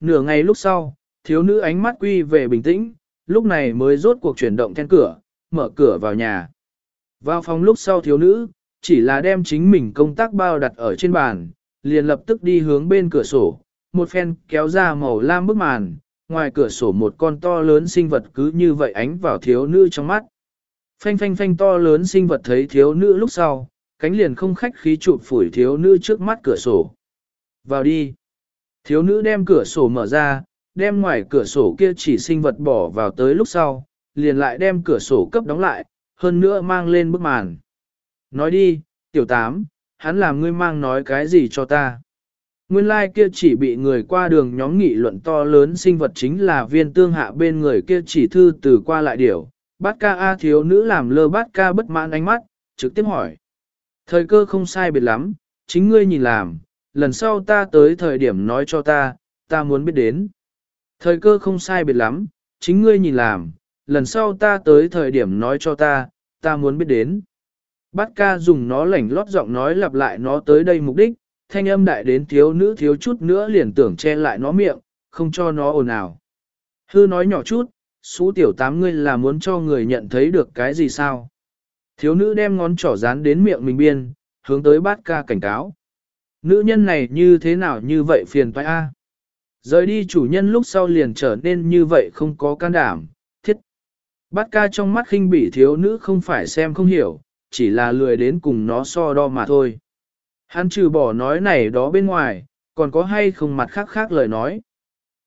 Nửa ngày lúc sau, thiếu nữ ánh mắt quy về bình tĩnh, lúc này mới rốt cuộc chuyển động then cửa, mở cửa vào nhà. Vào phòng lúc sau thiếu nữ, chỉ là đem chính mình công tác bao đặt ở trên bàn, liền lập tức đi hướng bên cửa sổ, một phen kéo ra màu lam bức màn, ngoài cửa sổ một con to lớn sinh vật cứ như vậy ánh vào thiếu nữ trong mắt. Phanh phanh phanh to lớn sinh vật thấy thiếu nữ lúc sau, cánh liền không khách khí chụp phủi thiếu nữ trước mắt cửa sổ. Vào đi. Thiếu nữ đem cửa sổ mở ra, đem ngoài cửa sổ kia chỉ sinh vật bỏ vào tới lúc sau, liền lại đem cửa sổ cấp đóng lại, hơn nữa mang lên bức màn. Nói đi, tiểu tám, hắn làm ngươi mang nói cái gì cho ta. Nguyên lai like kia chỉ bị người qua đường nhóm nghị luận to lớn sinh vật chính là viên tương hạ bên người kia chỉ thư từ qua lại điểu. Bát ca A thiếu nữ làm lơ bát ca bất mãn ánh mắt, trực tiếp hỏi. Thời cơ không sai biệt lắm, chính ngươi nhìn làm, lần sau ta tới thời điểm nói cho ta, ta muốn biết đến. Thời cơ không sai biệt lắm, chính ngươi nhìn làm, lần sau ta tới thời điểm nói cho ta, ta muốn biết đến. Bát ca dùng nó lảnh lót giọng nói lặp lại nó tới đây mục đích, thanh âm đại đến thiếu nữ thiếu chút nữa liền tưởng che lại nó miệng, không cho nó ồn ào. Hư nói nhỏ chút, xú tiểu tám ngươi là muốn cho người nhận thấy được cái gì sao? Thiếu nữ đem ngón trỏ dán đến miệng mình biên, hướng tới bát ca cảnh cáo. Nữ nhân này như thế nào như vậy phiền toái a? Rời đi chủ nhân lúc sau liền trở nên như vậy không có can đảm, thiết. Bát ca trong mắt khinh bỉ thiếu nữ không phải xem không hiểu, chỉ là lười đến cùng nó so đo mà thôi. Hắn trừ bỏ nói này đó bên ngoài, còn có hay không mặt khác khác lời nói.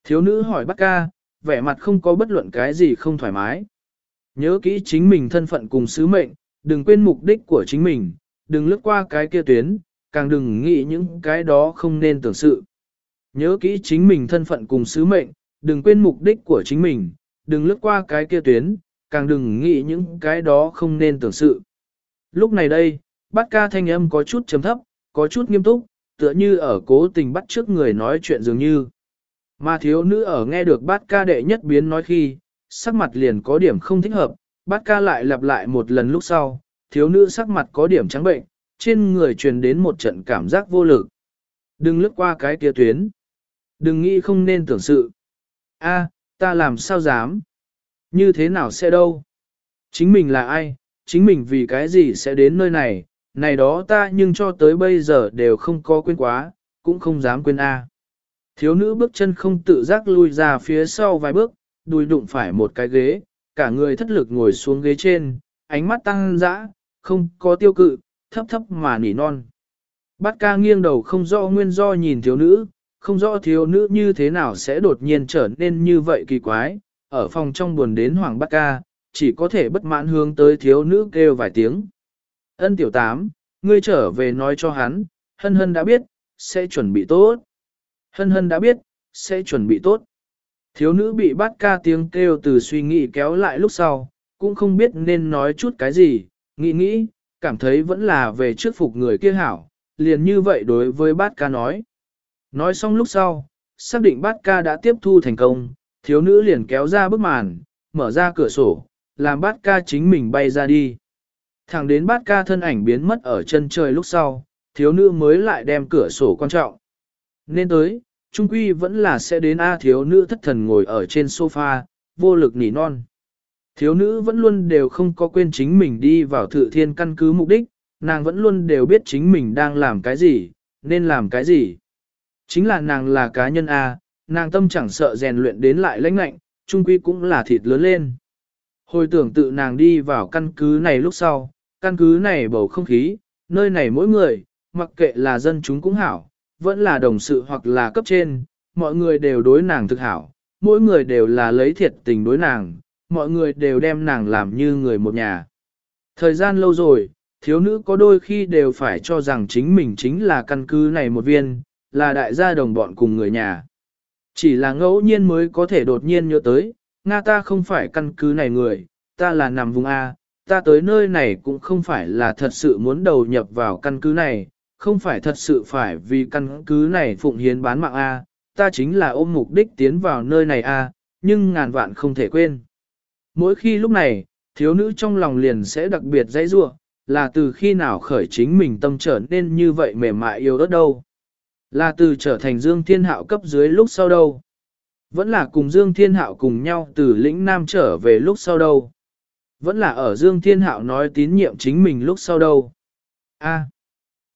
Thiếu nữ hỏi bát ca, vẻ mặt không có bất luận cái gì không thoải mái. Nhớ kỹ chính mình thân phận cùng sứ mệnh, đừng quên mục đích của chính mình, đừng lướt qua cái kia tuyến, càng đừng nghĩ những cái đó không nên tưởng sự. Nhớ kỹ chính mình thân phận cùng sứ mệnh, đừng quên mục đích của chính mình, đừng lướt qua cái kia tuyến, càng đừng nghĩ những cái đó không nên tưởng sự. Lúc này đây, bát ca thanh âm có chút chấm thấp, có chút nghiêm túc, tựa như ở cố tình bắt trước người nói chuyện dường như. Mà thiếu nữ ở nghe được bát ca đệ nhất biến nói khi, sắc mặt liền có điểm không thích hợp, bát ca lại lặp lại một lần lúc sau, thiếu nữ sắc mặt có điểm trắng bệnh, trên người truyền đến một trận cảm giác vô lực. Đừng lướt qua cái kia tuyến. Đừng nghĩ không nên tưởng sự. A, ta làm sao dám? Như thế nào sẽ đâu? Chính mình là ai? Chính mình vì cái gì sẽ đến nơi này? Này đó ta nhưng cho tới bây giờ đều không có quên quá, cũng không dám quên A. Thiếu nữ bước chân không tự giác lui ra phía sau vài bước, đùi đụng phải một cái ghế, cả người thất lực ngồi xuống ghế trên, ánh mắt tăng dã, không có tiêu cự, thấp thấp mà nỉ non. Bát ca nghiêng đầu không rõ nguyên do nhìn thiếu nữ, không rõ thiếu nữ như thế nào sẽ đột nhiên trở nên như vậy kỳ quái, ở phòng trong buồn đến hoàng bát ca, chỉ có thể bất mãn hướng tới thiếu nữ kêu vài tiếng. Ân tiểu tám, ngươi trở về nói cho hắn, hân hân đã biết, sẽ chuẩn bị tốt. Hân hân đã biết, sẽ chuẩn bị tốt. Thiếu nữ bị bát ca tiếng kêu từ suy nghĩ kéo lại lúc sau, cũng không biết nên nói chút cái gì, nghĩ nghĩ, cảm thấy vẫn là về trước phục người kia hảo, liền như vậy đối với bát ca nói. Nói xong lúc sau, xác định bát ca đã tiếp thu thành công, thiếu nữ liền kéo ra bức màn, mở ra cửa sổ, làm bát ca chính mình bay ra đi. Thẳng đến bát ca thân ảnh biến mất ở chân trời lúc sau, thiếu nữ mới lại đem cửa sổ quan trọng. Nên tới, trung quy vẫn là sẽ đến A thiếu nữ thất thần ngồi ở trên sofa, vô lực nỉ non. Thiếu nữ vẫn luôn đều không có quên chính mình đi vào thự thiên căn cứ mục đích, nàng vẫn luôn đều biết chính mình đang làm cái gì, nên làm cái gì. Chính là nàng là cá nhân A, nàng tâm chẳng sợ rèn luyện đến lại lãnh lạnh, trung quy cũng là thịt lớn lên. Hồi tưởng tự nàng đi vào căn cứ này lúc sau, căn cứ này bầu không khí, nơi này mỗi người, mặc kệ là dân chúng cũng hảo, vẫn là đồng sự hoặc là cấp trên, mọi người đều đối nàng thực hảo, mỗi người đều là lấy thiệt tình đối nàng, mọi người đều đem nàng làm như người một nhà. Thời gian lâu rồi, thiếu nữ có đôi khi đều phải cho rằng chính mình chính là căn cứ này một viên, là đại gia đồng bọn cùng người nhà. Chỉ là ngẫu nhiên mới có thể đột nhiên nhớ tới, Nga ta không phải căn cứ này người, ta là nằm vùng A, ta tới nơi này cũng không phải là thật sự muốn đầu nhập vào căn cứ này, không phải thật sự phải vì căn cứ này phụng hiến bán mạng A, ta chính là ôm mục đích tiến vào nơi này A, nhưng ngàn vạn không thể quên. Mỗi khi lúc này, thiếu nữ trong lòng liền sẽ đặc biệt dãy rua, là từ khi nào khởi chính mình tâm trở nên như vậy mềm mại yêu đất đâu. Là từ trở thành dương thiên hạo cấp dưới lúc sau đâu. Vẫn là cùng Dương Thiên Hạo cùng nhau từ lĩnh Nam trở về lúc sau đâu. Vẫn là ở Dương Thiên Hạo nói tín nhiệm chính mình lúc sau đâu. A,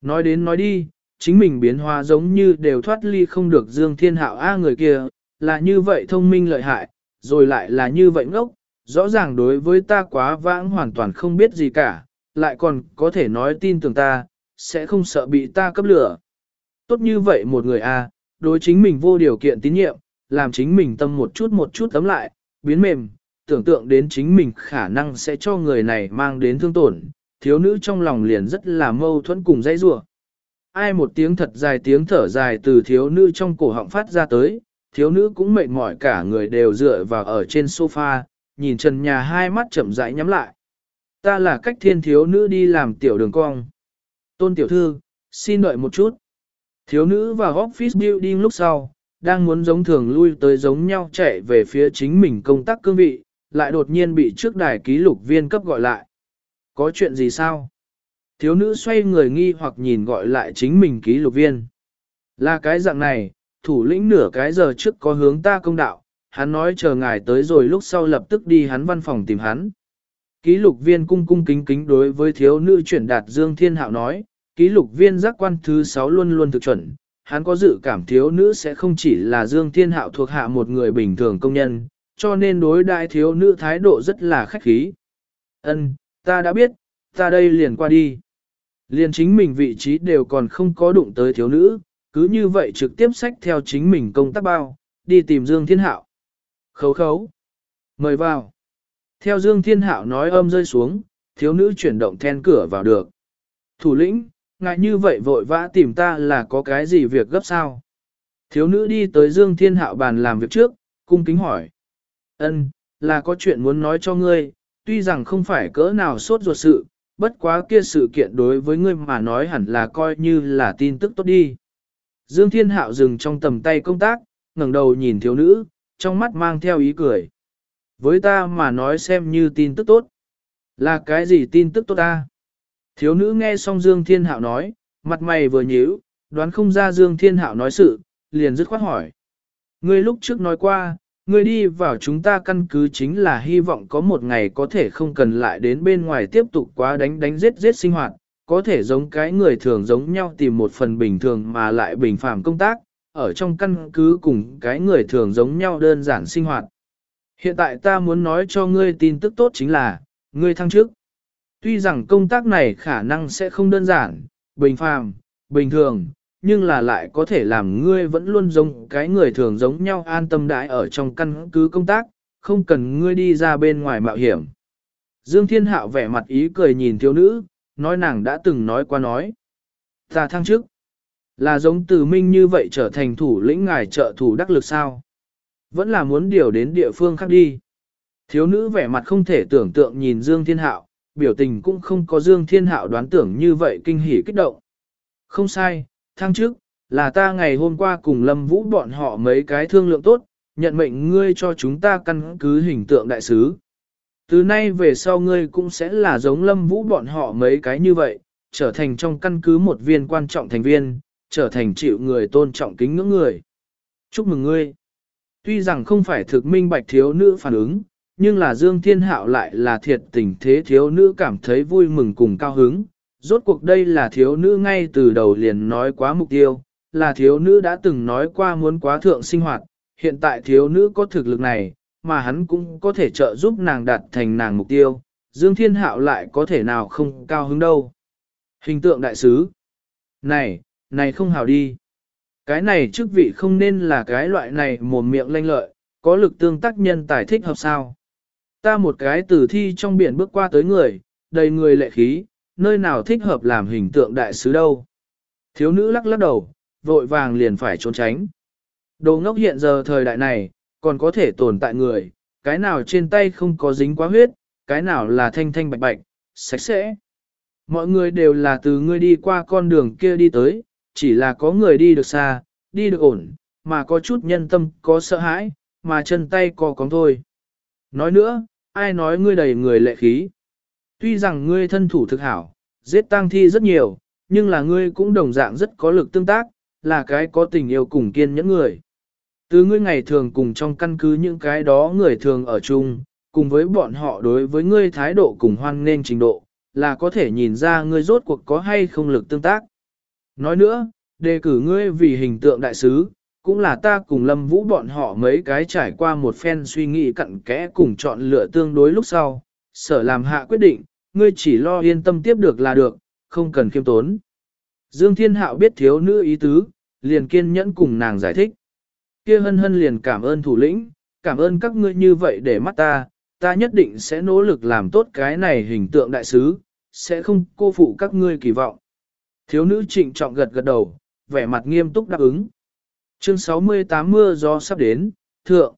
nói đến nói đi, chính mình biến hóa giống như đều thoát ly không được Dương Thiên Hạo A người kia, là như vậy thông minh lợi hại, rồi lại là như vậy ngốc, rõ ràng đối với ta quá vãng hoàn toàn không biết gì cả, lại còn có thể nói tin tưởng ta, sẽ không sợ bị ta cấp lửa. Tốt như vậy một người A, đối chính mình vô điều kiện tín nhiệm, làm chính mình tâm một chút một chút tấm lại, biến mềm, tưởng tượng đến chính mình khả năng sẽ cho người này mang đến thương tổn, thiếu nữ trong lòng liền rất là mâu thuẫn cùng dây rủa. Ai một tiếng thật dài tiếng thở dài từ thiếu nữ trong cổ họng phát ra tới, thiếu nữ cũng mệt mỏi cả người đều dựa vào ở trên sofa, nhìn trần nhà hai mắt chậm rãi nhắm lại. Ta là cách thiên thiếu nữ đi làm tiểu đường cong. Tôn tiểu thư, xin đợi một chút. Thiếu nữ vào office building lúc sau, đang muốn giống thường lui tới giống nhau chạy về phía chính mình công tác cương vị, lại đột nhiên bị trước đài ký lục viên cấp gọi lại. Có chuyện gì sao? Thiếu nữ xoay người nghi hoặc nhìn gọi lại chính mình ký lục viên. Là cái dạng này, thủ lĩnh nửa cái giờ trước có hướng ta công đạo, hắn nói chờ ngài tới rồi lúc sau lập tức đi hắn văn phòng tìm hắn. Ký lục viên cung cung kính kính đối với thiếu nữ chuyển đạt Dương Thiên Hạo nói, ký lục viên giác quan thứ 6 luôn luôn thực chuẩn, hắn có dự cảm thiếu nữ sẽ không chỉ là Dương Thiên Hạo thuộc hạ một người bình thường công nhân, cho nên đối đại thiếu nữ thái độ rất là khách khí. Ân, ta đã biết, ta đây liền qua đi. Liền chính mình vị trí đều còn không có đụng tới thiếu nữ, cứ như vậy trực tiếp sách theo chính mình công tác bao, đi tìm Dương Thiên Hạo. Khấu khấu. Mời vào. Theo Dương Thiên Hạo nói âm rơi xuống, thiếu nữ chuyển động then cửa vào được. Thủ lĩnh, ngại như vậy vội vã tìm ta là có cái gì việc gấp sao? Thiếu nữ đi tới Dương Thiên Hạo bàn làm việc trước, cung kính hỏi. Ân, là có chuyện muốn nói cho ngươi, tuy rằng không phải cỡ nào sốt ruột sự, bất quá kia sự kiện đối với ngươi mà nói hẳn là coi như là tin tức tốt đi. Dương Thiên Hạo dừng trong tầm tay công tác, ngẩng đầu nhìn thiếu nữ, trong mắt mang theo ý cười. Với ta mà nói xem như tin tức tốt. Là cái gì tin tức tốt ta? Thiếu nữ nghe xong Dương Thiên Hạo nói, mặt mày vừa nhíu, đoán không ra Dương Thiên Hạo nói sự, liền dứt khoát hỏi. Ngươi lúc trước nói qua, ngươi đi vào chúng ta căn cứ chính là hy vọng có một ngày có thể không cần lại đến bên ngoài tiếp tục quá đánh đánh giết giết sinh hoạt, có thể giống cái người thường giống nhau tìm một phần bình thường mà lại bình phạm công tác, ở trong căn cứ cùng cái người thường giống nhau đơn giản sinh hoạt. Hiện tại ta muốn nói cho ngươi tin tức tốt chính là, ngươi thăng chức. Tuy rằng công tác này khả năng sẽ không đơn giản, bình phàm, bình thường, nhưng là lại có thể làm ngươi vẫn luôn giống cái người thường giống nhau an tâm đãi ở trong căn cứ công tác, không cần ngươi đi ra bên ngoài mạo hiểm. Dương Thiên Hạo vẻ mặt ý cười nhìn thiếu nữ, nói nàng đã từng nói qua nói. Ta thăng chức. Là giống từ minh như vậy trở thành thủ lĩnh ngài trợ thủ đắc lực sao? Vẫn là muốn điều đến địa phương khác đi. Thiếu nữ vẻ mặt không thể tưởng tượng nhìn Dương Thiên Hạo, biểu tình cũng không có Dương Thiên Hạo đoán tưởng như vậy kinh hỉ kích động. Không sai, thăng trước, là ta ngày hôm qua cùng Lâm Vũ bọn họ mấy cái thương lượng tốt, nhận mệnh ngươi cho chúng ta căn cứ hình tượng đại sứ. Từ nay về sau ngươi cũng sẽ là giống Lâm Vũ bọn họ mấy cái như vậy, trở thành trong căn cứ một viên quan trọng thành viên, trở thành chịu người tôn trọng kính ngưỡng người. Chúc mừng ngươi. Tuy rằng không phải thực minh bạch thiếu nữ phản ứng, nhưng là Dương Thiên Hạo lại là thiệt tình thế thiếu nữ cảm thấy vui mừng cùng cao hứng. Rốt cuộc đây là thiếu nữ ngay từ đầu liền nói quá mục tiêu, là thiếu nữ đã từng nói qua muốn quá thượng sinh hoạt, hiện tại thiếu nữ có thực lực này, mà hắn cũng có thể trợ giúp nàng đạt thành nàng mục tiêu, Dương Thiên Hạo lại có thể nào không cao hứng đâu. Hình tượng đại sứ. Này, này không hào đi. Cái này chức vị không nên là cái loại này mồm miệng lanh lợi, có lực tương tác nhân tài thích hợp sao. Ta một cái tử thi trong biển bước qua tới người, đầy người lệ khí, nơi nào thích hợp làm hình tượng đại sứ đâu. Thiếu nữ lắc lắc đầu, vội vàng liền phải trốn tránh. Đồ ngốc hiện giờ thời đại này, còn có thể tồn tại người, cái nào trên tay không có dính quá huyết, cái nào là thanh thanh bạch bạch, sạch sẽ. Mọi người đều là từ ngươi đi qua con đường kia đi tới, chỉ là có người đi được xa, đi được ổn, mà có chút nhân tâm có sợ hãi, mà chân tay co cóng thôi. Nói nữa, ai nói ngươi đầy người lệ khí. Tuy rằng ngươi thân thủ thực hảo, giết tang thi rất nhiều, nhưng là ngươi cũng đồng dạng rất có lực tương tác, là cái có tình yêu cùng kiên nhẫn người. Từ ngươi ngày thường cùng trong căn cứ những cái đó người thường ở chung, cùng với bọn họ đối với ngươi thái độ cùng hoan nên trình độ, là có thể nhìn ra ngươi rốt cuộc có hay không lực tương tác. Nói nữa, đề cử ngươi vì hình tượng đại sứ, cũng là ta cùng Lâm Vũ bọn họ mấy cái trải qua một phen suy nghĩ cặn kẽ cùng chọn lựa tương đối lúc sau, sở làm hạ quyết định, ngươi chỉ lo yên tâm tiếp được là được, không cần khiêm tốn. Dương Thiên Hạo biết thiếu nữ ý tứ, liền kiên nhẫn cùng nàng giải thích. Kia hân hân liền cảm ơn thủ lĩnh, cảm ơn các ngươi như vậy để mắt ta, ta nhất định sẽ nỗ lực làm tốt cái này hình tượng đại sứ, sẽ không cô phụ các ngươi kỳ vọng. Thiếu nữ trịnh trọng gật gật đầu, vẻ mặt nghiêm túc đáp ứng. Chương 68 mưa gió sắp đến, thượng.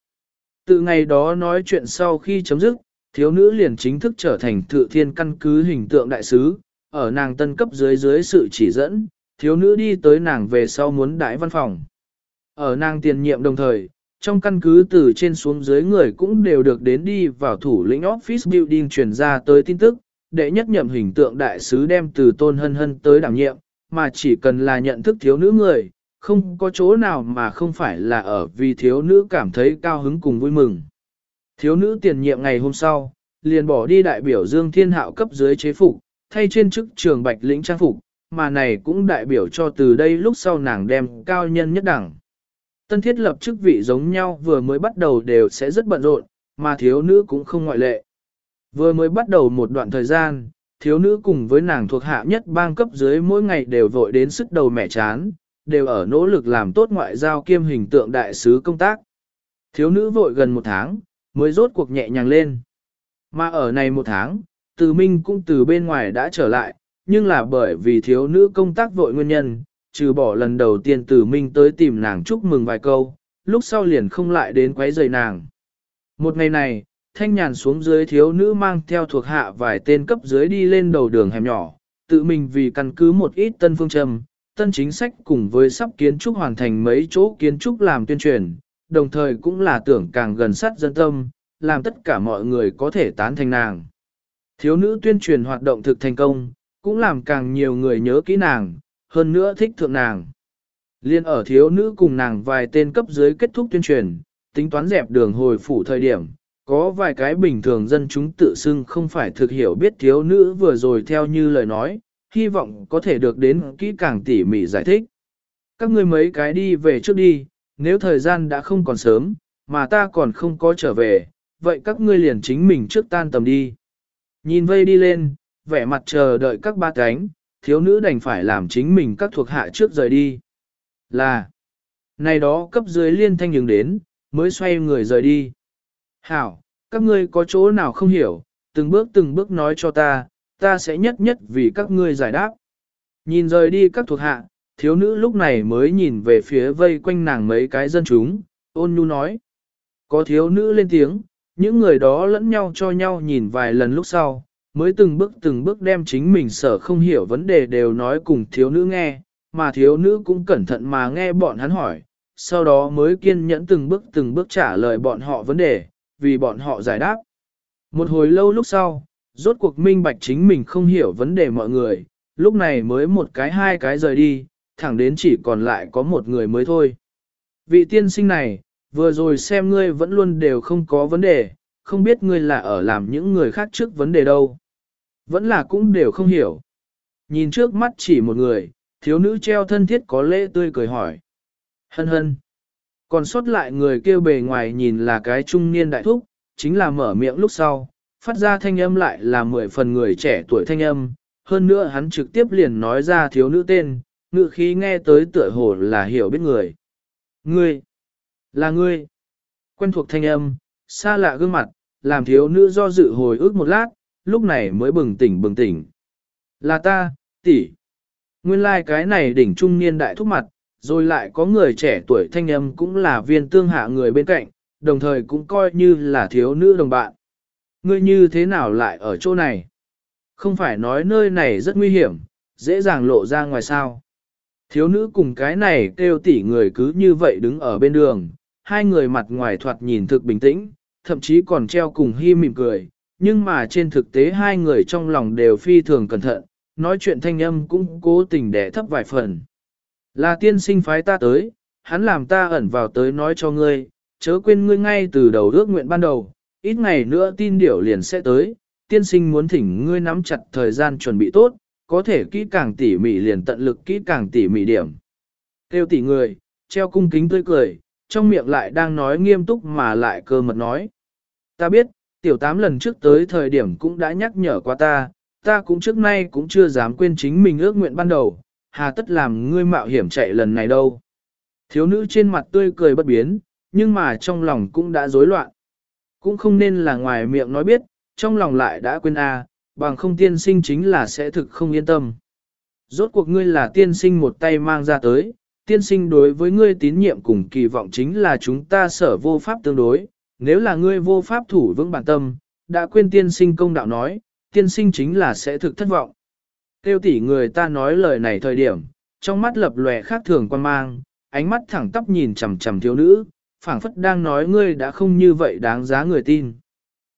Từ ngày đó nói chuyện sau khi chấm dứt, thiếu nữ liền chính thức trở thành thự thiên căn cứ hình tượng đại sứ, ở nàng tân cấp dưới dưới sự chỉ dẫn, thiếu nữ đi tới nàng về sau muốn đại văn phòng. Ở nàng tiền nhiệm đồng thời, trong căn cứ từ trên xuống dưới người cũng đều được đến đi vào thủ lĩnh office building truyền ra tới tin tức, đệ nhất nhậm hình tượng đại sứ đem từ tôn hân hân tới đảm nhiệm, mà chỉ cần là nhận thức thiếu nữ người, không có chỗ nào mà không phải là ở vì thiếu nữ cảm thấy cao hứng cùng vui mừng. Thiếu nữ tiền nhiệm ngày hôm sau, liền bỏ đi đại biểu Dương Thiên Hạo cấp dưới chế phục, thay trên chức trường bạch lĩnh trang phục, mà này cũng đại biểu cho từ đây lúc sau nàng đem cao nhân nhất đẳng. Tân thiết lập chức vị giống nhau vừa mới bắt đầu đều sẽ rất bận rộn, mà thiếu nữ cũng không ngoại lệ. Vừa mới bắt đầu một đoạn thời gian, thiếu nữ cùng với nàng thuộc hạ nhất bang cấp dưới mỗi ngày đều vội đến sức đầu mẹ chán, đều ở nỗ lực làm tốt ngoại giao kiêm hình tượng đại sứ công tác. Thiếu nữ vội gần một tháng, mới rốt cuộc nhẹ nhàng lên. Mà ở này một tháng, từ minh cũng từ bên ngoài đã trở lại, nhưng là bởi vì thiếu nữ công tác vội nguyên nhân, trừ bỏ lần đầu tiên từ minh tới tìm nàng chúc mừng vài câu, lúc sau liền không lại đến quấy rầy nàng. Một ngày này, thanh nhàn xuống dưới thiếu nữ mang theo thuộc hạ vài tên cấp dưới đi lên đầu đường hẻm nhỏ, tự mình vì căn cứ một ít tân phương châm, tân chính sách cùng với sắp kiến trúc hoàn thành mấy chỗ kiến trúc làm tuyên truyền, đồng thời cũng là tưởng càng gần sát dân tâm, làm tất cả mọi người có thể tán thành nàng. Thiếu nữ tuyên truyền hoạt động thực thành công, cũng làm càng nhiều người nhớ kỹ nàng, hơn nữa thích thượng nàng. Liên ở thiếu nữ cùng nàng vài tên cấp dưới kết thúc tuyên truyền, tính toán dẹp đường hồi phủ thời điểm, có vài cái bình thường dân chúng tự xưng không phải thực hiểu biết thiếu nữ vừa rồi theo như lời nói, hy vọng có thể được đến kỹ càng tỉ mỉ giải thích. Các ngươi mấy cái đi về trước đi, nếu thời gian đã không còn sớm, mà ta còn không có trở về, vậy các ngươi liền chính mình trước tan tầm đi. Nhìn vây đi lên, vẻ mặt chờ đợi các ba cánh, thiếu nữ đành phải làm chính mình các thuộc hạ trước rời đi. Là, này đó cấp dưới liên thanh dừng đến, mới xoay người rời đi. Hảo, các ngươi có chỗ nào không hiểu, từng bước từng bước nói cho ta, ta sẽ nhất nhất vì các ngươi giải đáp. Nhìn rời đi các thuộc hạ, thiếu nữ lúc này mới nhìn về phía vây quanh nàng mấy cái dân chúng, ôn nhu nói. Có thiếu nữ lên tiếng, những người đó lẫn nhau cho nhau nhìn vài lần lúc sau, mới từng bước từng bước đem chính mình sở không hiểu vấn đề đều nói cùng thiếu nữ nghe, mà thiếu nữ cũng cẩn thận mà nghe bọn hắn hỏi, sau đó mới kiên nhẫn từng bước từng bước trả lời bọn họ vấn đề, vì bọn họ giải đáp. Một hồi lâu lúc sau, rốt cuộc minh bạch chính mình không hiểu vấn đề mọi người, lúc này mới một cái hai cái rời đi, thẳng đến chỉ còn lại có một người mới thôi. Vị tiên sinh này, vừa rồi xem ngươi vẫn luôn đều không có vấn đề, không biết ngươi là ở làm những người khác trước vấn đề đâu. Vẫn là cũng đều không hiểu. Nhìn trước mắt chỉ một người, thiếu nữ treo thân thiết có lễ tươi cười hỏi. Hân hân. Còn sót lại người kêu bề ngoài nhìn là cái trung niên đại thúc, chính là mở miệng lúc sau, phát ra thanh âm lại là mười phần người trẻ tuổi thanh âm, hơn nữa hắn trực tiếp liền nói ra thiếu nữ tên, ngự khí nghe tới tựa hồ là hiểu biết người. Ngươi, là ngươi, quen thuộc thanh âm, xa lạ gương mặt, làm thiếu nữ do dự hồi ức một lát, lúc này mới bừng tỉnh bừng tỉnh. Là ta, tỷ. Nguyên lai like cái này đỉnh trung niên đại thúc mặt, rồi lại có người trẻ tuổi thanh âm cũng là viên tương hạ người bên cạnh, đồng thời cũng coi như là thiếu nữ đồng bạn. Ngươi như thế nào lại ở chỗ này? Không phải nói nơi này rất nguy hiểm, dễ dàng lộ ra ngoài sao. Thiếu nữ cùng cái này kêu tỉ người cứ như vậy đứng ở bên đường, hai người mặt ngoài thoạt nhìn thực bình tĩnh, thậm chí còn treo cùng hy mỉm cười, nhưng mà trên thực tế hai người trong lòng đều phi thường cẩn thận, nói chuyện thanh âm cũng cố tình đẻ thấp vài phần. Là tiên sinh phái ta tới, hắn làm ta ẩn vào tới nói cho ngươi, chớ quên ngươi ngay từ đầu ước nguyện ban đầu, ít ngày nữa tin điểu liền sẽ tới, tiên sinh muốn thỉnh ngươi nắm chặt thời gian chuẩn bị tốt, có thể kỹ càng tỉ mỉ liền tận lực kỹ càng tỉ mỉ điểm. Tiêu tỉ người, treo cung kính tươi cười, trong miệng lại đang nói nghiêm túc mà lại cơ mật nói. Ta biết, tiểu tám lần trước tới thời điểm cũng đã nhắc nhở qua ta, ta cũng trước nay cũng chưa dám quên chính mình ước nguyện ban đầu, hà tất làm ngươi mạo hiểm chạy lần này đâu. Thiếu nữ trên mặt tươi cười bất biến, nhưng mà trong lòng cũng đã rối loạn. Cũng không nên là ngoài miệng nói biết, trong lòng lại đã quên a, bằng không tiên sinh chính là sẽ thực không yên tâm. Rốt cuộc ngươi là tiên sinh một tay mang ra tới, tiên sinh đối với ngươi tín nhiệm cùng kỳ vọng chính là chúng ta sở vô pháp tương đối, nếu là ngươi vô pháp thủ vững bản tâm, đã quên tiên sinh công đạo nói, tiên sinh chính là sẽ thực thất vọng. Tiêu tỷ người ta nói lời này thời điểm, trong mắt lập lòe khác thường quan mang, ánh mắt thẳng tắp nhìn chằm chằm thiếu nữ, phảng phất đang nói ngươi đã không như vậy đáng giá người tin.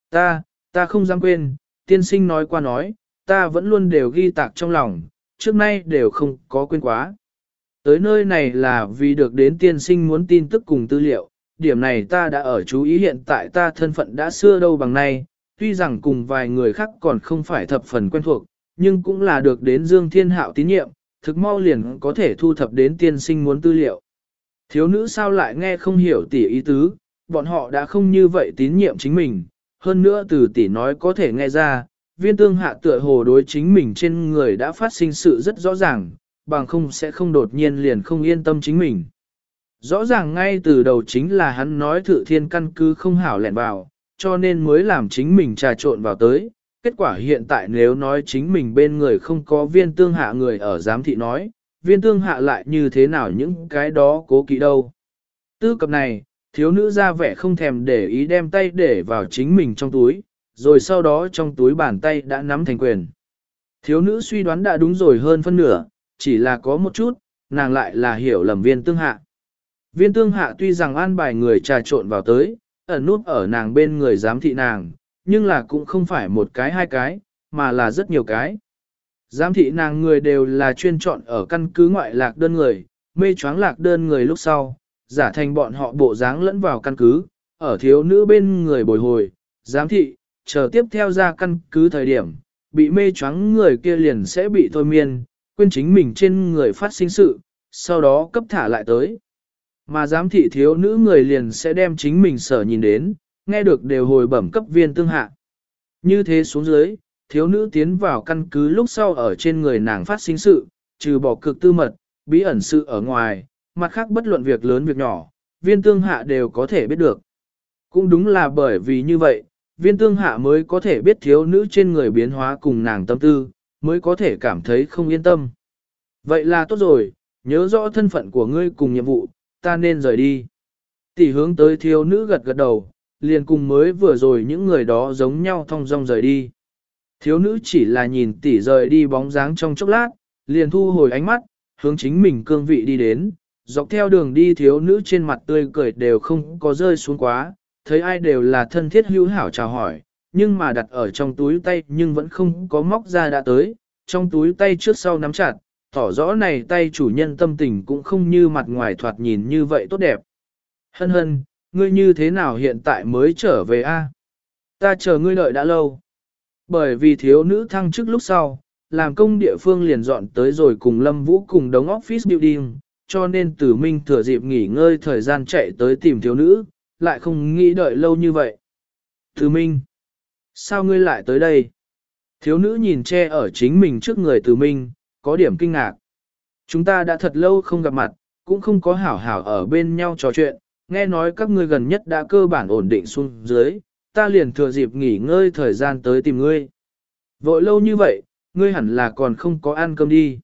Ta, ta không dám quên, tiên sinh nói qua nói, ta vẫn luôn đều ghi tạc trong lòng, trước nay đều không có quên quá. Tới nơi này là vì được đến tiên sinh muốn tin tức cùng tư liệu, điểm này ta đã ở chú ý hiện tại ta thân phận đã xưa đâu bằng nay, tuy rằng cùng vài người khác còn không phải thập phần quen thuộc, nhưng cũng là được đến Dương Thiên Hạo tín nhiệm, thực mau liền có thể thu thập đến tiên sinh muốn tư liệu. Thiếu nữ sao lại nghe không hiểu tỷ ý tứ, bọn họ đã không như vậy tín nhiệm chính mình, hơn nữa từ tỷ nói có thể nghe ra, viên tương hạ tựa hồ đối chính mình trên người đã phát sinh sự rất rõ ràng, bằng không sẽ không đột nhiên liền không yên tâm chính mình. Rõ ràng ngay từ đầu chính là hắn nói thử thiên căn cứ không hảo lẹn vào, cho nên mới làm chính mình trà trộn vào tới. Kết quả hiện tại nếu nói chính mình bên người không có viên tương hạ người ở giám thị nói, viên tương hạ lại như thế nào những cái đó cố kỵ đâu. Tư cập này, thiếu nữ ra vẻ không thèm để ý đem tay để vào chính mình trong túi, rồi sau đó trong túi bàn tay đã nắm thành quyền. Thiếu nữ suy đoán đã đúng rồi hơn phân nửa, chỉ là có một chút, nàng lại là hiểu lầm viên tương hạ. Viên tương hạ tuy rằng an bài người trà trộn vào tới, ẩn nút ở nàng bên người giám thị nàng, nhưng là cũng không phải một cái hai cái, mà là rất nhiều cái. Giám thị nàng người đều là chuyên chọn ở căn cứ ngoại lạc đơn người, mê choáng lạc đơn người lúc sau, giả thành bọn họ bộ dáng lẫn vào căn cứ, ở thiếu nữ bên người bồi hồi, giám thị, chờ tiếp theo ra căn cứ thời điểm, bị mê choáng người kia liền sẽ bị thôi miên, quên chính mình trên người phát sinh sự, sau đó cấp thả lại tới. Mà giám thị thiếu nữ người liền sẽ đem chính mình sở nhìn đến, nghe được đều hồi bẩm cấp viên tương hạ. Như thế xuống dưới, thiếu nữ tiến vào căn cứ lúc sau ở trên người nàng phát sinh sự, trừ bỏ cực tư mật, bí ẩn sự ở ngoài, mặt khác bất luận việc lớn việc nhỏ, viên tương hạ đều có thể biết được. Cũng đúng là bởi vì như vậy, viên tương hạ mới có thể biết thiếu nữ trên người biến hóa cùng nàng tâm tư, mới có thể cảm thấy không yên tâm. Vậy là tốt rồi, nhớ rõ thân phận của ngươi cùng nhiệm vụ, ta nên rời đi. Tỷ hướng tới thiếu nữ gật gật đầu, liền cùng mới vừa rồi những người đó giống nhau thong dong rời đi. Thiếu nữ chỉ là nhìn tỷ rời đi bóng dáng trong chốc lát, liền thu hồi ánh mắt, hướng chính mình cương vị đi đến, dọc theo đường đi thiếu nữ trên mặt tươi cười đều không có rơi xuống quá, thấy ai đều là thân thiết hữu hảo chào hỏi, nhưng mà đặt ở trong túi tay nhưng vẫn không có móc ra đã tới, trong túi tay trước sau nắm chặt, tỏ rõ này tay chủ nhân tâm tình cũng không như mặt ngoài thoạt nhìn như vậy tốt đẹp. Hân hân, ngươi như thế nào hiện tại mới trở về a? Ta chờ ngươi đợi đã lâu. Bởi vì thiếu nữ thăng chức lúc sau, làm công địa phương liền dọn tới rồi cùng Lâm Vũ cùng đống office building, cho nên tử minh thừa dịp nghỉ ngơi thời gian chạy tới tìm thiếu nữ, lại không nghĩ đợi lâu như vậy. Tử minh, sao ngươi lại tới đây? Thiếu nữ nhìn che ở chính mình trước người tử minh, có điểm kinh ngạc. Chúng ta đã thật lâu không gặp mặt, cũng không có hảo hảo ở bên nhau trò chuyện, nghe nói các ngươi gần nhất đã cơ bản ổn định xuống dưới, ta liền thừa dịp nghỉ ngơi thời gian tới tìm ngươi. Vội lâu như vậy, ngươi hẳn là còn không có ăn cơm đi.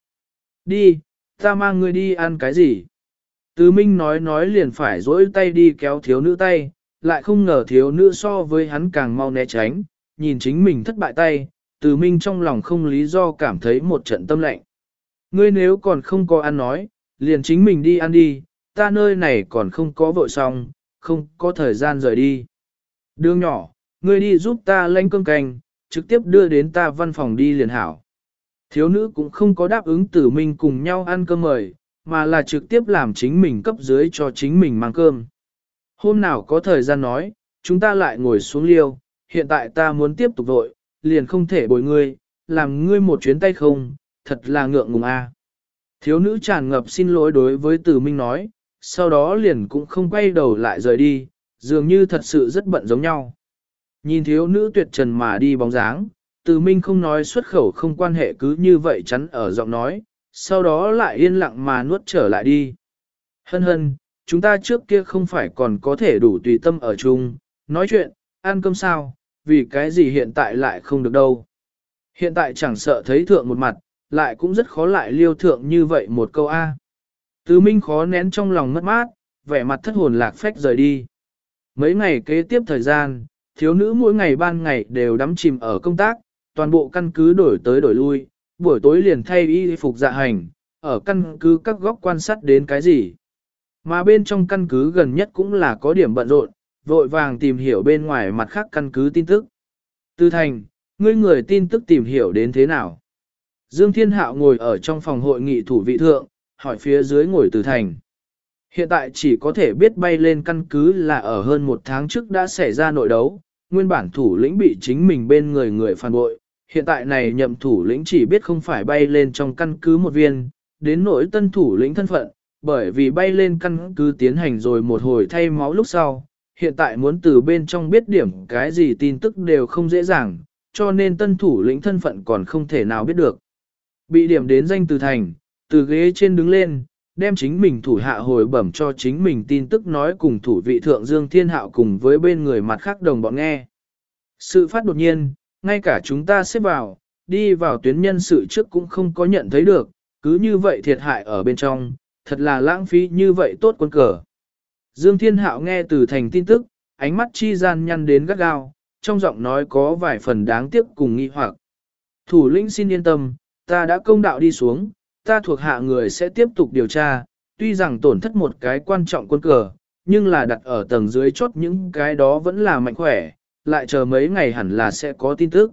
Đi, ta mang ngươi đi ăn cái gì? Từ Minh nói nói liền phải dỗi tay đi kéo thiếu nữ tay, lại không ngờ thiếu nữ so với hắn càng mau né tránh, nhìn chính mình thất bại tay, từ Minh trong lòng không lý do cảm thấy một trận tâm lạnh. Ngươi nếu còn không có ăn nói, liền chính mình đi ăn đi, ta nơi này còn không có vội xong, không có thời gian rời đi. Đường nhỏ, ngươi đi giúp ta lanh cơm canh, trực tiếp đưa đến ta văn phòng đi liền hảo. Thiếu nữ cũng không có đáp ứng tử minh cùng nhau ăn cơm mời, mà là trực tiếp làm chính mình cấp dưới cho chính mình mang cơm. Hôm nào có thời gian nói, chúng ta lại ngồi xuống liêu, hiện tại ta muốn tiếp tục vội, liền không thể bồi ngươi, làm ngươi một chuyến tay không, thật là ngượng ngùng a. Thiếu nữ tràn ngập xin lỗi đối với Tử Minh nói, sau đó liền cũng không quay đầu lại rời đi, dường như thật sự rất bận giống nhau. Nhìn thiếu nữ tuyệt trần mà đi bóng dáng, Từ Minh không nói xuất khẩu không quan hệ cứ như vậy chắn ở giọng nói, sau đó lại yên lặng mà nuốt trở lại đi. Hân hân, chúng ta trước kia không phải còn có thể đủ tùy tâm ở chung, nói chuyện, ăn cơm sao, vì cái gì hiện tại lại không được đâu. Hiện tại chẳng sợ thấy thượng một mặt, lại cũng rất khó lại liêu thượng như vậy một câu A. Tứ Minh khó nén trong lòng mất mát, vẻ mặt thất hồn lạc phách rời đi. Mấy ngày kế tiếp thời gian, thiếu nữ mỗi ngày ban ngày đều đắm chìm ở công tác, toàn bộ căn cứ đổi tới đổi lui, buổi tối liền thay y phục dạ hành, ở căn cứ các góc quan sát đến cái gì. Mà bên trong căn cứ gần nhất cũng là có điểm bận rộn, vội vàng tìm hiểu bên ngoài mặt khác căn cứ tin tức. Tư thành, ngươi người tin tức tìm hiểu đến thế nào? Dương Thiên Hạo ngồi ở trong phòng hội nghị thủ vị thượng, hỏi phía dưới ngồi từ thành. Hiện tại chỉ có thể biết bay lên căn cứ là ở hơn một tháng trước đã xảy ra nội đấu, nguyên bản thủ lĩnh bị chính mình bên người người phản bội. Hiện tại này nhậm thủ lĩnh chỉ biết không phải bay lên trong căn cứ một viên, đến nỗi tân thủ lĩnh thân phận, bởi vì bay lên căn cứ tiến hành rồi một hồi thay máu lúc sau, hiện tại muốn từ bên trong biết điểm cái gì tin tức đều không dễ dàng, cho nên tân thủ lĩnh thân phận còn không thể nào biết được. Bị điểm đến danh từ thành, từ ghế trên đứng lên, đem chính mình thủ hạ hồi bẩm cho chính mình tin tức nói cùng thủ vị thượng Dương Thiên Hạo cùng với bên người mặt khác đồng bọn nghe. Sự phát đột nhiên, ngay cả chúng ta xếp vào, đi vào tuyến nhân sự trước cũng không có nhận thấy được, cứ như vậy thiệt hại ở bên trong, thật là lãng phí như vậy tốt quân cờ. Dương Thiên Hạo nghe từ thành tin tức, ánh mắt chi gian nhăn đến gắt gao, trong giọng nói có vài phần đáng tiếc cùng nghi hoặc. Thủ lĩnh xin yên tâm, ta đã công đạo đi xuống, ta thuộc hạ người sẽ tiếp tục điều tra, tuy rằng tổn thất một cái quan trọng quân cờ, nhưng là đặt ở tầng dưới chốt những cái đó vẫn là mạnh khỏe, lại chờ mấy ngày hẳn là sẽ có tin tức.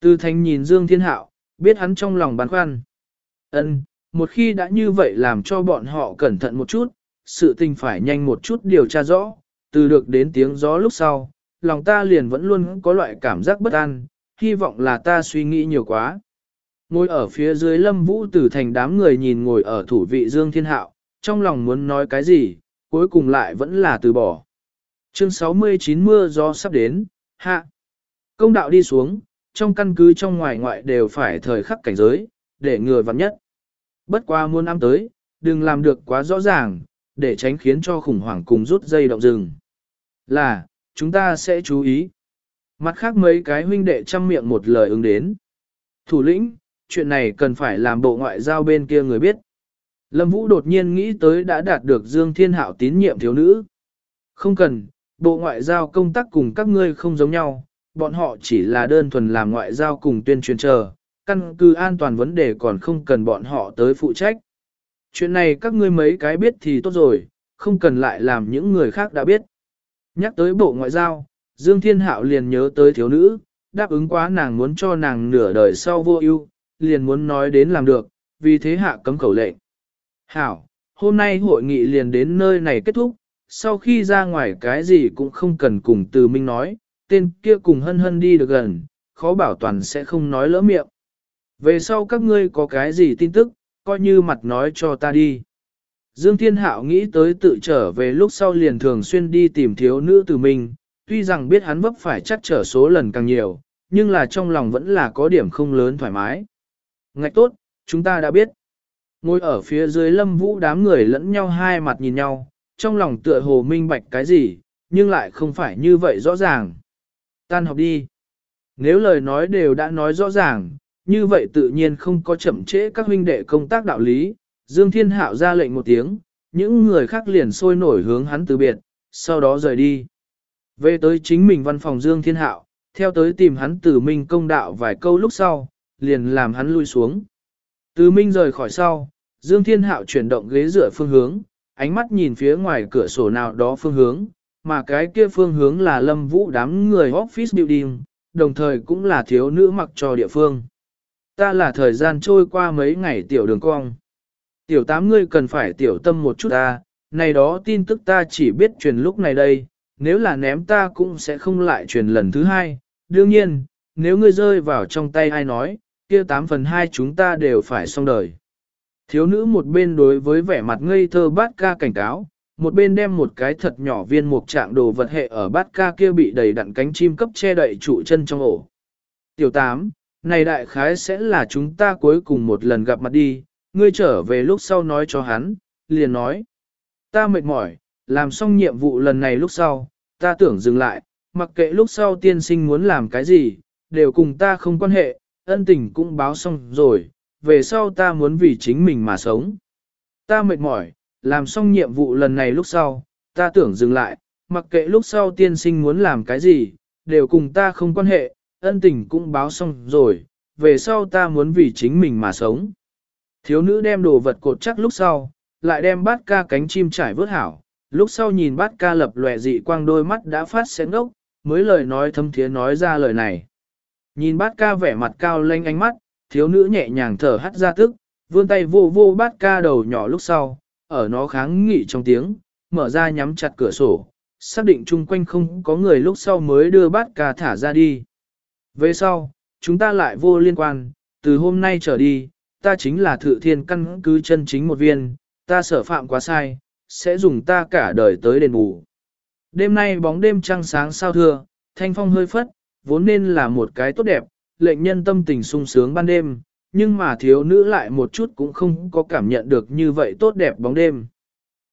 Từ Thanh nhìn Dương Thiên Hạo, biết hắn trong lòng băn khoăn. Ân, một khi đã như vậy làm cho bọn họ cẩn thận một chút, sự tình phải nhanh một chút điều tra rõ, từ được đến tiếng gió lúc sau, lòng ta liền vẫn luôn có loại cảm giác bất an, hy vọng là ta suy nghĩ nhiều quá. Ngồi ở phía dưới lâm vũ tử thành đám người nhìn ngồi ở thủ vị Dương Thiên Hạo, trong lòng muốn nói cái gì, cuối cùng lại vẫn là từ bỏ. Chương 69 mưa gió sắp đến, hạ. Công đạo đi xuống, trong căn cứ trong ngoài ngoại đều phải thời khắc cảnh giới, để ngừa vặn nhất. Bất qua muôn năm tới, đừng làm được quá rõ ràng, để tránh khiến cho khủng hoảng cùng rút dây động rừng. Là, chúng ta sẽ chú ý. Mặt khác mấy cái huynh đệ chăm miệng một lời ứng đến. Thủ lĩnh, chuyện này cần phải làm bộ ngoại giao bên kia người biết. Lâm Vũ đột nhiên nghĩ tới đã đạt được Dương Thiên Hạo tín nhiệm thiếu nữ. Không cần, bộ ngoại giao công tác cùng các ngươi không giống nhau, bọn họ chỉ là đơn thuần làm ngoại giao cùng tuyên truyền chờ, căn cứ an toàn vấn đề còn không cần bọn họ tới phụ trách. Chuyện này các ngươi mấy cái biết thì tốt rồi, không cần lại làm những người khác đã biết. Nhắc tới bộ ngoại giao, Dương Thiên Hạo liền nhớ tới thiếu nữ, đáp ứng quá nàng muốn cho nàng nửa đời sau vô ưu, liền muốn nói đến làm được, vì thế hạ cấm khẩu lệnh. Hảo, hôm nay hội nghị liền đến nơi này kết thúc, sau khi ra ngoài cái gì cũng không cần cùng từ minh nói, tên kia cùng hân hân đi được gần, khó bảo toàn sẽ không nói lỡ miệng. Về sau các ngươi có cái gì tin tức, coi như mặt nói cho ta đi. Dương Thiên Hạo nghĩ tới tự trở về lúc sau liền thường xuyên đi tìm thiếu nữ từ mình, tuy rằng biết hắn vấp phải chắc trở số lần càng nhiều, nhưng là trong lòng vẫn là có điểm không lớn thoải mái. Ngạch tốt, chúng ta đã biết. Ngồi ở phía dưới lâm vũ đám người lẫn nhau hai mặt nhìn nhau, trong lòng tựa hồ minh bạch cái gì, nhưng lại không phải như vậy rõ ràng. Tan học đi. Nếu lời nói đều đã nói rõ ràng, như vậy tự nhiên không có chậm trễ các huynh đệ công tác đạo lý. Dương Thiên Hạo ra lệnh một tiếng, những người khác liền sôi nổi hướng hắn từ biệt, sau đó rời đi. Về tới chính mình văn phòng Dương Thiên Hạo, theo tới tìm hắn từ minh công đạo vài câu lúc sau, liền làm hắn lui xuống. Từ minh rời khỏi sau, Dương Thiên Hạo chuyển động ghế dựa phương hướng, ánh mắt nhìn phía ngoài cửa sổ nào đó phương hướng, mà cái kia phương hướng là lâm vũ đám người office building, đồng thời cũng là thiếu nữ mặc cho địa phương. Ta là thời gian trôi qua mấy ngày tiểu đường cong. Tiểu tám ngươi cần phải tiểu tâm một chút ta, này đó tin tức ta chỉ biết truyền lúc này đây, nếu là ném ta cũng sẽ không lại truyền lần thứ hai. Đương nhiên, nếu ngươi rơi vào trong tay ai nói, kia tám phần hai chúng ta đều phải xong đời. Thiếu nữ một bên đối với vẻ mặt ngây thơ bát ca cảnh cáo, một bên đem một cái thật nhỏ viên mục trạng đồ vật hệ ở bát ca kia bị đầy đặn cánh chim cấp che đậy trụ chân trong ổ. Tiểu tám, này đại khái sẽ là chúng ta cuối cùng một lần gặp mặt đi, ngươi trở về lúc sau nói cho hắn, liền nói. Ta mệt mỏi, làm xong nhiệm vụ lần này lúc sau, ta tưởng dừng lại, mặc kệ lúc sau tiên sinh muốn làm cái gì, đều cùng ta không quan hệ, ân tình cũng báo xong rồi, về sau ta muốn vì chính mình mà sống. Ta mệt mỏi, làm xong nhiệm vụ lần này lúc sau, ta tưởng dừng lại, mặc kệ lúc sau tiên sinh muốn làm cái gì, đều cùng ta không quan hệ, ân tình cũng báo xong rồi, về sau ta muốn vì chính mình mà sống. Thiếu nữ đem đồ vật cột chắc lúc sau, lại đem bát ca cánh chim trải vớt hảo, lúc sau nhìn bát ca lập lòe dị quang đôi mắt đã phát sáng ngốc, mới lời nói thâm thiế nói ra lời này. Nhìn bát ca vẻ mặt cao lên ánh mắt, thiếu nữ nhẹ nhàng thở hắt ra tức, vươn tay vô vô bát ca đầu nhỏ lúc sau, ở nó kháng nghị trong tiếng, mở ra nhắm chặt cửa sổ, xác định chung quanh không có người lúc sau mới đưa bát ca thả ra đi. Về sau, chúng ta lại vô liên quan, từ hôm nay trở đi, ta chính là thự thiên căn cứ chân chính một viên, ta sở phạm quá sai, sẽ dùng ta cả đời tới đền bù. Đêm nay bóng đêm trăng sáng sao thưa, thanh phong hơi phất, vốn nên là một cái tốt đẹp, lệnh nhân tâm tình sung sướng ban đêm, nhưng mà thiếu nữ lại một chút cũng không có cảm nhận được như vậy tốt đẹp bóng đêm.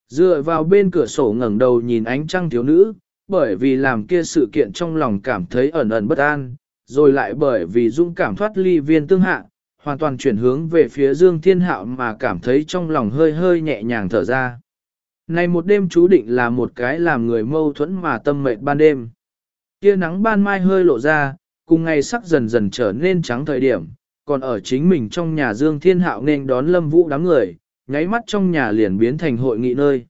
Dựa vào bên cửa sổ ngẩng đầu nhìn ánh trăng thiếu nữ, bởi vì làm kia sự kiện trong lòng cảm thấy ẩn ẩn bất an, rồi lại bởi vì dung cảm thoát ly viên tương hạ, hoàn toàn chuyển hướng về phía Dương Thiên Hạo mà cảm thấy trong lòng hơi hơi nhẹ nhàng thở ra. Này một đêm chú định là một cái làm người mâu thuẫn mà tâm mệt ban đêm. Kia nắng ban mai hơi lộ ra, cùng ngày sắc dần dần trở nên trắng thời điểm, còn ở chính mình trong nhà Dương Thiên Hạo nên đón Lâm Vũ đám người, nháy mắt trong nhà liền biến thành hội nghị nơi.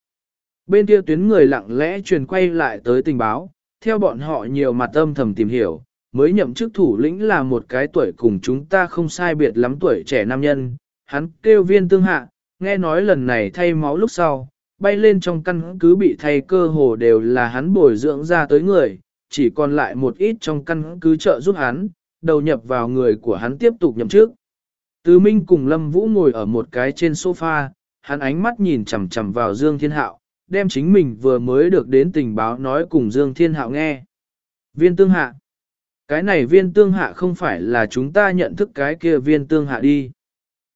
Bên kia tuyến người lặng lẽ truyền quay lại tới tình báo, theo bọn họ nhiều mặt âm thầm tìm hiểu, mới nhậm chức thủ lĩnh là một cái tuổi cùng chúng ta không sai biệt lắm tuổi trẻ nam nhân, hắn kêu viên tương hạ, nghe nói lần này thay máu lúc sau, bay lên trong căn cứ bị thay cơ hồ đều là hắn bồi dưỡng ra tới người, chỉ còn lại một ít trong căn cứ trợ giúp hắn, đầu nhập vào người của hắn tiếp tục nhậm chức. tứ Minh cùng Lâm Vũ ngồi ở một cái trên sofa, hắn ánh mắt nhìn chằm chằm vào Dương Thiên Hạo, đem chính mình vừa mới được đến tình báo nói cùng Dương Thiên Hạo nghe. Viên tương hạ. Cái này viên tương hạ không phải là chúng ta nhận thức cái kia viên tương hạ đi.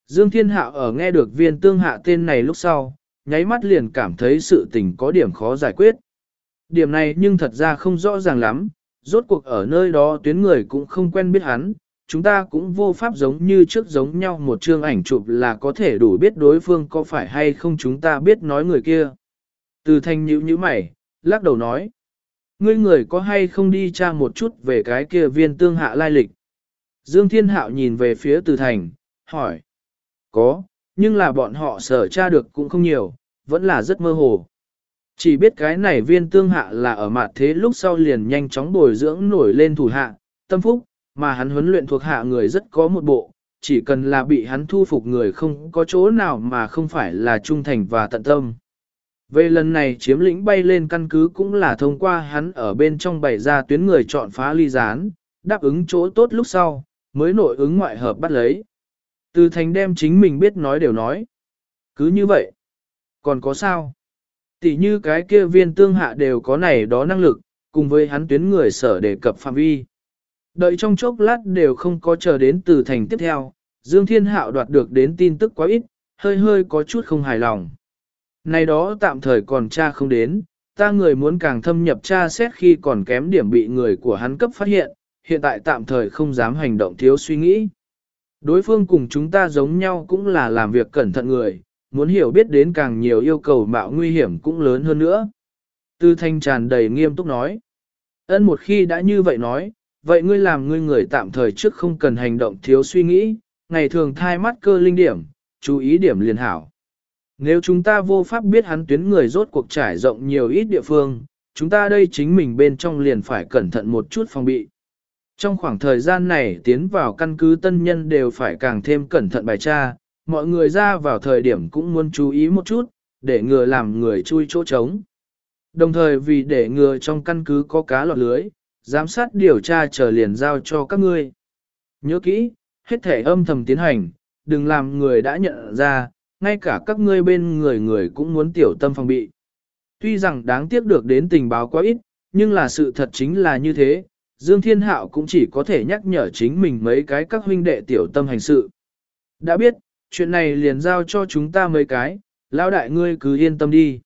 Dương Thiên Hạo ở nghe được viên tương hạ tên này lúc sau, nháy mắt liền cảm thấy sự tình có điểm khó giải quyết. Điểm này nhưng thật ra không rõ ràng lắm, rốt cuộc ở nơi đó tuyến người cũng không quen biết hắn, chúng ta cũng vô pháp giống như trước giống nhau một chương ảnh chụp là có thể đủ biết đối phương có phải hay không chúng ta biết nói người kia. Từ thanh nhữ như mày, lắc đầu nói. Ngươi người có hay không đi tra một chút về cái kia viên tương hạ lai lịch? Dương Thiên Hạo nhìn về phía từ thành, hỏi. Có, nhưng là bọn họ sở tra được cũng không nhiều, vẫn là rất mơ hồ. Chỉ biết cái này viên tương hạ là ở mặt thế lúc sau liền nhanh chóng bồi dưỡng nổi lên thủ hạ, tâm phúc, mà hắn huấn luyện thuộc hạ người rất có một bộ, chỉ cần là bị hắn thu phục người không có chỗ nào mà không phải là trung thành và tận tâm. Về lần này chiếm lĩnh bay lên căn cứ cũng là thông qua hắn ở bên trong bày ra tuyến người chọn phá ly gián, đáp ứng chỗ tốt lúc sau, mới nội ứng ngoại hợp bắt lấy. Từ thành đem chính mình biết nói đều nói. Cứ như vậy. Còn có sao? Tỷ như cái kia viên tương hạ đều có này đó năng lực, cùng với hắn tuyến người sở đề cập phạm vi. Đợi trong chốc lát đều không có chờ đến từ thành tiếp theo, Dương Thiên Hạo đoạt được đến tin tức quá ít, hơi hơi có chút không hài lòng. Này đó tạm thời còn cha không đến, ta người muốn càng thâm nhập tra xét khi còn kém điểm bị người của hắn cấp phát hiện, hiện tại tạm thời không dám hành động thiếu suy nghĩ. Đối phương cùng chúng ta giống nhau cũng là làm việc cẩn thận người, muốn hiểu biết đến càng nhiều yêu cầu mạo nguy hiểm cũng lớn hơn nữa. Tư thanh tràn đầy nghiêm túc nói. Ân một khi đã như vậy nói, vậy ngươi làm ngươi người tạm thời trước không cần hành động thiếu suy nghĩ, ngày thường thai mắt cơ linh điểm, chú ý điểm liền hảo. Nếu chúng ta vô pháp biết hắn tuyến người rốt cuộc trải rộng nhiều ít địa phương, chúng ta đây chính mình bên trong liền phải cẩn thận một chút phòng bị. Trong khoảng thời gian này tiến vào căn cứ tân nhân đều phải càng thêm cẩn thận bài tra, mọi người ra vào thời điểm cũng muốn chú ý một chút, để ngừa làm người chui chỗ trống. Đồng thời vì để ngừa trong căn cứ có cá lọt lưới, giám sát điều tra chờ liền giao cho các ngươi. Nhớ kỹ, hết thể âm thầm tiến hành, đừng làm người đã nhận ra, ngay cả các ngươi bên người người cũng muốn tiểu tâm phòng bị. Tuy rằng đáng tiếc được đến tình báo quá ít, nhưng là sự thật chính là như thế, Dương Thiên Hạo cũng chỉ có thể nhắc nhở chính mình mấy cái các huynh đệ tiểu tâm hành sự. Đã biết, chuyện này liền giao cho chúng ta mấy cái, lão đại ngươi cứ yên tâm đi.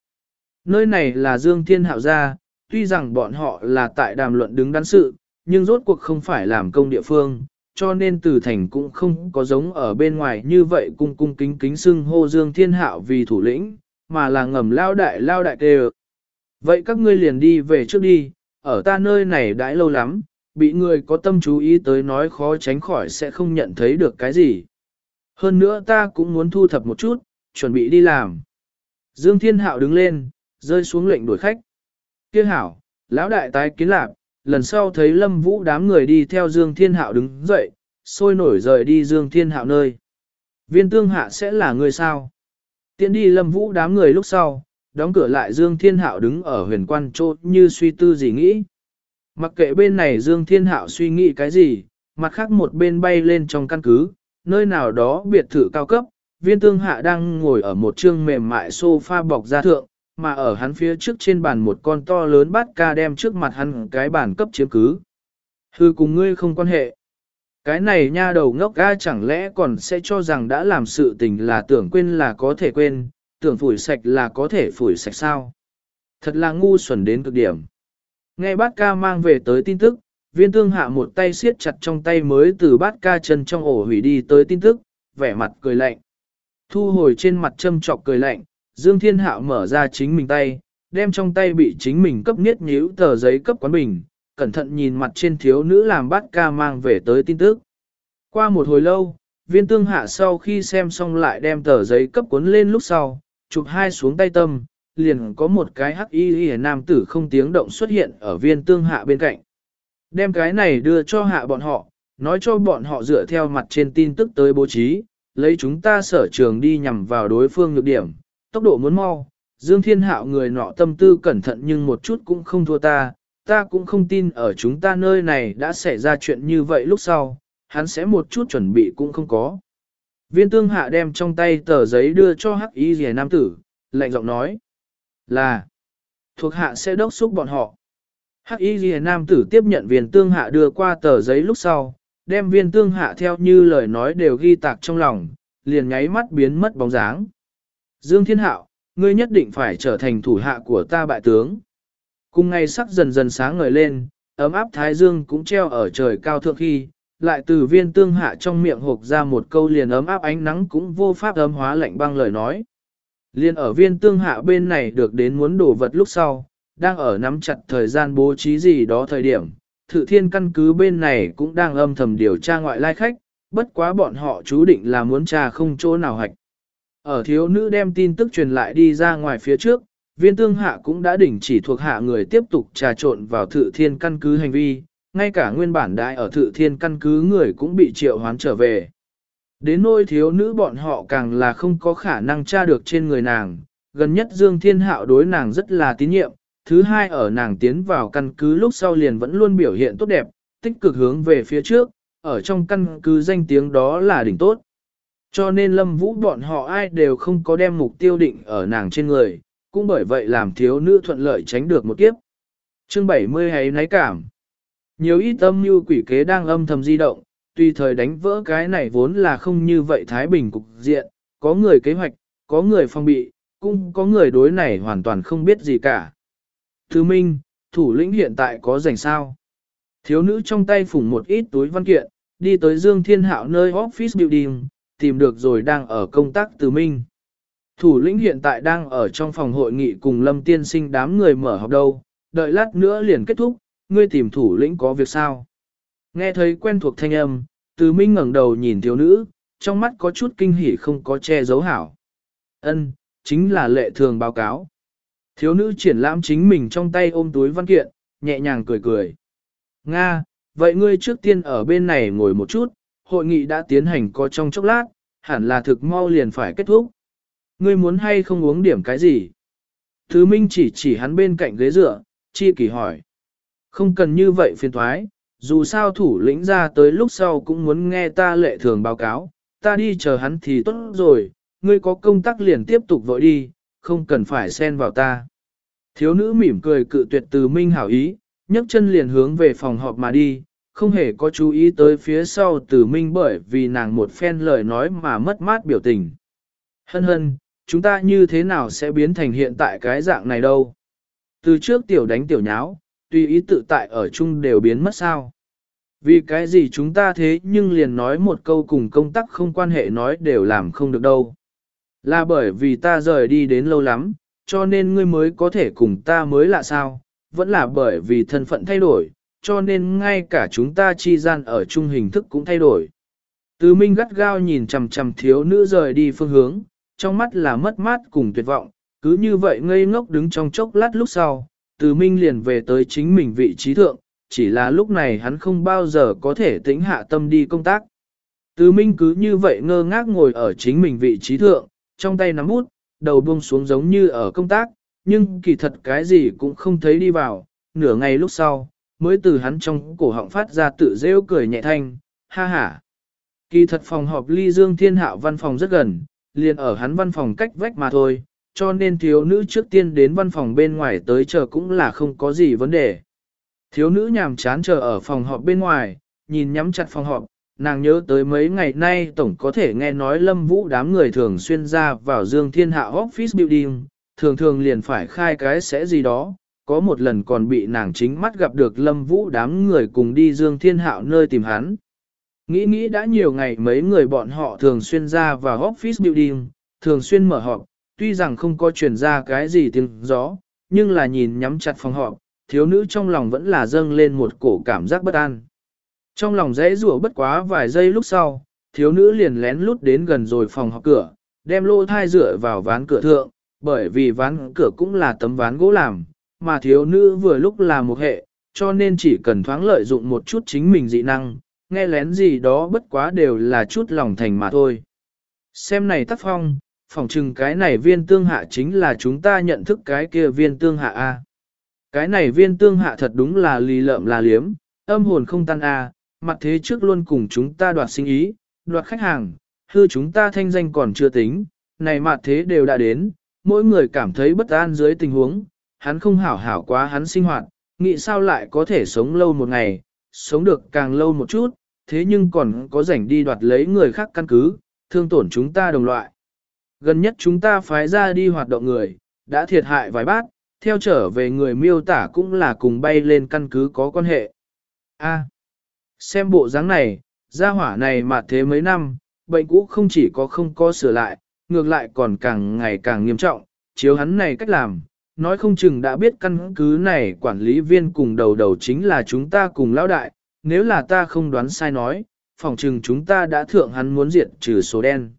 Nơi này là Dương Thiên Hạo gia, tuy rằng bọn họ là tại đàm luận đứng đắn sự, nhưng rốt cuộc không phải làm công địa phương, cho nên từ thành cũng không có giống ở bên ngoài như vậy cung cung kính kính xưng hô Dương Thiên Hạo vì thủ lĩnh, mà là ngầm lao đại lao đại đều. Vậy các ngươi liền đi về trước đi, ở ta nơi này đãi lâu lắm, bị người có tâm chú ý tới nói khó tránh khỏi sẽ không nhận thấy được cái gì. Hơn nữa ta cũng muốn thu thập một chút, chuẩn bị đi làm. Dương Thiên Hạo đứng lên, rơi xuống lệnh đuổi khách. Kia hảo, lão đại tái kiến lạc, lần sau thấy Lâm Vũ đám người đi theo Dương Thiên Hạo đứng dậy, sôi nổi rời đi Dương Thiên Hạo nơi. Viên tương hạ sẽ là người sao? tiến đi Lâm Vũ đám người lúc sau, đóng cửa lại Dương Thiên Hạo đứng ở huyền quan trốn như suy tư gì nghĩ. Mặc kệ bên này Dương Thiên Hạo suy nghĩ cái gì, mặt khác một bên bay lên trong căn cứ, nơi nào đó biệt thự cao cấp, viên tương hạ đang ngồi ở một chương mềm mại sofa bọc da thượng, mà ở hắn phía trước trên bàn một con to lớn bát ca đem trước mặt hắn cái bàn cấp chiếm cứ. Hư cùng ngươi không quan hệ. Cái này nha đầu ngốc ga chẳng lẽ còn sẽ cho rằng đã làm sự tình là tưởng quên là có thể quên, tưởng phủi sạch là có thể phủi sạch sao. Thật là ngu xuẩn đến cực điểm. Nghe bát ca mang về tới tin tức, viên tương hạ một tay siết chặt trong tay mới từ bát ca chân trong ổ hủy đi tới tin tức, vẻ mặt cười lạnh. Thu hồi trên mặt châm trọc cười lạnh, Dương Thiên Hạo mở ra chính mình tay, đem trong tay bị chính mình cấp niết nhíu tờ giấy cấp quán bình, cẩn thận nhìn mặt trên thiếu nữ làm bát ca mang về tới tin tức. Qua một hồi lâu, viên tương hạ sau khi xem xong lại đem tờ giấy cấp cuốn lên lúc sau, chụp hai xuống tay tâm, liền có một cái hắc y y nam tử không tiếng động xuất hiện ở viên tương hạ bên cạnh. Đem cái này đưa cho hạ bọn họ, nói cho bọn họ dựa theo mặt trên tin tức tới bố trí, lấy chúng ta sở trường đi nhằm vào đối phương nhược điểm, tốc độ muốn mau. Dương Thiên Hạo người nọ tâm tư cẩn thận nhưng một chút cũng không thua ta, ta cũng không tin ở chúng ta nơi này đã xảy ra chuyện như vậy lúc sau, hắn sẽ một chút chuẩn bị cũng không có. Viên tương hạ đem trong tay tờ giấy đưa cho hắc y rìa nam tử, lạnh giọng nói là thuộc hạ sẽ đốc xúc bọn họ. Hắc y Liễu nam tử tiếp nhận viên tương hạ đưa qua tờ giấy lúc sau, đem viên tương hạ theo như lời nói đều ghi tạc trong lòng, liền nháy mắt biến mất bóng dáng. Dương Thiên Hạo, ngươi nhất định phải trở thành thủ hạ của ta bại tướng. Cùng ngày sắc dần dần sáng ngời lên, ấm áp thái dương cũng treo ở trời cao thượng khi, lại từ viên tương hạ trong miệng hộp ra một câu liền ấm áp ánh nắng cũng vô pháp ấm hóa lạnh băng lời nói. Liên ở viên tương hạ bên này được đến muốn đổ vật lúc sau, đang ở nắm chặt thời gian bố trí gì đó thời điểm, thự thiên căn cứ bên này cũng đang âm thầm điều tra ngoại lai khách, bất quá bọn họ chú định là muốn trà không chỗ nào hạch. Ở thiếu nữ đem tin tức truyền lại đi ra ngoài phía trước, viên tương hạ cũng đã đỉnh chỉ thuộc hạ người tiếp tục trà trộn vào thự thiên căn cứ hành vi, ngay cả nguyên bản đại ở thự thiên căn cứ người cũng bị triệu hoán trở về. Đến nôi thiếu nữ bọn họ càng là không có khả năng tra được trên người nàng, gần nhất Dương Thiên Hạo đối nàng rất là tín nhiệm, thứ hai ở nàng tiến vào căn cứ lúc sau liền vẫn luôn biểu hiện tốt đẹp, tích cực hướng về phía trước, ở trong căn cứ danh tiếng đó là đỉnh tốt. Cho nên lâm vũ bọn họ ai đều không có đem mục tiêu định ở nàng trên người, cũng bởi vậy làm thiếu nữ thuận lợi tránh được một kiếp. Chương 70 hãy náy cảm. Nhiều ít âm như quỷ kế đang âm thầm di động, tùy thời đánh vỡ cái này vốn là không như vậy Thái Bình cục diện, có người kế hoạch, có người phong bị, cũng có người đối này hoàn toàn không biết gì cả. Thứ minh, thủ lĩnh hiện tại có rảnh sao? Thiếu nữ trong tay phủng một ít túi văn kiện, đi tới Dương Thiên Hạo nơi office building, tìm được rồi đang ở công tác từ minh. Thủ lĩnh hiện tại đang ở trong phòng hội nghị cùng Lâm Tiên Sinh đám người mở họp đâu, đợi lát nữa liền kết thúc, ngươi tìm thủ lĩnh có việc sao? Nghe thấy quen thuộc thanh âm, từ minh ngẩng đầu nhìn thiếu nữ, trong mắt có chút kinh hỉ không có che giấu hảo. Ân, chính là lệ thường báo cáo. Thiếu nữ triển lãm chính mình trong tay ôm túi văn kiện, nhẹ nhàng cười cười. Nga, vậy ngươi trước tiên ở bên này ngồi một chút, hội nghị đã tiến hành có trong chốc lát, hẳn là thực mau liền phải kết thúc. Ngươi muốn hay không uống điểm cái gì? Thứ Minh chỉ chỉ hắn bên cạnh ghế dựa, chi kỳ hỏi. Không cần như vậy phiền thoái, dù sao thủ lĩnh ra tới lúc sau cũng muốn nghe ta lệ thường báo cáo, ta đi chờ hắn thì tốt rồi, ngươi có công tác liền tiếp tục vội đi, không cần phải xen vào ta. Thiếu nữ mỉm cười cự tuyệt từ Minh hảo ý, nhấc chân liền hướng về phòng họp mà đi, không hề có chú ý tới phía sau từ Minh bởi vì nàng một phen lời nói mà mất mát biểu tình. Hân hân, chúng ta như thế nào sẽ biến thành hiện tại cái dạng này đâu? Từ trước tiểu đánh tiểu nháo, tùy ý tự tại ở chung đều biến mất sao? Vì cái gì chúng ta thế nhưng liền nói một câu cùng công tác không quan hệ nói đều làm không được đâu. Là bởi vì ta rời đi đến lâu lắm, cho nên ngươi mới có thể cùng ta mới lạ sao, vẫn là bởi vì thân phận thay đổi, cho nên ngay cả chúng ta chi gian ở chung hình thức cũng thay đổi. Từ Minh gắt gao nhìn chằm chằm thiếu nữ rời đi phương hướng, trong mắt là mất mát cùng tuyệt vọng, cứ như vậy ngây ngốc đứng trong chốc lát lúc sau, Từ Minh liền về tới chính mình vị trí thượng, chỉ là lúc này hắn không bao giờ có thể tĩnh hạ tâm đi công tác. Từ Minh cứ như vậy ngơ ngác ngồi ở chính mình vị trí thượng, trong tay nắm bút, đầu buông xuống giống như ở công tác, nhưng kỳ thật cái gì cũng không thấy đi vào, nửa ngày lúc sau, mới từ hắn trong cổ họng phát ra tự rêu cười nhẹ thanh, ha ha. Kỳ thật phòng họp ly dương thiên hạo văn phòng rất gần, liền ở hắn văn phòng cách vách mà thôi, cho nên thiếu nữ trước tiên đến văn phòng bên ngoài tới chờ cũng là không có gì vấn đề. Thiếu nữ nhàm chán chờ ở phòng họp bên ngoài, nhìn nhắm chặt phòng họp, nàng nhớ tới mấy ngày nay tổng có thể nghe nói lâm vũ đám người thường xuyên ra vào dương thiên hạ office building, thường thường liền phải khai cái sẽ gì đó, có một lần còn bị nàng chính mắt gặp được lâm vũ đám người cùng đi dương thiên hạo nơi tìm hắn. Nghĩ nghĩ đã nhiều ngày mấy người bọn họ thường xuyên ra vào office building, thường xuyên mở họp, tuy rằng không có truyền ra cái gì tiếng gió, nhưng là nhìn nhắm chặt phòng họp, thiếu nữ trong lòng vẫn là dâng lên một cổ cảm giác bất an. Trong lòng dễ rủa bất quá vài giây lúc sau, thiếu nữ liền lén lút đến gần rồi phòng họp cửa, đem lô thai rửa vào ván cửa thượng, bởi vì ván cửa cũng là tấm ván gỗ làm, mà thiếu nữ vừa lúc là một hệ, cho nên chỉ cần thoáng lợi dụng một chút chính mình dị năng, nghe lén gì đó bất quá đều là chút lòng thành mà thôi. Xem này tác phong, phòng trừng cái này viên tương hạ chính là chúng ta nhận thức cái kia viên tương hạ A. Cái này viên tương hạ thật đúng là lì lợm là liếm, âm hồn không tan A, mặt thế trước luôn cùng chúng ta đoạt sinh ý, đoạt khách hàng, hư chúng ta thanh danh còn chưa tính, này mặt thế đều đã đến, mỗi người cảm thấy bất an dưới tình huống, hắn không hảo hảo quá hắn sinh hoạt, nghĩ sao lại có thể sống lâu một ngày, sống được càng lâu một chút, thế nhưng còn có rảnh đi đoạt lấy người khác căn cứ, thương tổn chúng ta đồng loại. Gần nhất chúng ta phái ra đi hoạt động người, đã thiệt hại vài bát, theo trở về người miêu tả cũng là cùng bay lên căn cứ có quan hệ. A xem bộ dáng này, gia hỏa này mà thế mấy năm, bệnh cũ không chỉ có không có sửa lại, ngược lại còn càng ngày càng nghiêm trọng, chiếu hắn này cách làm, nói không chừng đã biết căn cứ này quản lý viên cùng đầu đầu chính là chúng ta cùng lão đại, nếu là ta không đoán sai nói, phòng chừng chúng ta đã thượng hắn muốn diệt trừ số đen.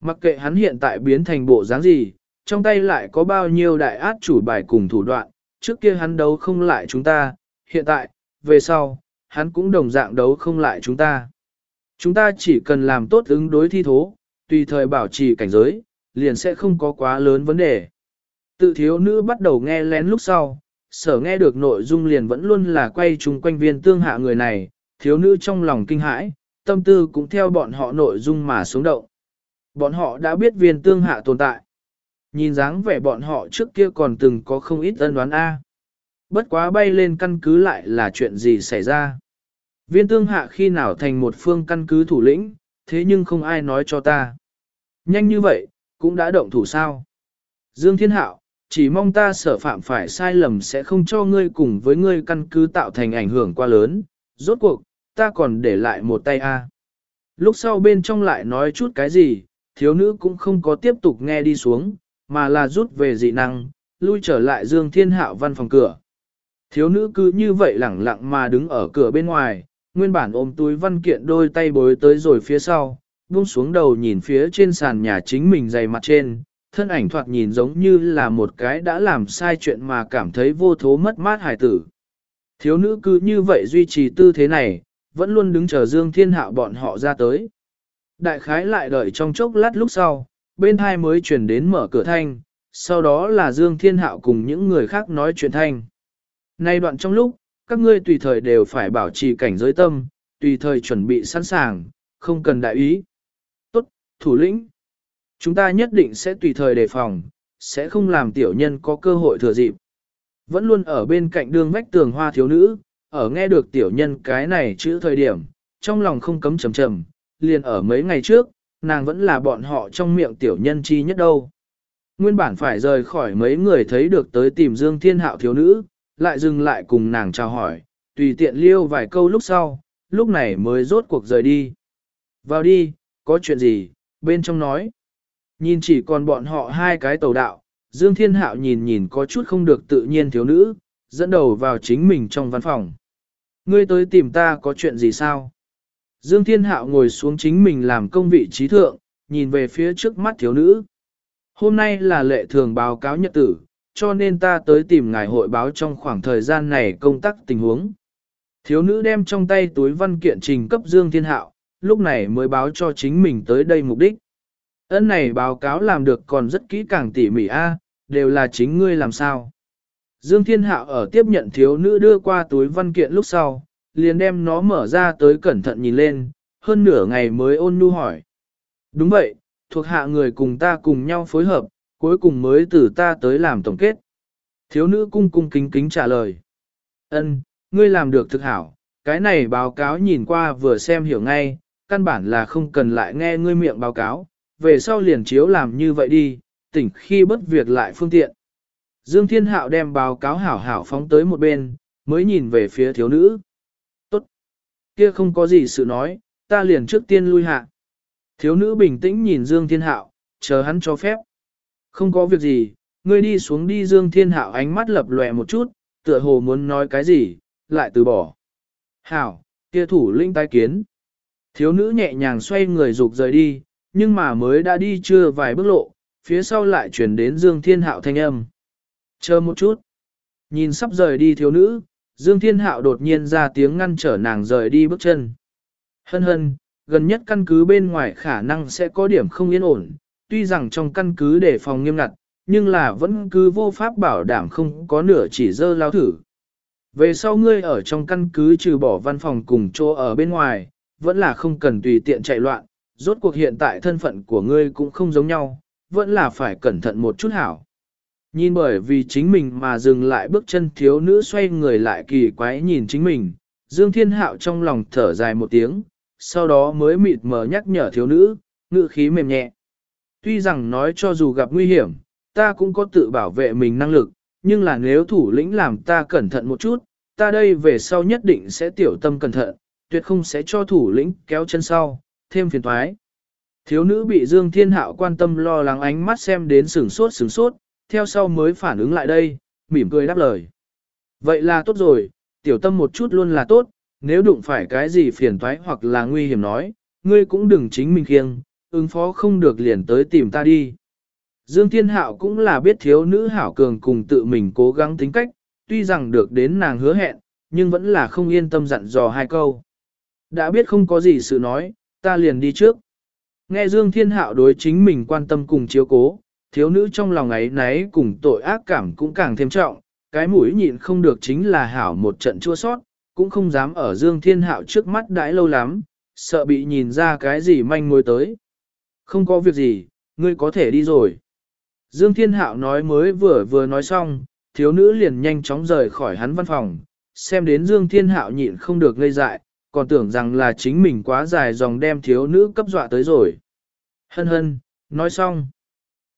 Mặc kệ hắn hiện tại biến thành bộ dáng gì, trong tay lại có bao nhiêu đại át chủ bài cùng thủ đoạn, trước kia hắn đấu không lại chúng ta, hiện tại, về sau, hắn cũng đồng dạng đấu không lại chúng ta. Chúng ta chỉ cần làm tốt ứng đối thi thố, tùy thời bảo trì cảnh giới, liền sẽ không có quá lớn vấn đề. Tự thiếu nữ bắt đầu nghe lén lúc sau, sở nghe được nội dung liền vẫn luôn là quay chung quanh viên tương hạ người này, thiếu nữ trong lòng kinh hãi, tâm tư cũng theo bọn họ nội dung mà xuống động. Bọn họ đã biết viên tương hạ tồn tại. Nhìn dáng vẻ bọn họ trước kia còn từng có không ít ân đoán A. Bất quá bay lên căn cứ lại là chuyện gì xảy ra. Viên tương hạ khi nào thành một phương căn cứ thủ lĩnh, thế nhưng không ai nói cho ta. Nhanh như vậy, cũng đã động thủ sao. Dương Thiên Hạo, chỉ mong ta sở phạm phải sai lầm sẽ không cho ngươi cùng với ngươi căn cứ tạo thành ảnh hưởng quá lớn, rốt cuộc, ta còn để lại một tay a. Lúc sau bên trong lại nói chút cái gì, thiếu nữ cũng không có tiếp tục nghe đi xuống, mà là rút về dị năng, lui trở lại Dương Thiên Hạo văn phòng cửa. Thiếu nữ cứ như vậy lẳng lặng mà đứng ở cửa bên ngoài, nguyên bản ôm túi văn kiện đôi tay bối tới rồi phía sau, buông xuống đầu nhìn phía trên sàn nhà chính mình dày mặt trên, thân ảnh thoạt nhìn giống như là một cái đã làm sai chuyện mà cảm thấy vô thố mất mát hài tử. Thiếu nữ cứ như vậy duy trì tư thế này, vẫn luôn đứng chờ Dương Thiên Hạo bọn họ ra tới. Đại khái lại đợi trong chốc lát lúc sau, bên hai mới chuyển đến mở cửa thanh, sau đó là Dương Thiên Hạo cùng những người khác nói chuyện thanh. Nay đoạn trong lúc, các ngươi tùy thời đều phải bảo trì cảnh giới tâm, tùy thời chuẩn bị sẵn sàng, không cần đại ý. Tốt, thủ lĩnh. Chúng ta nhất định sẽ tùy thời đề phòng, sẽ không làm tiểu nhân có cơ hội thừa dịp. Vẫn luôn ở bên cạnh đường vách tường hoa thiếu nữ, ở nghe được tiểu nhân cái này chữ thời điểm, trong lòng không cấm trầm trầm, liền ở mấy ngày trước, nàng vẫn là bọn họ trong miệng tiểu nhân chi nhất đâu. Nguyên bản phải rời khỏi mấy người thấy được tới tìm Dương Thiên Hạo thiếu nữ, lại dừng lại cùng nàng chào hỏi, tùy tiện liêu vài câu lúc sau, lúc này mới rốt cuộc rời đi. Vào đi, có chuyện gì, bên trong nói. Nhìn chỉ còn bọn họ hai cái tàu đạo, Dương Thiên Hạo nhìn nhìn có chút không được tự nhiên thiếu nữ, dẫn đầu vào chính mình trong văn phòng. Ngươi tới tìm ta có chuyện gì sao? Dương Thiên Hạo ngồi xuống chính mình làm công vị trí thượng, nhìn về phía trước mắt thiếu nữ. Hôm nay là lệ thường báo cáo nhật tử, cho nên ta tới tìm ngài hội báo trong khoảng thời gian này công tác tình huống. Thiếu nữ đem trong tay túi văn kiện trình cấp Dương Thiên Hạo, lúc này mới báo cho chính mình tới đây mục đích. Ấn này báo cáo làm được còn rất kỹ càng tỉ mỉ a, đều là chính ngươi làm sao. Dương Thiên Hạo ở tiếp nhận thiếu nữ đưa qua túi văn kiện lúc sau, liền đem nó mở ra tới cẩn thận nhìn lên, hơn nửa ngày mới ôn nhu hỏi. Đúng vậy, thuộc hạ người cùng ta cùng nhau phối hợp, cuối cùng mới từ ta tới làm tổng kết. Thiếu nữ cung cung kính kính trả lời. Ân, ngươi làm được thực hảo, cái này báo cáo nhìn qua vừa xem hiểu ngay, căn bản là không cần lại nghe ngươi miệng báo cáo, về sau liền chiếu làm như vậy đi, tỉnh khi bất việc lại phương tiện. Dương Thiên Hạo đem báo cáo hảo hảo phóng tới một bên, mới nhìn về phía thiếu nữ. Tốt. Kia không có gì sự nói, ta liền trước tiên lui hạ. Thiếu nữ bình tĩnh nhìn Dương Thiên Hạo, chờ hắn cho phép. Không có việc gì, ngươi đi xuống đi Dương Thiên Hạo ánh mắt lập lòe một chút, tựa hồ muốn nói cái gì, lại từ bỏ. Hảo, kia thủ linh tái kiến. Thiếu nữ nhẹ nhàng xoay người rục rời đi, nhưng mà mới đã đi chưa vài bước lộ, phía sau lại chuyển đến Dương Thiên Hạo thanh âm. Chờ một chút. Nhìn sắp rời đi thiếu nữ, Dương Thiên Hạo đột nhiên ra tiếng ngăn trở nàng rời đi bước chân. Hân hân, gần nhất căn cứ bên ngoài khả năng sẽ có điểm không yên ổn, tuy rằng trong căn cứ để phòng nghiêm ngặt, nhưng là vẫn cứ vô pháp bảo đảm không có nửa chỉ dơ lao thử. Về sau ngươi ở trong căn cứ trừ bỏ văn phòng cùng chỗ ở bên ngoài, vẫn là không cần tùy tiện chạy loạn, rốt cuộc hiện tại thân phận của ngươi cũng không giống nhau, vẫn là phải cẩn thận một chút hảo. Nhìn bởi vì chính mình mà dừng lại bước chân thiếu nữ xoay người lại kỳ quái nhìn chính mình, Dương Thiên Hạo trong lòng thở dài một tiếng, sau đó mới mịt mờ nhắc nhở thiếu nữ, ngữ khí mềm nhẹ. Tuy rằng nói cho dù gặp nguy hiểm, ta cũng có tự bảo vệ mình năng lực, nhưng là nếu thủ lĩnh làm ta cẩn thận một chút, ta đây về sau nhất định sẽ tiểu tâm cẩn thận, tuyệt không sẽ cho thủ lĩnh kéo chân sau, thêm phiền toái. Thiếu nữ bị Dương Thiên Hạo quan tâm lo lắng ánh mắt xem đến sửng sốt sửng sốt, theo sau mới phản ứng lại đây, mỉm cười đáp lời. Vậy là tốt rồi, tiểu tâm một chút luôn là tốt, nếu đụng phải cái gì phiền toái hoặc là nguy hiểm nói, ngươi cũng đừng chính mình khiêng, ứng phó không được liền tới tìm ta đi. Dương Thiên Hạo cũng là biết thiếu nữ hảo cường cùng tự mình cố gắng tính cách, tuy rằng được đến nàng hứa hẹn, nhưng vẫn là không yên tâm dặn dò hai câu. Đã biết không có gì sự nói, ta liền đi trước. Nghe Dương Thiên Hạo đối chính mình quan tâm cùng chiếu cố, thiếu nữ trong lòng ấy náy cùng tội ác cảm cũng càng thêm trọng, cái mũi nhịn không được chính là hảo một trận chua sót, cũng không dám ở Dương Thiên Hạo trước mắt đãi lâu lắm, sợ bị nhìn ra cái gì manh mối tới. Không có việc gì, ngươi có thể đi rồi. Dương Thiên Hạo nói mới vừa vừa nói xong, thiếu nữ liền nhanh chóng rời khỏi hắn văn phòng, xem đến Dương Thiên Hạo nhịn không được ngây dại, còn tưởng rằng là chính mình quá dài dòng đem thiếu nữ cấp dọa tới rồi. Hân hân, nói xong.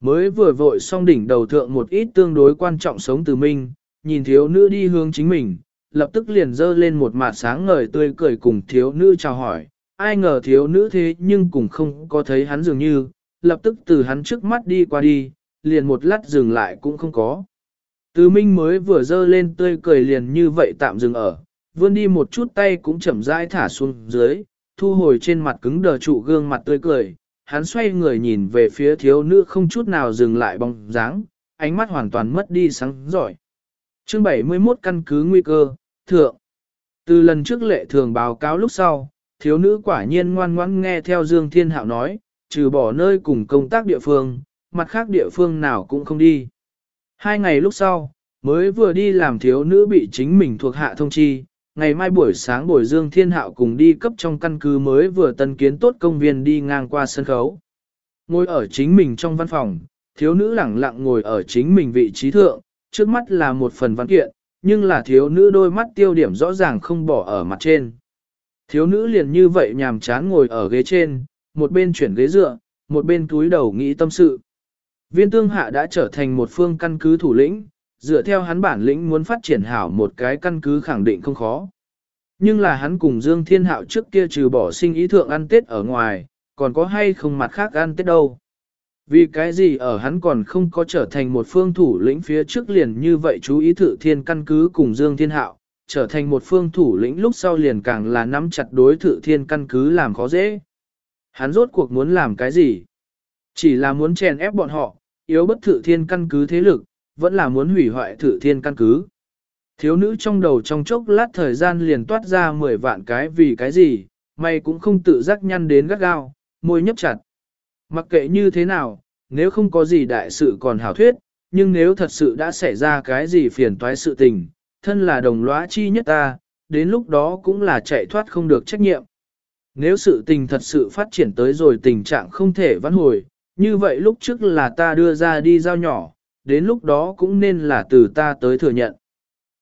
Mới vừa vội xong đỉnh đầu thượng một ít tương đối quan trọng sống từ mình, nhìn thiếu nữ đi hướng chính mình, lập tức liền dơ lên một mặt sáng ngời tươi cười cùng thiếu nữ chào hỏi. Ai ngờ thiếu nữ thế nhưng cũng không có thấy hắn dường như, lập tức từ hắn trước mắt đi qua đi, liền một lát dừng lại cũng không có. Từ minh mới vừa dơ lên tươi cười liền như vậy tạm dừng ở, vươn đi một chút tay cũng chậm rãi thả xuống dưới, thu hồi trên mặt cứng đờ trụ gương mặt tươi cười, hắn xoay người nhìn về phía thiếu nữ không chút nào dừng lại bóng dáng, ánh mắt hoàn toàn mất đi sáng giỏi. Chương 71 căn cứ nguy cơ, thượng. Từ lần trước lệ thường báo cáo lúc sau, thiếu nữ quả nhiên ngoan ngoãn nghe theo Dương Thiên Hạo nói, trừ bỏ nơi cùng công tác địa phương, mặt khác địa phương nào cũng không đi. Hai ngày lúc sau, mới vừa đi làm thiếu nữ bị chính mình thuộc hạ thông chi, ngày mai buổi sáng buổi Dương Thiên Hạo cùng đi cấp trong căn cứ mới vừa tân kiến tốt công viên đi ngang qua sân khấu. Ngồi ở chính mình trong văn phòng, thiếu nữ lẳng lặng ngồi ở chính mình vị trí thượng, trước mắt là một phần văn kiện, nhưng là thiếu nữ đôi mắt tiêu điểm rõ ràng không bỏ ở mặt trên. Thiếu nữ liền như vậy nhàm chán ngồi ở ghế trên, một bên chuyển ghế dựa, một bên túi đầu nghĩ tâm sự. Viên tương hạ đã trở thành một phương căn cứ thủ lĩnh, dựa theo hắn bản lĩnh muốn phát triển hảo một cái căn cứ khẳng định không khó. Nhưng là hắn cùng Dương Thiên Hạo trước kia trừ bỏ sinh ý thượng ăn Tết ở ngoài, còn có hay không mặt khác ăn Tết đâu. Vì cái gì ở hắn còn không có trở thành một phương thủ lĩnh phía trước liền như vậy chú ý thử thiên căn cứ cùng Dương Thiên Hạo, trở thành một phương thủ lĩnh lúc sau liền càng là nắm chặt đối thự thiên căn cứ làm khó dễ. Hắn rốt cuộc muốn làm cái gì? Chỉ là muốn chèn ép bọn họ, yếu bất thự thiên căn cứ thế lực, vẫn là muốn hủy hoại thự thiên căn cứ. Thiếu nữ trong đầu trong chốc lát thời gian liền toát ra 10 vạn cái vì cái gì, mày cũng không tự giác nhăn đến gắt gao, môi nhấp chặt. Mặc kệ như thế nào, nếu không có gì đại sự còn hảo thuyết, nhưng nếu thật sự đã xảy ra cái gì phiền toái sự tình, thân là đồng lõa chi nhất ta, đến lúc đó cũng là chạy thoát không được trách nhiệm. Nếu sự tình thật sự phát triển tới rồi tình trạng không thể vãn hồi, như vậy lúc trước là ta đưa ra đi giao nhỏ, đến lúc đó cũng nên là từ ta tới thừa nhận.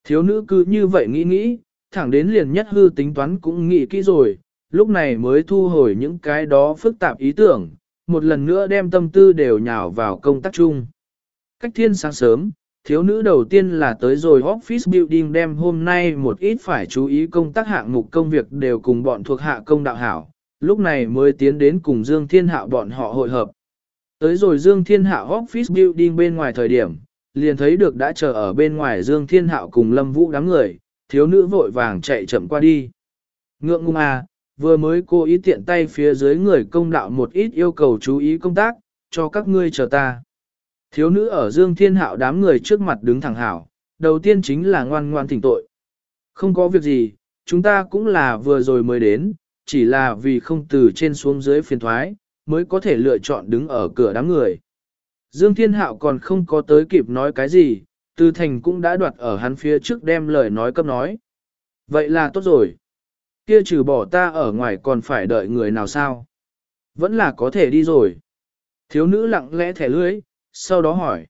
Thiếu nữ cứ như vậy nghĩ nghĩ, thẳng đến liền nhất hư tính toán cũng nghĩ kỹ rồi, lúc này mới thu hồi những cái đó phức tạp ý tưởng, một lần nữa đem tâm tư đều nhào vào công tác chung. Cách thiên sáng sớm, thiếu nữ đầu tiên là tới rồi office building đem hôm nay một ít phải chú ý công tác hạng mục công việc đều cùng bọn thuộc hạ công đạo hảo, lúc này mới tiến đến cùng Dương Thiên Hạo bọn họ hội hợp. Tới rồi Dương Thiên Hạo office building bên ngoài thời điểm, liền thấy được đã chờ ở bên ngoài Dương Thiên Hạo cùng Lâm Vũ đám người, thiếu nữ vội vàng chạy chậm qua đi. Ngượng ngùng à, vừa mới cô ý tiện tay phía dưới người công đạo một ít yêu cầu chú ý công tác, cho các ngươi chờ ta. Thiếu nữ ở Dương Thiên Hạo đám người trước mặt đứng thẳng hảo, đầu tiên chính là ngoan ngoan thỉnh tội. Không có việc gì, chúng ta cũng là vừa rồi mới đến, chỉ là vì không từ trên xuống dưới phiền thoái, mới có thể lựa chọn đứng ở cửa đám người. Dương Thiên Hạo còn không có tới kịp nói cái gì, Tư Thành cũng đã đoạt ở hắn phía trước đem lời nói cấp nói. Vậy là tốt rồi. Kia trừ bỏ ta ở ngoài còn phải đợi người nào sao? Vẫn là có thể đi rồi. Thiếu nữ lặng lẽ thẻ lưới, sau đó hỏi.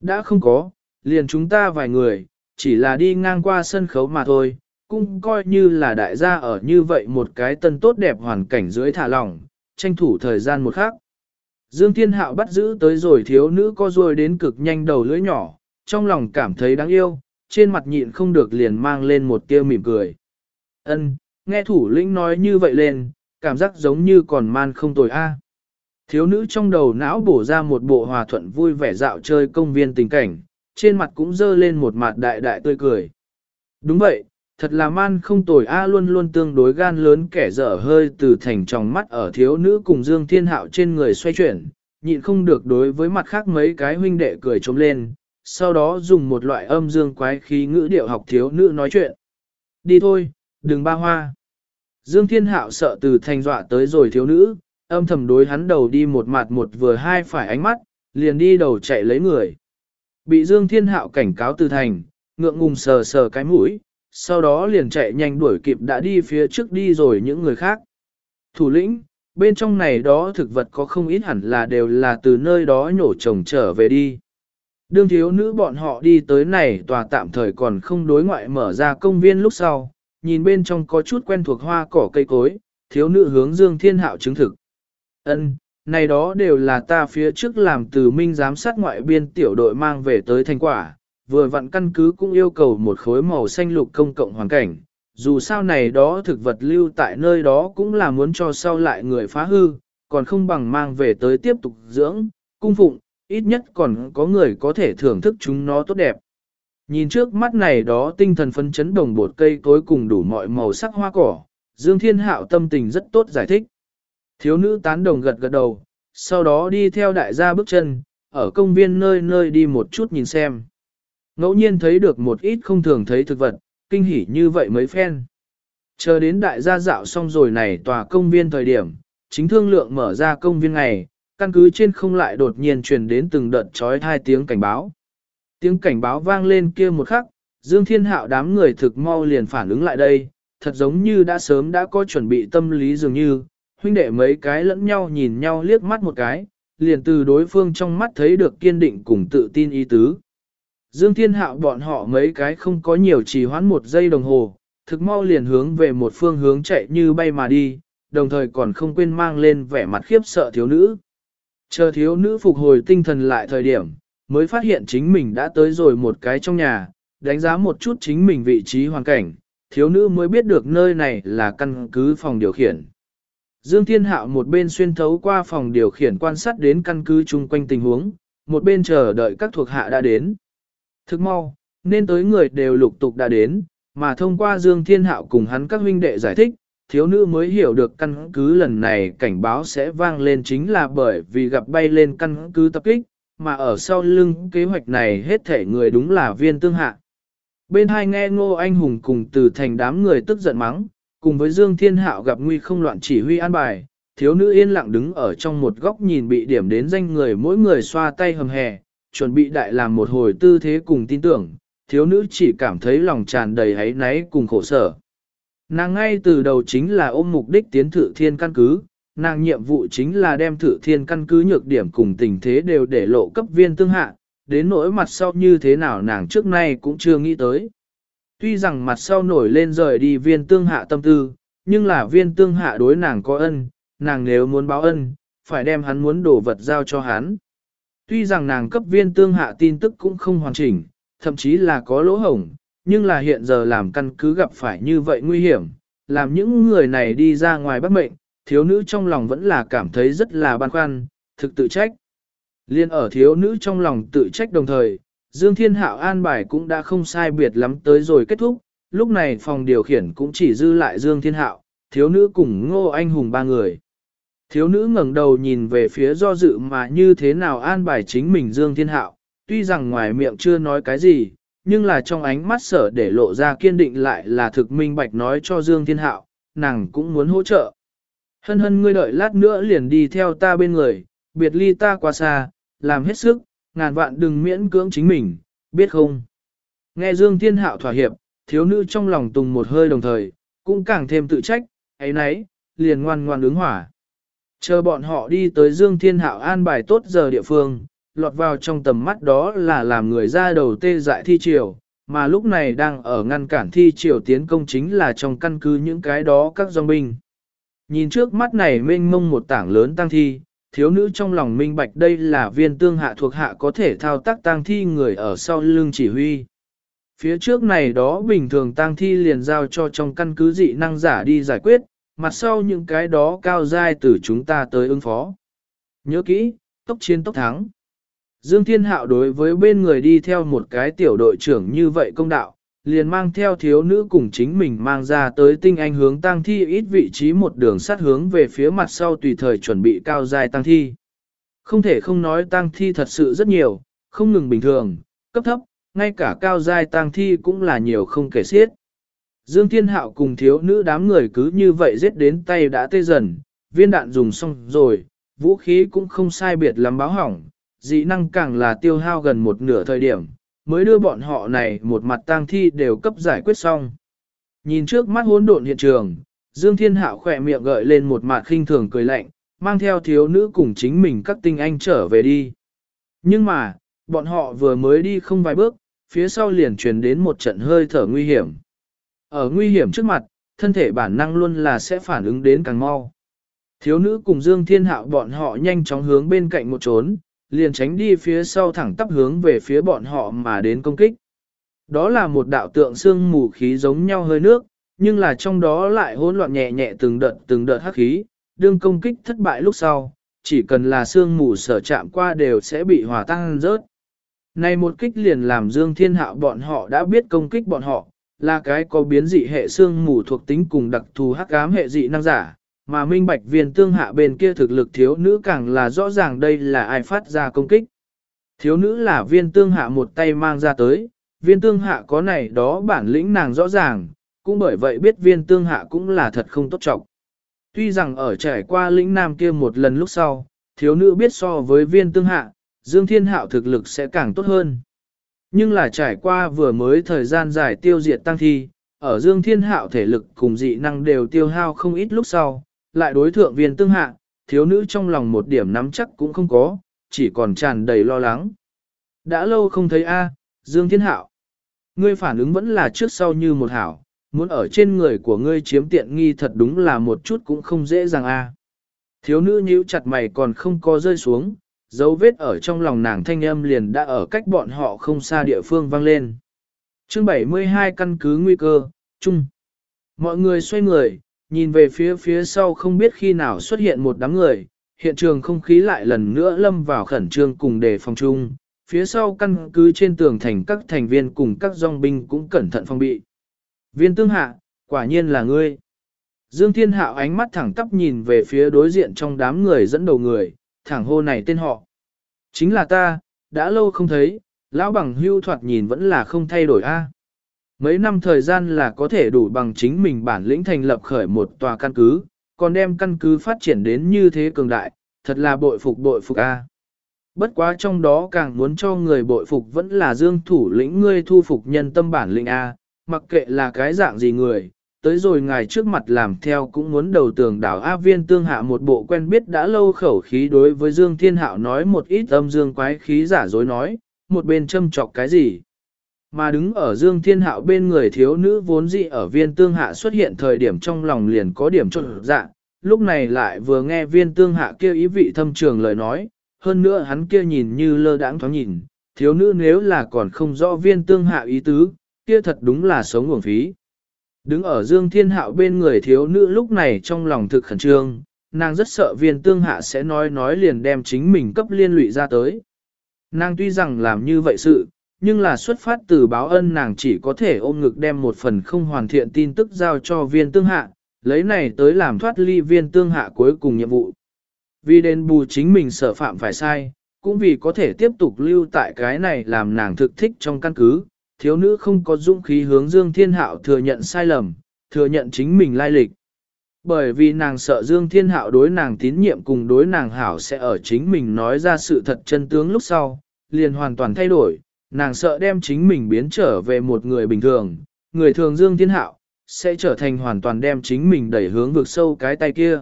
Đã không có, liền chúng ta vài người, chỉ là đi ngang qua sân khấu mà thôi, cũng coi như là đại gia ở như vậy một cái tân tốt đẹp hoàn cảnh dưới thả lỏng, tranh thủ thời gian một khắc. Dương Thiên Hạo bắt giữ tới rồi thiếu nữ co ruồi đến cực nhanh đầu lưỡi nhỏ, trong lòng cảm thấy đáng yêu, trên mặt nhịn không được liền mang lên một tia mỉm cười. Ân, nghe thủ lĩnh nói như vậy lên, cảm giác giống như còn man không tồi a. Thiếu nữ trong đầu não bổ ra một bộ hòa thuận vui vẻ dạo chơi công viên tình cảnh, trên mặt cũng dơ lên một mặt đại đại tươi cười. Đúng vậy, thật là man không tồi A luôn luôn tương đối gan lớn kẻ dở hơi từ thành tròng mắt ở thiếu nữ cùng Dương Thiên Hạo trên người xoay chuyển, nhịn không được đối với mặt khác mấy cái huynh đệ cười trống lên, sau đó dùng một loại âm dương quái khí ngữ điệu học thiếu nữ nói chuyện. Đi thôi, đừng ba hoa. Dương Thiên Hạo sợ từ thành dọa tới rồi thiếu nữ, âm thầm đối hắn đầu đi một mặt một vừa hai phải ánh mắt, liền đi đầu chạy lấy người. Bị Dương Thiên Hạo cảnh cáo từ thành, ngượng ngùng sờ sờ cái mũi, sau đó liền chạy nhanh đuổi kịp đã đi phía trước đi rồi những người khác. Thủ lĩnh, bên trong này đó thực vật có không ít hẳn là đều là từ nơi đó nhổ trồng trở về đi. Đương thiếu nữ bọn họ đi tới này tòa tạm thời còn không đối ngoại mở ra công viên lúc sau, nhìn bên trong có chút quen thuộc hoa cỏ cây cối, thiếu nữ hướng Dương Thiên Hạo chứng thực. Ân, này đó đều là ta phía trước làm từ minh giám sát ngoại biên tiểu đội mang về tới thành quả, vừa vặn căn cứ cũng yêu cầu một khối màu xanh lục công cộng hoàn cảnh, dù sao này đó thực vật lưu tại nơi đó cũng là muốn cho sau lại người phá hư, còn không bằng mang về tới tiếp tục dưỡng, cung phụng, ít nhất còn có người có thể thưởng thức chúng nó tốt đẹp. Nhìn trước mắt này đó tinh thần phấn chấn đồng bột cây cối cùng đủ mọi màu sắc hoa cỏ, Dương Thiên Hạo tâm tình rất tốt giải thích. Thiếu nữ tán đồng gật gật đầu, sau đó đi theo đại gia bước chân, ở công viên nơi nơi đi một chút nhìn xem. Ngẫu nhiên thấy được một ít không thường thấy thực vật, kinh hỉ như vậy mấy phen. Chờ đến đại gia dạo xong rồi này tòa công viên thời điểm, chính thương lượng mở ra công viên này, căn cứ trên không lại đột nhiên truyền đến từng đợt trói thai tiếng cảnh báo. Tiếng cảnh báo vang lên kia một khắc, Dương Thiên Hạo đám người thực mau liền phản ứng lại đây, thật giống như đã sớm đã có chuẩn bị tâm lý dường như, huynh đệ mấy cái lẫn nhau nhìn nhau liếc mắt một cái, liền từ đối phương trong mắt thấy được kiên định cùng tự tin ý tứ. Dương Thiên Hạo bọn họ mấy cái không có nhiều trì hoãn một giây đồng hồ, thực mau liền hướng về một phương hướng chạy như bay mà đi, đồng thời còn không quên mang lên vẻ mặt khiếp sợ thiếu nữ. Chờ thiếu nữ phục hồi tinh thần lại thời điểm, mới phát hiện chính mình đã tới rồi một cái trong nhà, đánh giá một chút chính mình vị trí hoàn cảnh, thiếu nữ mới biết được nơi này là căn cứ phòng điều khiển. Dương Thiên Hạo một bên xuyên thấu qua phòng điều khiển quan sát đến căn cứ chung quanh tình huống, một bên chờ đợi các thuộc hạ đã đến. Thức mau, nên tới người đều lục tục đã đến, mà thông qua Dương Thiên Hạo cùng hắn các huynh đệ giải thích, thiếu nữ mới hiểu được căn cứ lần này cảnh báo sẽ vang lên chính là bởi vì gặp bay lên căn cứ tập kích, mà ở sau lưng kế hoạch này hết thể người đúng là viên tương hạ. Bên hai nghe ngô anh hùng cùng từ thành đám người tức giận mắng, cùng với Dương Thiên Hạo gặp nguy không loạn chỉ huy an bài, thiếu nữ yên lặng đứng ở trong một góc nhìn bị điểm đến danh người mỗi người xoa tay hầm hè, chuẩn bị đại làm một hồi tư thế cùng tin tưởng, thiếu nữ chỉ cảm thấy lòng tràn đầy hấy náy cùng khổ sở. Nàng ngay từ đầu chính là ôm mục đích tiến thử thiên căn cứ, nàng nhiệm vụ chính là đem thử thiên căn cứ nhược điểm cùng tình thế đều để lộ cấp viên tương hạ, đến nỗi mặt sau như thế nào nàng trước nay cũng chưa nghĩ tới. Tuy rằng mặt sau nổi lên rời đi viên tương hạ tâm tư, nhưng là viên tương hạ đối nàng có ân, nàng nếu muốn báo ân, phải đem hắn muốn đổ vật giao cho hắn. Tuy rằng nàng cấp viên tương hạ tin tức cũng không hoàn chỉnh, thậm chí là có lỗ hổng, nhưng là hiện giờ làm căn cứ gặp phải như vậy nguy hiểm, làm những người này đi ra ngoài bắt mệnh, thiếu nữ trong lòng vẫn là cảm thấy rất là băn khoăn, thực tự trách. Liên ở thiếu nữ trong lòng tự trách đồng thời, Dương Thiên Hạo an bài cũng đã không sai biệt lắm tới rồi kết thúc, lúc này phòng điều khiển cũng chỉ dư lại Dương Thiên Hạo, thiếu nữ cùng ngô anh hùng ba người. Thiếu nữ ngẩng đầu nhìn về phía do dự mà như thế nào an bài chính mình Dương Thiên Hạo, tuy rằng ngoài miệng chưa nói cái gì, nhưng là trong ánh mắt sở để lộ ra kiên định lại là thực minh bạch nói cho Dương Thiên Hạo, nàng cũng muốn hỗ trợ. Hân hân ngươi đợi lát nữa liền đi theo ta bên người, biệt ly ta quá xa, làm hết sức, ngàn vạn đừng miễn cưỡng chính mình, biết không? Nghe Dương Thiên Hạo thỏa hiệp, thiếu nữ trong lòng tùng một hơi đồng thời, cũng càng thêm tự trách, ấy nấy, liền ngoan ngoan ứng hỏa. Chờ bọn họ đi tới Dương Thiên Hạo an bài tốt giờ địa phương, lọt vào trong tầm mắt đó là làm người ra đầu tê dại thi triều, mà lúc này đang ở ngăn cản thi triều tiến công chính là trong căn cứ những cái đó các dòng binh. Nhìn trước mắt này mênh mông một tảng lớn tăng thi, thiếu nữ trong lòng minh bạch đây là viên tương hạ thuộc hạ có thể thao tác tang thi người ở sau lưng chỉ huy. Phía trước này đó bình thường tang thi liền giao cho trong căn cứ dị năng giả đi giải quyết, mặt sau những cái đó cao dai từ chúng ta tới ứng phó. Nhớ kỹ, tốc chiến tốc thắng. Dương Thiên Hạo đối với bên người đi theo một cái tiểu đội trưởng như vậy công đạo, liền mang theo thiếu nữ cùng chính mình mang ra tới tinh anh hướng tăng thi ít vị trí một đường sát hướng về phía mặt sau tùy thời chuẩn bị cao dài tăng thi. Không thể không nói tăng thi thật sự rất nhiều, không ngừng bình thường, cấp thấp, ngay cả cao dài tăng thi cũng là nhiều không kể xiết. Dương Thiên Hạo cùng thiếu nữ đám người cứ như vậy giết đến tay đã tê dần, viên đạn dùng xong rồi, vũ khí cũng không sai biệt lắm báo hỏng, dị năng càng là tiêu hao gần một nửa thời điểm, mới đưa bọn họ này một mặt tang thi đều cấp giải quyết xong. Nhìn trước mắt hỗn độn hiện trường, Dương Thiên Hạo khỏe miệng gợi lên một mặt khinh thường cười lạnh, mang theo thiếu nữ cùng chính mình các tinh anh trở về đi. Nhưng mà, bọn họ vừa mới đi không vài bước, phía sau liền truyền đến một trận hơi thở nguy hiểm. Ở nguy hiểm trước mặt, thân thể bản năng luôn là sẽ phản ứng đến càng mau. Thiếu nữ cùng Dương Thiên Hạo bọn họ nhanh chóng hướng bên cạnh một trốn, liền tránh đi phía sau thẳng tắp hướng về phía bọn họ mà đến công kích. Đó là một đạo tượng xương mù khí giống nhau hơi nước, nhưng là trong đó lại hỗn loạn nhẹ nhẹ từng đợt từng đợt hắc khí, đương công kích thất bại lúc sau, chỉ cần là xương mù sở chạm qua đều sẽ bị hòa tan rớt. Này một kích liền làm Dương Thiên Hạo bọn họ đã biết công kích bọn họ, là cái có biến dị hệ xương mù thuộc tính cùng đặc thù hắc ám hệ dị năng giả, mà minh bạch viên tương hạ bên kia thực lực thiếu nữ càng là rõ ràng đây là ai phát ra công kích. Thiếu nữ là viên tương hạ một tay mang ra tới, viên tương hạ có này đó bản lĩnh nàng rõ ràng, cũng bởi vậy biết viên tương hạ cũng là thật không tốt trọng. Tuy rằng ở trải qua lĩnh nam kia một lần lúc sau, thiếu nữ biết so với viên tương hạ, Dương Thiên Hạo thực lực sẽ càng tốt hơn. Nhưng là trải qua vừa mới thời gian dài tiêu diệt tăng thi, ở Dương Thiên Hạo thể lực cùng dị năng đều tiêu hao không ít lúc sau, lại đối thượng viên tương hạ, thiếu nữ trong lòng một điểm nắm chắc cũng không có, chỉ còn tràn đầy lo lắng. Đã lâu không thấy A, Dương Thiên Hạo. Ngươi phản ứng vẫn là trước sau như một hảo, muốn ở trên người của ngươi chiếm tiện nghi thật đúng là một chút cũng không dễ dàng A. Thiếu nữ nhíu chặt mày còn không có rơi xuống, dấu vết ở trong lòng nàng thanh âm liền đã ở cách bọn họ không xa địa phương vang lên. Chương 72 căn cứ nguy cơ, chung. Mọi người xoay người, nhìn về phía phía sau không biết khi nào xuất hiện một đám người, hiện trường không khí lại lần nữa lâm vào khẩn trương cùng đề phòng chung. Phía sau căn cứ trên tường thành các thành viên cùng các dòng binh cũng cẩn thận phòng bị. Viên tương hạ, quả nhiên là ngươi. Dương Thiên Hạo ánh mắt thẳng tắp nhìn về phía đối diện trong đám người dẫn đầu người, thẳng hô này tên họ. Chính là ta, đã lâu không thấy, lão bằng hưu thoạt nhìn vẫn là không thay đổi a. Mấy năm thời gian là có thể đủ bằng chính mình bản lĩnh thành lập khởi một tòa căn cứ, còn đem căn cứ phát triển đến như thế cường đại, thật là bội phục bội phục a. Bất quá trong đó càng muốn cho người bội phục vẫn là dương thủ lĩnh ngươi thu phục nhân tâm bản lĩnh a, mặc kệ là cái dạng gì người, tới rồi ngài trước mặt làm theo cũng muốn đầu tường đảo A viên tương hạ một bộ quen biết đã lâu khẩu khí đối với Dương Thiên Hạo nói một ít âm dương quái khí giả dối nói, một bên châm chọc cái gì. Mà đứng ở Dương Thiên Hạo bên người thiếu nữ vốn dị ở viên tương hạ xuất hiện thời điểm trong lòng liền có điểm trộn dạ, lúc này lại vừa nghe viên tương hạ kêu ý vị thâm trường lời nói, hơn nữa hắn kia nhìn như lơ đãng thoáng nhìn, thiếu nữ nếu là còn không rõ viên tương hạ ý tứ, kia thật đúng là sống uổng phí. Đứng ở Dương Thiên Hạo bên người thiếu nữ lúc này trong lòng thực khẩn trương, nàng rất sợ viên tương hạ sẽ nói nói liền đem chính mình cấp liên lụy ra tới. Nàng tuy rằng làm như vậy sự, nhưng là xuất phát từ báo ân nàng chỉ có thể ôm ngực đem một phần không hoàn thiện tin tức giao cho viên tương hạ, lấy này tới làm thoát ly viên tương hạ cuối cùng nhiệm vụ. Vì đền bù chính mình sợ phạm phải sai, cũng vì có thể tiếp tục lưu tại cái này làm nàng thực thích trong căn cứ, thiếu nữ không có dũng khí hướng Dương Thiên Hạo thừa nhận sai lầm, thừa nhận chính mình lai lịch. Bởi vì nàng sợ Dương Thiên Hạo đối nàng tín nhiệm cùng đối nàng hảo sẽ ở chính mình nói ra sự thật chân tướng lúc sau, liền hoàn toàn thay đổi, nàng sợ đem chính mình biến trở về một người bình thường, người thường Dương Thiên Hạo, sẽ trở thành hoàn toàn đem chính mình đẩy hướng vực sâu cái tay kia.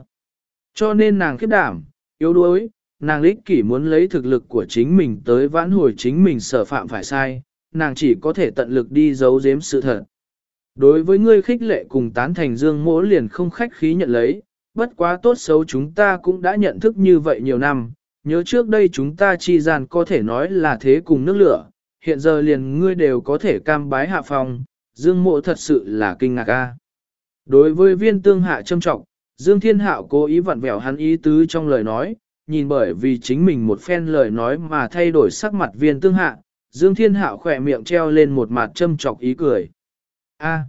Cho nên nàng khiếp đảm, yếu đuối, nàng lích kỷ muốn lấy thực lực của chính mình tới vãn hồi chính mình sợ phạm phải sai, nàng chỉ có thể tận lực đi giấu giếm sự thật. Đối với ngươi khích lệ cùng tán thành dương mỗ liền không khách khí nhận lấy, bất quá tốt xấu chúng ta cũng đã nhận thức như vậy nhiều năm, nhớ trước đây chúng ta chi gian có thể nói là thế cùng nước lửa, hiện giờ liền ngươi đều có thể cam bái hạ phòng, dương mộ thật sự là kinh ngạc a. Đối với viên tương hạ châm trọng, Dương Thiên Hạo cố ý vặn vẹo hắn ý tứ trong lời nói, nhìn bởi vì chính mình một phen lời nói mà thay đổi sắc mặt viên tương hạ, Dương Thiên Hạo khỏe miệng treo lên một mặt châm chọc ý cười. A,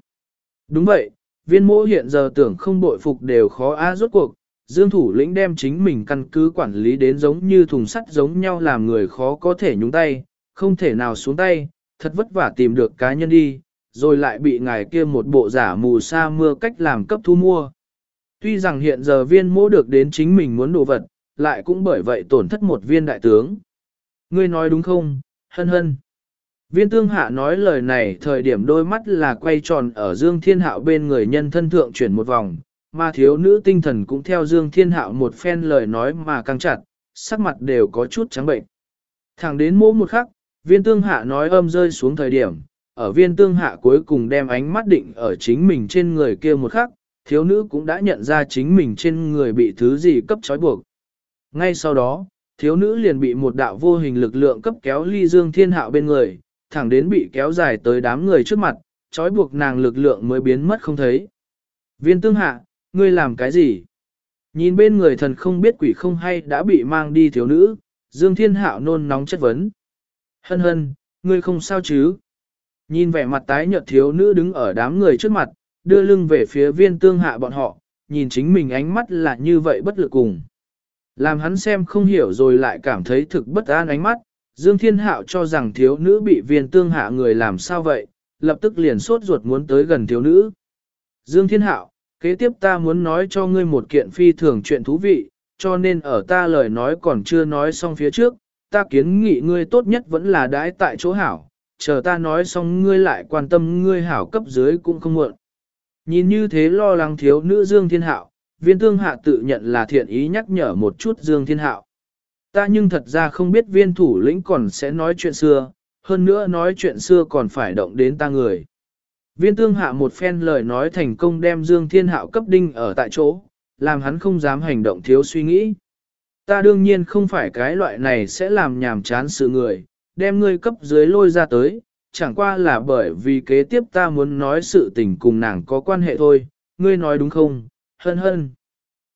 đúng vậy, viên mỗ hiện giờ tưởng không bội phục đều khó a rốt cuộc. Dương thủ lĩnh đem chính mình căn cứ quản lý đến giống như thùng sắt giống nhau làm người khó có thể nhúng tay, không thể nào xuống tay, thật vất vả tìm được cá nhân đi, rồi lại bị ngài kia một bộ giả mù sa mưa cách làm cấp thu mua. Tuy rằng hiện giờ viên mỗ được đến chính mình muốn đồ vật, lại cũng bởi vậy tổn thất một viên đại tướng. Ngươi nói đúng không, hân hân. Viên tương hạ nói lời này thời điểm đôi mắt là quay tròn ở Dương Thiên Hạo bên người nhân thân thượng chuyển một vòng, mà thiếu nữ tinh thần cũng theo Dương Thiên Hạo một phen lời nói mà căng chặt, sắc mặt đều có chút trắng bệnh. Thẳng đến mỗ một khắc, viên tương hạ nói âm rơi xuống thời điểm, ở viên tương hạ cuối cùng đem ánh mắt định ở chính mình trên người kia một khắc, thiếu nữ cũng đã nhận ra chính mình trên người bị thứ gì cấp trói buộc. Ngay sau đó, thiếu nữ liền bị một đạo vô hình lực lượng cấp kéo ly Dương Thiên Hạo bên người, thẳng đến bị kéo dài tới đám người trước mặt, trói buộc nàng lực lượng mới biến mất không thấy. Viên tương hạ, ngươi làm cái gì? Nhìn bên người thần không biết quỷ không hay đã bị mang đi thiếu nữ, Dương Thiên Hạo nôn nóng chất vấn. Hân hân, ngươi không sao chứ? Nhìn vẻ mặt tái nhợt thiếu nữ đứng ở đám người trước mặt, đưa lưng về phía viên tương hạ bọn họ, nhìn chính mình ánh mắt là như vậy bất lực cùng. Làm hắn xem không hiểu rồi lại cảm thấy thực bất an ánh mắt, Dương Thiên Hạo cho rằng thiếu nữ bị viên tương hạ người làm sao vậy, lập tức liền sốt ruột muốn tới gần thiếu nữ. Dương Thiên Hạo, kế tiếp ta muốn nói cho ngươi một kiện phi thường chuyện thú vị, cho nên ở ta lời nói còn chưa nói xong phía trước, ta kiến nghị ngươi tốt nhất vẫn là đãi tại chỗ hảo, chờ ta nói xong ngươi lại quan tâm ngươi hảo cấp dưới cũng không muộn. Nhìn như thế lo lắng thiếu nữ Dương Thiên Hạo, viên Thương hạ tự nhận là thiện ý nhắc nhở một chút Dương Thiên Hạo. Ta nhưng thật ra không biết viên thủ lĩnh còn sẽ nói chuyện xưa, hơn nữa nói chuyện xưa còn phải động đến ta người. Viên tương hạ một phen lời nói thành công đem Dương Thiên Hạo cấp đinh ở tại chỗ, làm hắn không dám hành động thiếu suy nghĩ. Ta đương nhiên không phải cái loại này sẽ làm nhàm chán sự người, đem ngươi cấp dưới lôi ra tới, chẳng qua là bởi vì kế tiếp ta muốn nói sự tình cùng nàng có quan hệ thôi, ngươi nói đúng không, hân hân.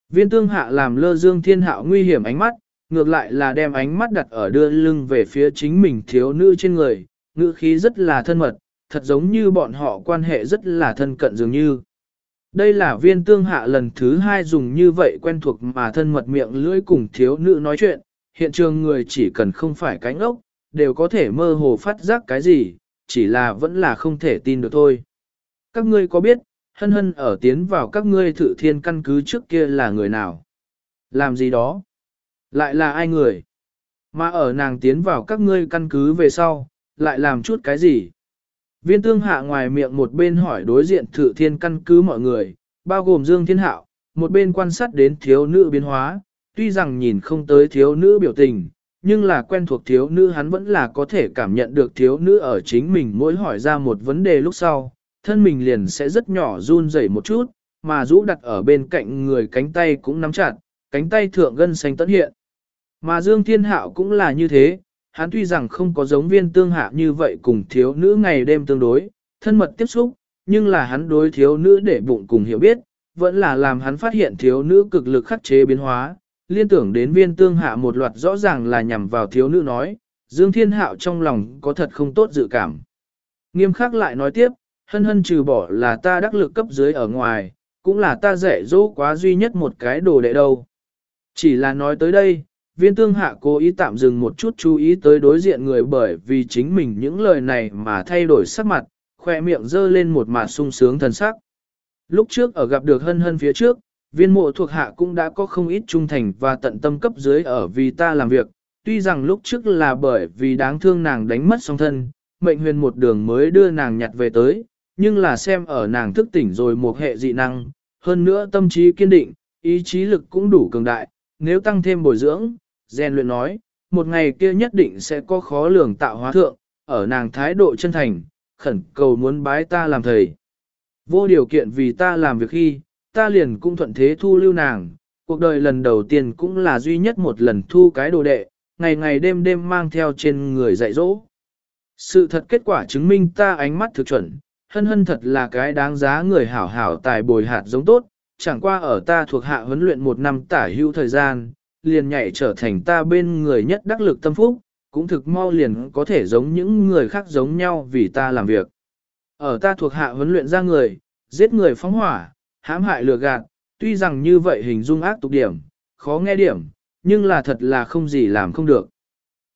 Viên tương hạ làm lơ Dương Thiên Hạo nguy hiểm ánh mắt, ngược lại là đem ánh mắt đặt ở đưa lưng về phía chính mình thiếu nữ trên người, ngữ khí rất là thân mật, thật giống như bọn họ quan hệ rất là thân cận dường như. Đây là viên tương hạ lần thứ hai dùng như vậy quen thuộc mà thân mật miệng lưỡi cùng thiếu nữ nói chuyện, hiện trường người chỉ cần không phải cánh ốc, đều có thể mơ hồ phát giác cái gì, chỉ là vẫn là không thể tin được thôi. Các ngươi có biết, hân hân ở tiến vào các ngươi thử thiên căn cứ trước kia là người nào? Làm gì đó? Lại là ai người? Mà ở nàng tiến vào các ngươi căn cứ về sau, lại làm chút cái gì? Viên tương hạ ngoài miệng một bên hỏi đối diện thử thiên căn cứ mọi người, bao gồm Dương Thiên Hạo, một bên quan sát đến thiếu nữ biến hóa, tuy rằng nhìn không tới thiếu nữ biểu tình, nhưng là quen thuộc thiếu nữ hắn vẫn là có thể cảm nhận được thiếu nữ ở chính mình mỗi hỏi ra một vấn đề lúc sau, thân mình liền sẽ rất nhỏ run rẩy một chút, mà rũ đặt ở bên cạnh người cánh tay cũng nắm chặt, cánh tay thượng gân xanh tận hiện. Mà Dương Thiên Hạo cũng là như thế, hắn tuy rằng không có giống viên tương hạ như vậy cùng thiếu nữ ngày đêm tương đối, thân mật tiếp xúc, nhưng là hắn đối thiếu nữ để bụng cùng hiểu biết, vẫn là làm hắn phát hiện thiếu nữ cực lực khắc chế biến hóa, liên tưởng đến viên tương hạ một loạt rõ ràng là nhằm vào thiếu nữ nói, Dương Thiên Hạo trong lòng có thật không tốt dự cảm. Nghiêm khắc lại nói tiếp, hân hân trừ bỏ là ta đắc lực cấp dưới ở ngoài, cũng là ta dạy dỗ quá duy nhất một cái đồ đệ đâu. Chỉ là nói tới đây, viên tương hạ cố ý tạm dừng một chút chú ý tới đối diện người bởi vì chính mình những lời này mà thay đổi sắc mặt, khoe miệng dơ lên một mặt sung sướng thần sắc. Lúc trước ở gặp được hân hân phía trước, viên mộ thuộc hạ cũng đã có không ít trung thành và tận tâm cấp dưới ở vì ta làm việc, tuy rằng lúc trước là bởi vì đáng thương nàng đánh mất song thân, mệnh huyền một đường mới đưa nàng nhặt về tới, nhưng là xem ở nàng thức tỉnh rồi một hệ dị năng, hơn nữa tâm trí kiên định, ý chí lực cũng đủ cường đại, nếu tăng thêm bồi dưỡng, gen luyện nói, một ngày kia nhất định sẽ có khó lường tạo hóa thượng, ở nàng thái độ chân thành, khẩn cầu muốn bái ta làm thầy. Vô điều kiện vì ta làm việc khi, ta liền cũng thuận thế thu lưu nàng, cuộc đời lần đầu tiên cũng là duy nhất một lần thu cái đồ đệ, ngày ngày đêm đêm mang theo trên người dạy dỗ. Sự thật kết quả chứng minh ta ánh mắt thực chuẩn, hân hân thật là cái đáng giá người hảo hảo tài bồi hạt giống tốt, chẳng qua ở ta thuộc hạ huấn luyện một năm tả hữu thời gian, liền nhảy trở thành ta bên người nhất đắc lực tâm phúc, cũng thực mau liền có thể giống những người khác giống nhau vì ta làm việc. Ở ta thuộc hạ huấn luyện ra người, giết người phóng hỏa, hãm hại lừa gạt, tuy rằng như vậy hình dung ác tục điểm, khó nghe điểm, nhưng là thật là không gì làm không được.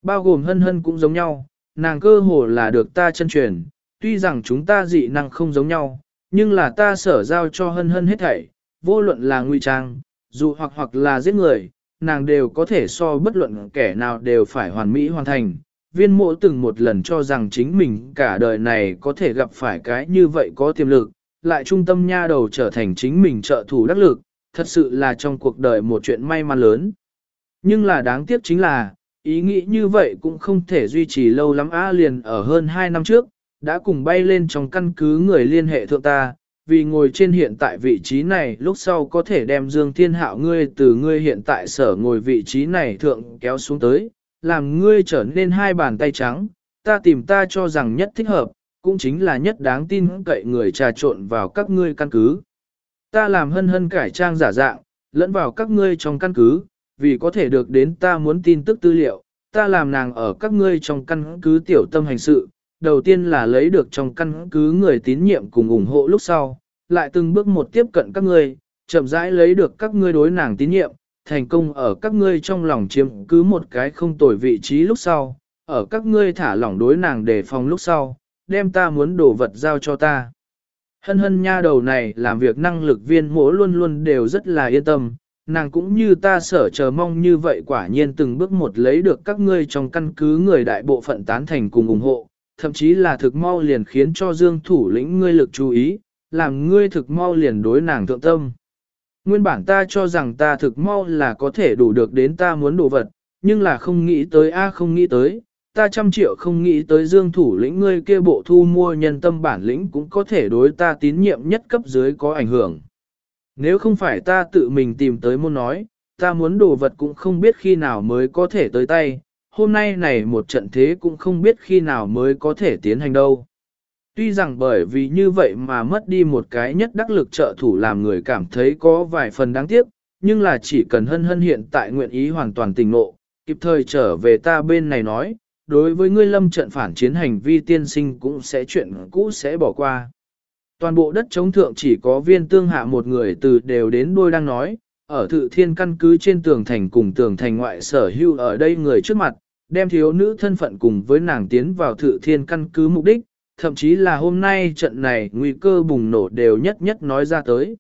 Bao gồm hân hân cũng giống nhau, nàng cơ hồ là được ta chân truyền, tuy rằng chúng ta dị năng không giống nhau, nhưng là ta sở giao cho hân hân hết thảy, vô luận là nguy trang, dù hoặc hoặc là giết người, nàng đều có thể so bất luận kẻ nào đều phải hoàn mỹ hoàn thành. Viên mộ từng một lần cho rằng chính mình cả đời này có thể gặp phải cái như vậy có tiềm lực, lại trung tâm nha đầu trở thành chính mình trợ thủ đắc lực, thật sự là trong cuộc đời một chuyện may mắn lớn. Nhưng là đáng tiếc chính là, ý nghĩ như vậy cũng không thể duy trì lâu lắm á liền ở hơn 2 năm trước, đã cùng bay lên trong căn cứ người liên hệ thượng ta, vì ngồi trên hiện tại vị trí này lúc sau có thể đem Dương Thiên Hạo ngươi từ ngươi hiện tại sở ngồi vị trí này thượng kéo xuống tới, làm ngươi trở nên hai bàn tay trắng, ta tìm ta cho rằng nhất thích hợp, cũng chính là nhất đáng tin cậy người trà trộn vào các ngươi căn cứ. Ta làm hân hân cải trang giả dạng, lẫn vào các ngươi trong căn cứ, vì có thể được đến ta muốn tin tức tư liệu, ta làm nàng ở các ngươi trong căn cứ tiểu tâm hành sự, đầu tiên là lấy được trong căn cứ người tín nhiệm cùng ủng hộ lúc sau, lại từng bước một tiếp cận các ngươi, chậm rãi lấy được các ngươi đối nàng tín nhiệm, thành công ở các ngươi trong lòng chiếm cứ một cái không tồi vị trí lúc sau, ở các ngươi thả lỏng đối nàng đề phòng lúc sau, đem ta muốn đổ vật giao cho ta. Hân hân nha đầu này làm việc năng lực viên mỗi luôn luôn đều rất là yên tâm, nàng cũng như ta sở chờ mong như vậy quả nhiên từng bước một lấy được các ngươi trong căn cứ người đại bộ phận tán thành cùng ủng hộ, thậm chí là thực mau liền khiến cho dương thủ lĩnh ngươi lực chú ý, làm ngươi thực mau liền đối nàng thượng tâm. Nguyên bản ta cho rằng ta thực mau là có thể đủ được đến ta muốn đồ vật, nhưng là không nghĩ tới a không nghĩ tới, ta trăm triệu không nghĩ tới dương thủ lĩnh ngươi kia bộ thu mua nhân tâm bản lĩnh cũng có thể đối ta tín nhiệm nhất cấp dưới có ảnh hưởng. Nếu không phải ta tự mình tìm tới muốn nói, ta muốn đồ vật cũng không biết khi nào mới có thể tới tay, hôm nay này một trận thế cũng không biết khi nào mới có thể tiến hành đâu. Tuy rằng bởi vì như vậy mà mất đi một cái nhất đắc lực trợ thủ làm người cảm thấy có vài phần đáng tiếc, nhưng là chỉ cần hân hân hiện tại nguyện ý hoàn toàn tình nộ, kịp thời trở về ta bên này nói, đối với ngươi lâm trận phản chiến hành vi tiên sinh cũng sẽ chuyện cũ sẽ bỏ qua. Toàn bộ đất chống thượng chỉ có viên tương hạ một người từ đều đến đôi đang nói, ở thự thiên căn cứ trên tường thành cùng tường thành ngoại sở hưu ở đây người trước mặt, đem thiếu nữ thân phận cùng với nàng tiến vào thự thiên căn cứ mục đích, thậm chí là hôm nay trận này nguy cơ bùng nổ đều nhất nhất nói ra tới.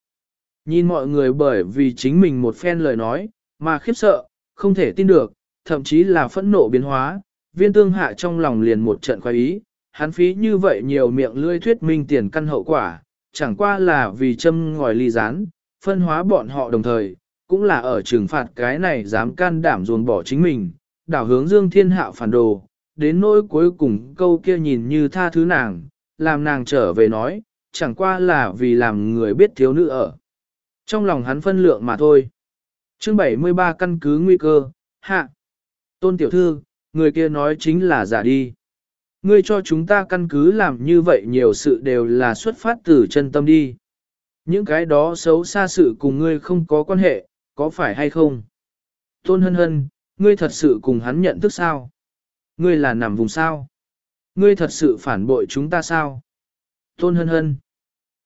Nhìn mọi người bởi vì chính mình một phen lời nói, mà khiếp sợ, không thể tin được, thậm chí là phẫn nộ biến hóa, viên tương hạ trong lòng liền một trận khoái ý, hắn phí như vậy nhiều miệng lươi thuyết minh tiền căn hậu quả, chẳng qua là vì châm ngòi ly rán, phân hóa bọn họ đồng thời, cũng là ở trừng phạt cái này dám can đảm ruồn bỏ chính mình, đảo hướng dương thiên hạo phản đồ, đến nỗi cuối cùng câu kia nhìn như tha thứ nàng, làm nàng trở về nói, chẳng qua là vì làm người biết thiếu nữ ở. Trong lòng hắn phân lượng mà thôi. chương 73 căn cứ nguy cơ, hạ. Tôn tiểu thư, người kia nói chính là giả đi. Ngươi cho chúng ta căn cứ làm như vậy nhiều sự đều là xuất phát từ chân tâm đi. Những cái đó xấu xa sự cùng ngươi không có quan hệ, có phải hay không? Tôn hân hân, ngươi thật sự cùng hắn nhận thức sao? Ngươi là nằm vùng sao? Ngươi thật sự phản bội chúng ta sao? Tôn hân hân.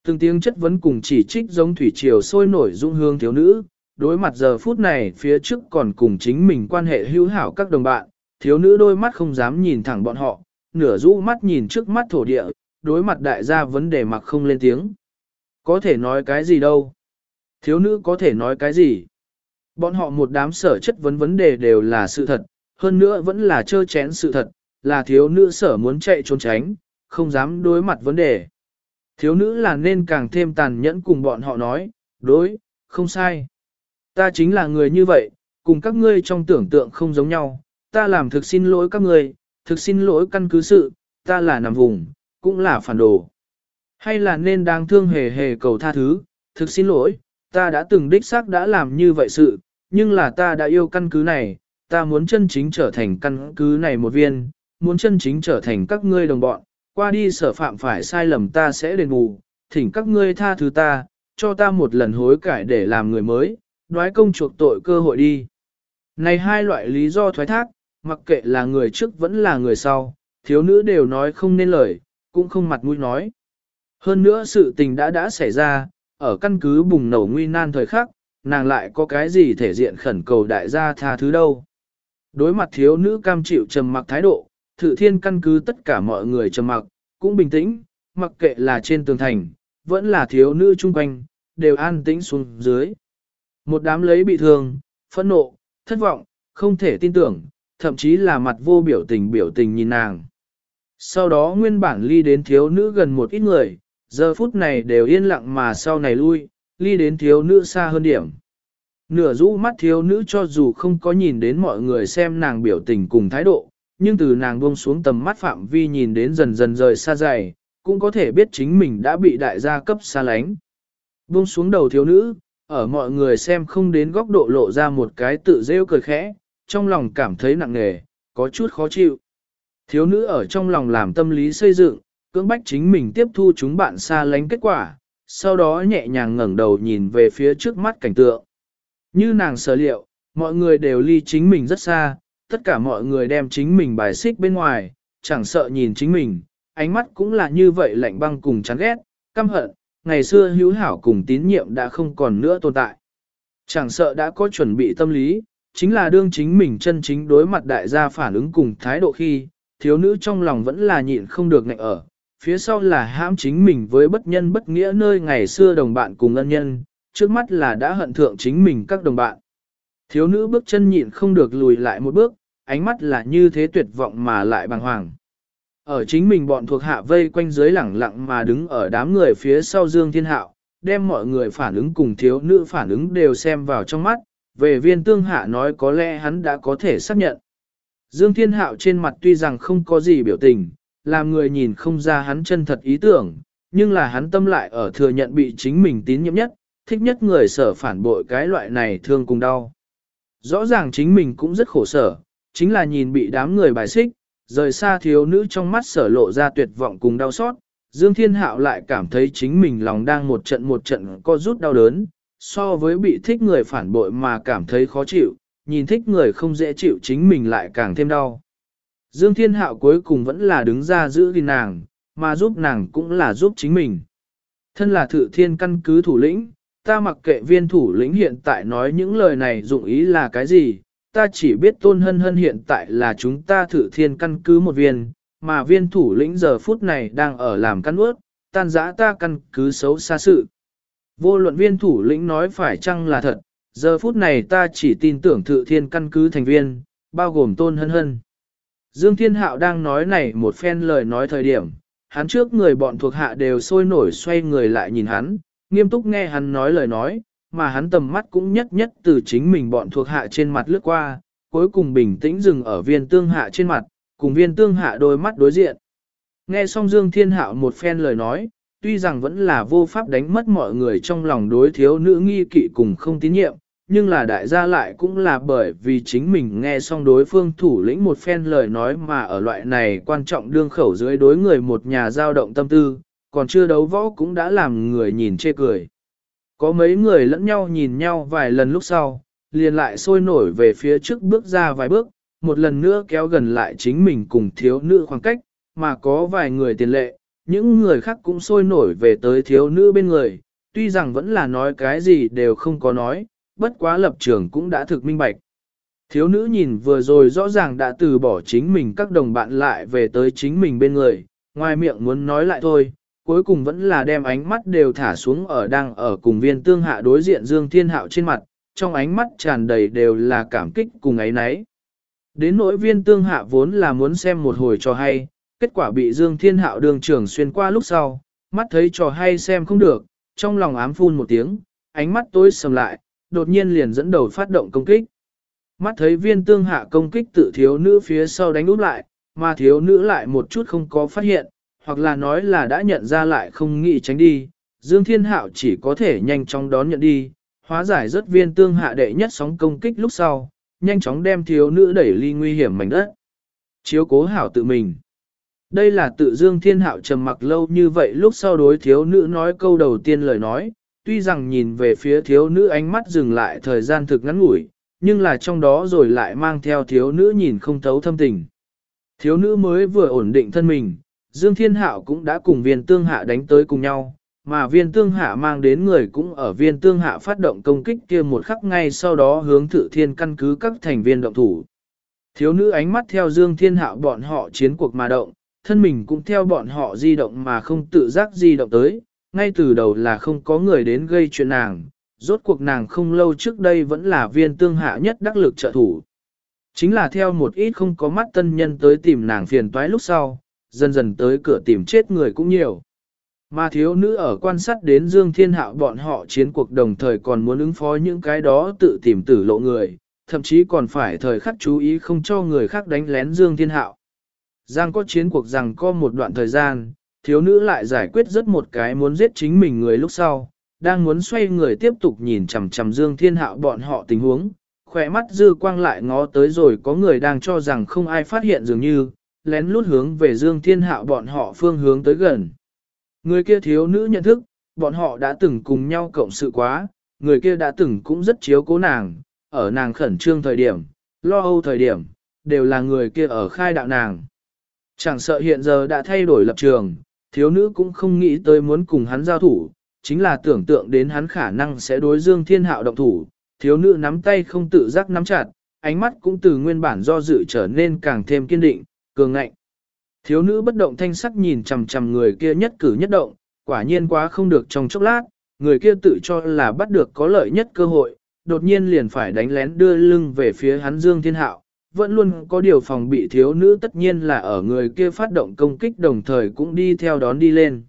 Từng tiếng chất vấn cùng chỉ trích giống thủy triều sôi nổi dung hương thiếu nữ, đối mặt giờ phút này phía trước còn cùng chính mình quan hệ hữu hảo các đồng bạn, thiếu nữ đôi mắt không dám nhìn thẳng bọn họ, nửa rũ mắt nhìn trước mắt thổ địa, đối mặt đại gia vấn đề mặc không lên tiếng. Có thể nói cái gì đâu? Thiếu nữ có thể nói cái gì? Bọn họ một đám sở chất vấn vấn đề đều là sự thật, hơn nữa vẫn là trơ chén sự thật, là thiếu nữ sở muốn chạy trốn tránh, không dám đối mặt vấn đề. Thiếu nữ là nên càng thêm tàn nhẫn cùng bọn họ nói, đối, không sai. Ta chính là người như vậy, cùng các ngươi trong tưởng tượng không giống nhau, ta làm thực xin lỗi các ngươi, thực xin lỗi căn cứ sự, ta là nằm vùng, cũng là phản đồ. Hay là nên đang thương hề hề cầu tha thứ, thực xin lỗi, ta đã từng đích xác đã làm như vậy sự, nhưng là ta đã yêu căn cứ này, ta muốn chân chính trở thành căn cứ này một viên, muốn chân chính trở thành các ngươi đồng bọn, qua đi sở phạm phải sai lầm ta sẽ đền bù, thỉnh các ngươi tha thứ ta, cho ta một lần hối cải để làm người mới, đoái công chuộc tội cơ hội đi. Này hai loại lý do thoái thác, mặc kệ là người trước vẫn là người sau, thiếu nữ đều nói không nên lời, cũng không mặt mũi nói. Hơn nữa sự tình đã đã xảy ra, ở căn cứ bùng nổ nguy nan thời khắc, nàng lại có cái gì thể diện khẩn cầu đại gia tha thứ đâu. Đối mặt thiếu nữ cam chịu trầm mặc thái độ, thử thiên căn cứ tất cả mọi người trầm mặc, cũng bình tĩnh, mặc kệ là trên tường thành, vẫn là thiếu nữ chung quanh, đều an tĩnh xuống dưới. Một đám lấy bị thương, phẫn nộ, thất vọng, không thể tin tưởng, thậm chí là mặt vô biểu tình biểu tình nhìn nàng. Sau đó nguyên bản ly đến thiếu nữ gần một ít người, giờ phút này đều yên lặng mà sau này lui, ly đến thiếu nữ xa hơn điểm. Nửa rũ mắt thiếu nữ cho dù không có nhìn đến mọi người xem nàng biểu tình cùng thái độ, nhưng từ nàng buông xuống tầm mắt phạm vi nhìn đến dần dần rời xa dày, cũng có thể biết chính mình đã bị đại gia cấp xa lánh. Buông xuống đầu thiếu nữ, ở mọi người xem không đến góc độ lộ ra một cái tự rêu cười khẽ, trong lòng cảm thấy nặng nề, có chút khó chịu. Thiếu nữ ở trong lòng làm tâm lý xây dựng, cưỡng bách chính mình tiếp thu chúng bạn xa lánh kết quả, sau đó nhẹ nhàng ngẩng đầu nhìn về phía trước mắt cảnh tượng. Như nàng sở liệu, mọi người đều ly chính mình rất xa, tất cả mọi người đem chính mình bài xích bên ngoài, chẳng sợ nhìn chính mình, ánh mắt cũng là như vậy lạnh băng cùng chán ghét, căm hận, ngày xưa hữu hảo cùng tín nhiệm đã không còn nữa tồn tại. Chẳng sợ đã có chuẩn bị tâm lý, chính là đương chính mình chân chính đối mặt đại gia phản ứng cùng thái độ khi, thiếu nữ trong lòng vẫn là nhịn không được ngạnh ở, phía sau là hãm chính mình với bất nhân bất nghĩa nơi ngày xưa đồng bạn cùng ân nhân, trước mắt là đã hận thượng chính mình các đồng bạn. Thiếu nữ bước chân nhịn không được lùi lại một bước, ánh mắt là như thế tuyệt vọng mà lại bàng hoàng. Ở chính mình bọn thuộc hạ vây quanh dưới lẳng lặng mà đứng ở đám người phía sau Dương Thiên Hạo, đem mọi người phản ứng cùng thiếu nữ phản ứng đều xem vào trong mắt, về viên tương hạ nói có lẽ hắn đã có thể xác nhận. Dương Thiên Hạo trên mặt tuy rằng không có gì biểu tình, làm người nhìn không ra hắn chân thật ý tưởng, nhưng là hắn tâm lại ở thừa nhận bị chính mình tín nhiệm nhất, thích nhất người sở phản bội cái loại này thương cùng đau. Rõ ràng chính mình cũng rất khổ sở, chính là nhìn bị đám người bài xích, rời xa thiếu nữ trong mắt sở lộ ra tuyệt vọng cùng đau xót, Dương Thiên Hạo lại cảm thấy chính mình lòng đang một trận một trận co rút đau đớn, so với bị thích người phản bội mà cảm thấy khó chịu, nhìn thích người không dễ chịu chính mình lại càng thêm đau. Dương Thiên Hạo cuối cùng vẫn là đứng ra giữ gìn nàng, mà giúp nàng cũng là giúp chính mình. Thân là thự thiên căn cứ thủ lĩnh, ta mặc kệ viên thủ lĩnh hiện tại nói những lời này dụng ý là cái gì, ta chỉ biết tôn hân hân hiện tại là chúng ta thử thiên căn cứ một viên, mà viên thủ lĩnh giờ phút này đang ở làm căn ướt, tan giã ta căn cứ xấu xa sự. Vô luận viên thủ lĩnh nói phải chăng là thật, giờ phút này ta chỉ tin tưởng thự thiên căn cứ thành viên, bao gồm tôn hân hân. Dương Thiên Hạo đang nói này một phen lời nói thời điểm, hắn trước người bọn thuộc hạ đều sôi nổi xoay người lại nhìn hắn, nghiêm túc nghe hắn nói lời nói, mà hắn tầm mắt cũng nhất nhất từ chính mình bọn thuộc hạ trên mặt lướt qua, cuối cùng bình tĩnh dừng ở viên tương hạ trên mặt, cùng viên tương hạ đôi mắt đối diện. Nghe xong Dương Thiên Hạo một phen lời nói, tuy rằng vẫn là vô pháp đánh mất mọi người trong lòng đối thiếu nữ nghi kỵ cùng không tín nhiệm, nhưng là đại gia lại cũng là bởi vì chính mình nghe xong đối phương thủ lĩnh một phen lời nói mà ở loại này quan trọng đương khẩu dưới đối người một nhà giao động tâm tư, còn chưa đấu võ cũng đã làm người nhìn chê cười. Có mấy người lẫn nhau nhìn nhau vài lần lúc sau, liền lại sôi nổi về phía trước bước ra vài bước, một lần nữa kéo gần lại chính mình cùng thiếu nữ khoảng cách, mà có vài người tiền lệ, những người khác cũng sôi nổi về tới thiếu nữ bên người, tuy rằng vẫn là nói cái gì đều không có nói, bất quá lập trường cũng đã thực minh bạch. Thiếu nữ nhìn vừa rồi rõ ràng đã từ bỏ chính mình các đồng bạn lại về tới chính mình bên người, ngoài miệng muốn nói lại thôi, cuối cùng vẫn là đem ánh mắt đều thả xuống ở đang ở cùng viên tương hạ đối diện Dương Thiên Hạo trên mặt, trong ánh mắt tràn đầy đều là cảm kích cùng ấy nấy. Đến nỗi viên tương hạ vốn là muốn xem một hồi trò hay, kết quả bị Dương Thiên Hạo đường trưởng xuyên qua lúc sau, mắt thấy trò hay xem không được, trong lòng ám phun một tiếng, ánh mắt tối sầm lại, đột nhiên liền dẫn đầu phát động công kích. Mắt thấy viên tương hạ công kích tự thiếu nữ phía sau đánh úp lại, mà thiếu nữ lại một chút không có phát hiện, hoặc là nói là đã nhận ra lại không nghĩ tránh đi, Dương Thiên Hạo chỉ có thể nhanh chóng đón nhận đi, hóa giải rất viên tương hạ đệ nhất sóng công kích lúc sau, nhanh chóng đem thiếu nữ đẩy ly nguy hiểm mảnh đất. Chiếu cố hảo tự mình. Đây là tự Dương Thiên Hạo trầm mặc lâu như vậy lúc sau đối thiếu nữ nói câu đầu tiên lời nói, tuy rằng nhìn về phía thiếu nữ ánh mắt dừng lại thời gian thực ngắn ngủi, nhưng là trong đó rồi lại mang theo thiếu nữ nhìn không thấu thâm tình. Thiếu nữ mới vừa ổn định thân mình, Dương Thiên Hạo cũng đã cùng viên tương hạ đánh tới cùng nhau, mà viên tương hạ mang đến người cũng ở viên tương hạ phát động công kích kia một khắc ngay sau đó hướng thử thiên căn cứ các thành viên động thủ. Thiếu nữ ánh mắt theo Dương Thiên Hạo bọn họ chiến cuộc mà động, thân mình cũng theo bọn họ di động mà không tự giác di động tới, ngay từ đầu là không có người đến gây chuyện nàng, rốt cuộc nàng không lâu trước đây vẫn là viên tương hạ nhất đắc lực trợ thủ. Chính là theo một ít không có mắt tân nhân tới tìm nàng phiền toái lúc sau, dần dần tới cửa tìm chết người cũng nhiều. Mà thiếu nữ ở quan sát đến Dương Thiên Hạo bọn họ chiến cuộc đồng thời còn muốn ứng phó những cái đó tự tìm tử lộ người, thậm chí còn phải thời khắc chú ý không cho người khác đánh lén Dương Thiên Hạo. Giang có chiến cuộc rằng có một đoạn thời gian, thiếu nữ lại giải quyết rất một cái muốn giết chính mình người lúc sau, đang muốn xoay người tiếp tục nhìn chằm chằm Dương Thiên Hạo bọn họ tình huống, khỏe mắt dư quang lại ngó tới rồi có người đang cho rằng không ai phát hiện dường như, lén lút hướng về Dương Thiên Hạo bọn họ phương hướng tới gần. Người kia thiếu nữ nhận thức, bọn họ đã từng cùng nhau cộng sự quá, người kia đã từng cũng rất chiếu cố nàng, ở nàng khẩn trương thời điểm, lo âu thời điểm, đều là người kia ở khai đạo nàng. Chẳng sợ hiện giờ đã thay đổi lập trường, thiếu nữ cũng không nghĩ tới muốn cùng hắn giao thủ, chính là tưởng tượng đến hắn khả năng sẽ đối Dương Thiên Hạo động thủ, thiếu nữ nắm tay không tự giác nắm chặt, ánh mắt cũng từ nguyên bản do dự trở nên càng thêm kiên định, cường ngạnh. Thiếu nữ bất động thanh sắc nhìn chằm chằm người kia nhất cử nhất động, quả nhiên quá không được trong chốc lát, người kia tự cho là bắt được có lợi nhất cơ hội, đột nhiên liền phải đánh lén đưa lưng về phía hắn Dương Thiên Hạo, vẫn luôn có điều phòng bị thiếu nữ tất nhiên là ở người kia phát động công kích đồng thời cũng đi theo đón đi lên.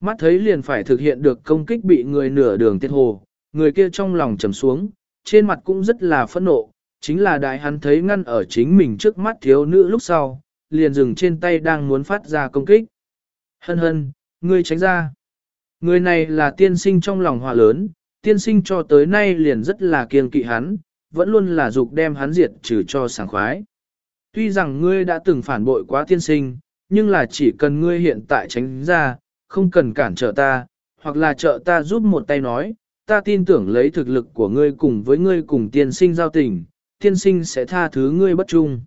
Mắt thấy liền phải thực hiện được công kích bị người nửa đường tiết hồ, người kia trong lòng trầm xuống, trên mặt cũng rất là phẫn nộ, chính là đại hắn thấy ngăn ở chính mình trước mắt thiếu nữ lúc sau, liền dừng trên tay đang muốn phát ra công kích. Hân hân, ngươi tránh ra. Người này là tiên sinh trong lòng hòa lớn, tiên sinh cho tới nay liền rất là kiêng kỵ hắn, vẫn luôn là dục đem hắn diệt trừ cho sảng khoái. Tuy rằng ngươi đã từng phản bội quá tiên sinh, nhưng là chỉ cần ngươi hiện tại tránh ra, không cần cản trở ta, hoặc là trợ ta giúp một tay nói, ta tin tưởng lấy thực lực của ngươi cùng với ngươi cùng tiên sinh giao tình, tiên sinh sẽ tha thứ ngươi bất trung.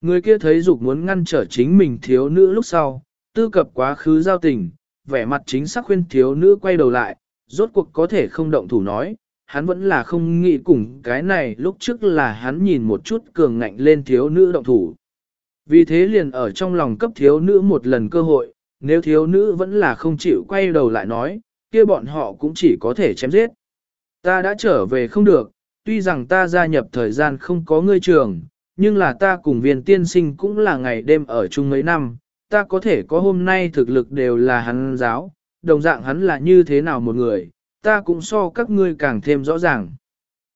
Người kia thấy dục muốn ngăn trở chính mình thiếu nữ lúc sau, tư cập quá khứ giao tình, vẻ mặt chính xác khuyên thiếu nữ quay đầu lại, rốt cuộc có thể không động thủ nói, hắn vẫn là không nghĩ cùng cái này lúc trước là hắn nhìn một chút cường ngạnh lên thiếu nữ động thủ. Vì thế liền ở trong lòng cấp thiếu nữ một lần cơ hội, nếu thiếu nữ vẫn là không chịu quay đầu lại nói, kia bọn họ cũng chỉ có thể chém giết. Ta đã trở về không được, tuy rằng ta gia nhập thời gian không có ngươi trường, nhưng là ta cùng viên tiên sinh cũng là ngày đêm ở chung mấy năm, ta có thể có hôm nay thực lực đều là hắn giáo, đồng dạng hắn là như thế nào một người, ta cũng so các ngươi càng thêm rõ ràng.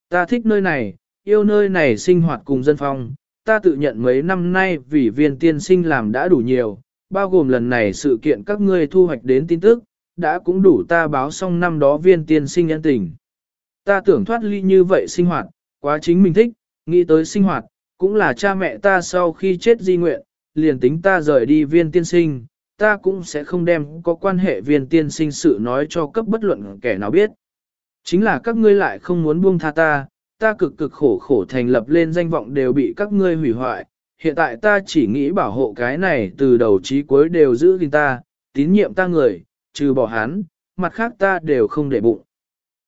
Ta thích nơi này, yêu nơi này sinh hoạt cùng dân phong, ta tự nhận mấy năm nay vì viên tiên sinh làm đã đủ nhiều, bao gồm lần này sự kiện các ngươi thu hoạch đến tin tức, đã cũng đủ ta báo xong năm đó viên tiên sinh nhân tình. Ta tưởng thoát ly như vậy sinh hoạt, quá chính mình thích, nghĩ tới sinh hoạt, cũng là cha mẹ ta sau khi chết di nguyện, liền tính ta rời đi viên tiên sinh, ta cũng sẽ không đem có quan hệ viên tiên sinh sự nói cho cấp bất luận kẻ nào biết. Chính là các ngươi lại không muốn buông tha ta, ta cực cực khổ khổ thành lập lên danh vọng đều bị các ngươi hủy hoại, hiện tại ta chỉ nghĩ bảo hộ cái này từ đầu chí cuối đều giữ gìn ta, tín nhiệm ta người, trừ bỏ hắn, mặt khác ta đều không để bụng.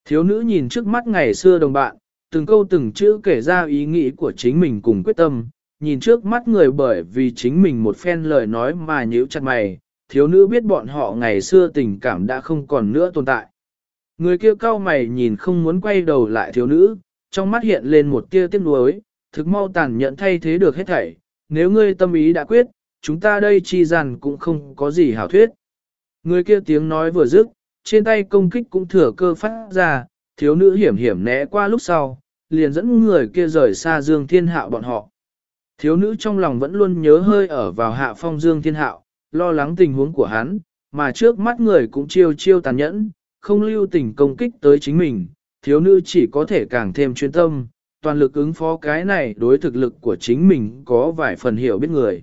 Thiếu nữ nhìn trước mắt ngày xưa đồng bạn, từng câu từng chữ kể ra ý nghĩ của chính mình cùng quyết tâm, nhìn trước mắt người bởi vì chính mình một phen lời nói mà nhíu chặt mày, thiếu nữ biết bọn họ ngày xưa tình cảm đã không còn nữa tồn tại. Người kia cao mày nhìn không muốn quay đầu lại thiếu nữ, trong mắt hiện lên một tia tiếc nuối, thực mau tàn nhận thay thế được hết thảy, nếu ngươi tâm ý đã quyết, chúng ta đây chi rằng cũng không có gì hảo thuyết. Người kia tiếng nói vừa dứt, trên tay công kích cũng thừa cơ phát ra, thiếu nữ hiểm hiểm né qua lúc sau, liền dẫn người kia rời xa Dương Thiên Hạo bọn họ. Thiếu nữ trong lòng vẫn luôn nhớ hơi ở vào hạ phong Dương Thiên Hạo, lo lắng tình huống của hắn, mà trước mắt người cũng chiêu chiêu tàn nhẫn, không lưu tình công kích tới chính mình, thiếu nữ chỉ có thể càng thêm chuyên tâm, toàn lực ứng phó cái này đối thực lực của chính mình có vài phần hiểu biết người.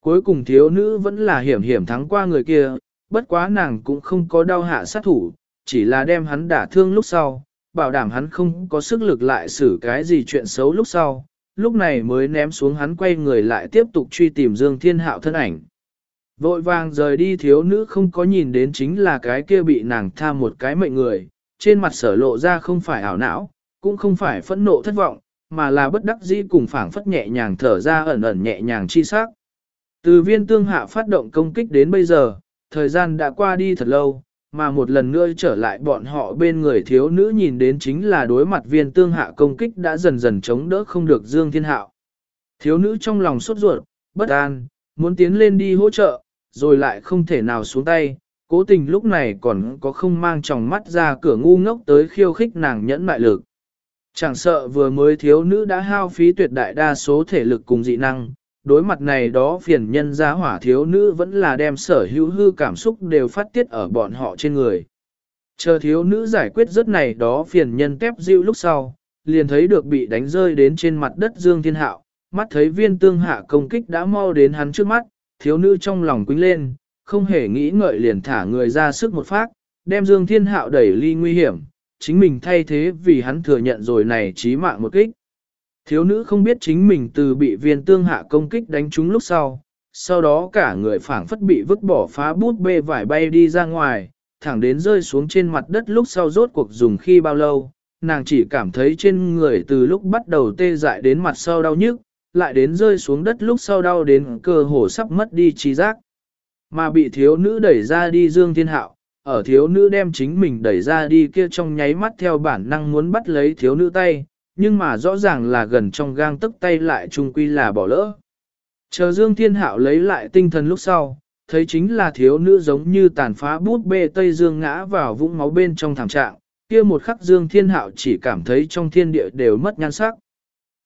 Cuối cùng thiếu nữ vẫn là hiểm hiểm thắng qua người kia, bất quá nàng cũng không có đau hạ sát thủ, chỉ là đem hắn đả thương lúc sau, bảo đảm hắn không có sức lực lại xử cái gì chuyện xấu lúc sau, lúc này mới ném xuống hắn quay người lại tiếp tục truy tìm Dương Thiên Hạo thân ảnh. Vội vàng rời đi thiếu nữ không có nhìn đến chính là cái kia bị nàng tha một cái mệnh người, trên mặt sở lộ ra không phải ảo não, cũng không phải phẫn nộ thất vọng, mà là bất đắc dĩ cùng phảng phất nhẹ nhàng thở ra ẩn ẩn nhẹ nhàng chi sắc. Từ viên tương hạ phát động công kích đến bây giờ, thời gian đã qua đi thật lâu, mà một lần nữa trở lại bọn họ bên người thiếu nữ nhìn đến chính là đối mặt viên tương hạ công kích đã dần dần chống đỡ không được Dương Thiên Hạo. Thiếu nữ trong lòng sốt ruột, bất an, muốn tiến lên đi hỗ trợ, rồi lại không thể nào xuống tay, cố tình lúc này còn có không mang tròng mắt ra cửa ngu ngốc tới khiêu khích nàng nhẫn mại lực. Chẳng sợ vừa mới thiếu nữ đã hao phí tuyệt đại đa số thể lực cùng dị năng, đối mặt này đó phiền nhân gia hỏa thiếu nữ vẫn là đem sở hữu hư cảm xúc đều phát tiết ở bọn họ trên người. Chờ thiếu nữ giải quyết rất này đó phiền nhân tép dịu lúc sau, liền thấy được bị đánh rơi đến trên mặt đất Dương Thiên Hạo, mắt thấy viên tương hạ công kích đã mau đến hắn trước mắt, thiếu nữ trong lòng quýnh lên, không hề nghĩ ngợi liền thả người ra sức một phát, đem Dương Thiên Hạo đẩy ly nguy hiểm, chính mình thay thế vì hắn thừa nhận rồi này chí mạng một kích. Thiếu nữ không biết chính mình từ bị viên tương hạ công kích đánh trúng lúc sau, sau đó cả người phảng phất bị vứt bỏ phá bút bê vải bay đi ra ngoài, thẳng đến rơi xuống trên mặt đất lúc sau rốt cuộc dùng khi bao lâu, nàng chỉ cảm thấy trên người từ lúc bắt đầu tê dại đến mặt sau đau nhức, lại đến rơi xuống đất lúc sau đau đến cơ hồ sắp mất đi trí giác. Mà bị thiếu nữ đẩy ra đi Dương Thiên Hạo, ở thiếu nữ đem chính mình đẩy ra đi kia trong nháy mắt theo bản năng muốn bắt lấy thiếu nữ tay, nhưng mà rõ ràng là gần trong gang tức tay lại trung quy là bỏ lỡ. Chờ Dương Thiên Hạo lấy lại tinh thần lúc sau, thấy chính là thiếu nữ giống như tàn phá bút bê Tây Dương ngã vào vũng máu bên trong thảm trạng, kia một khắc Dương Thiên Hạo chỉ cảm thấy trong thiên địa đều mất nhan sắc.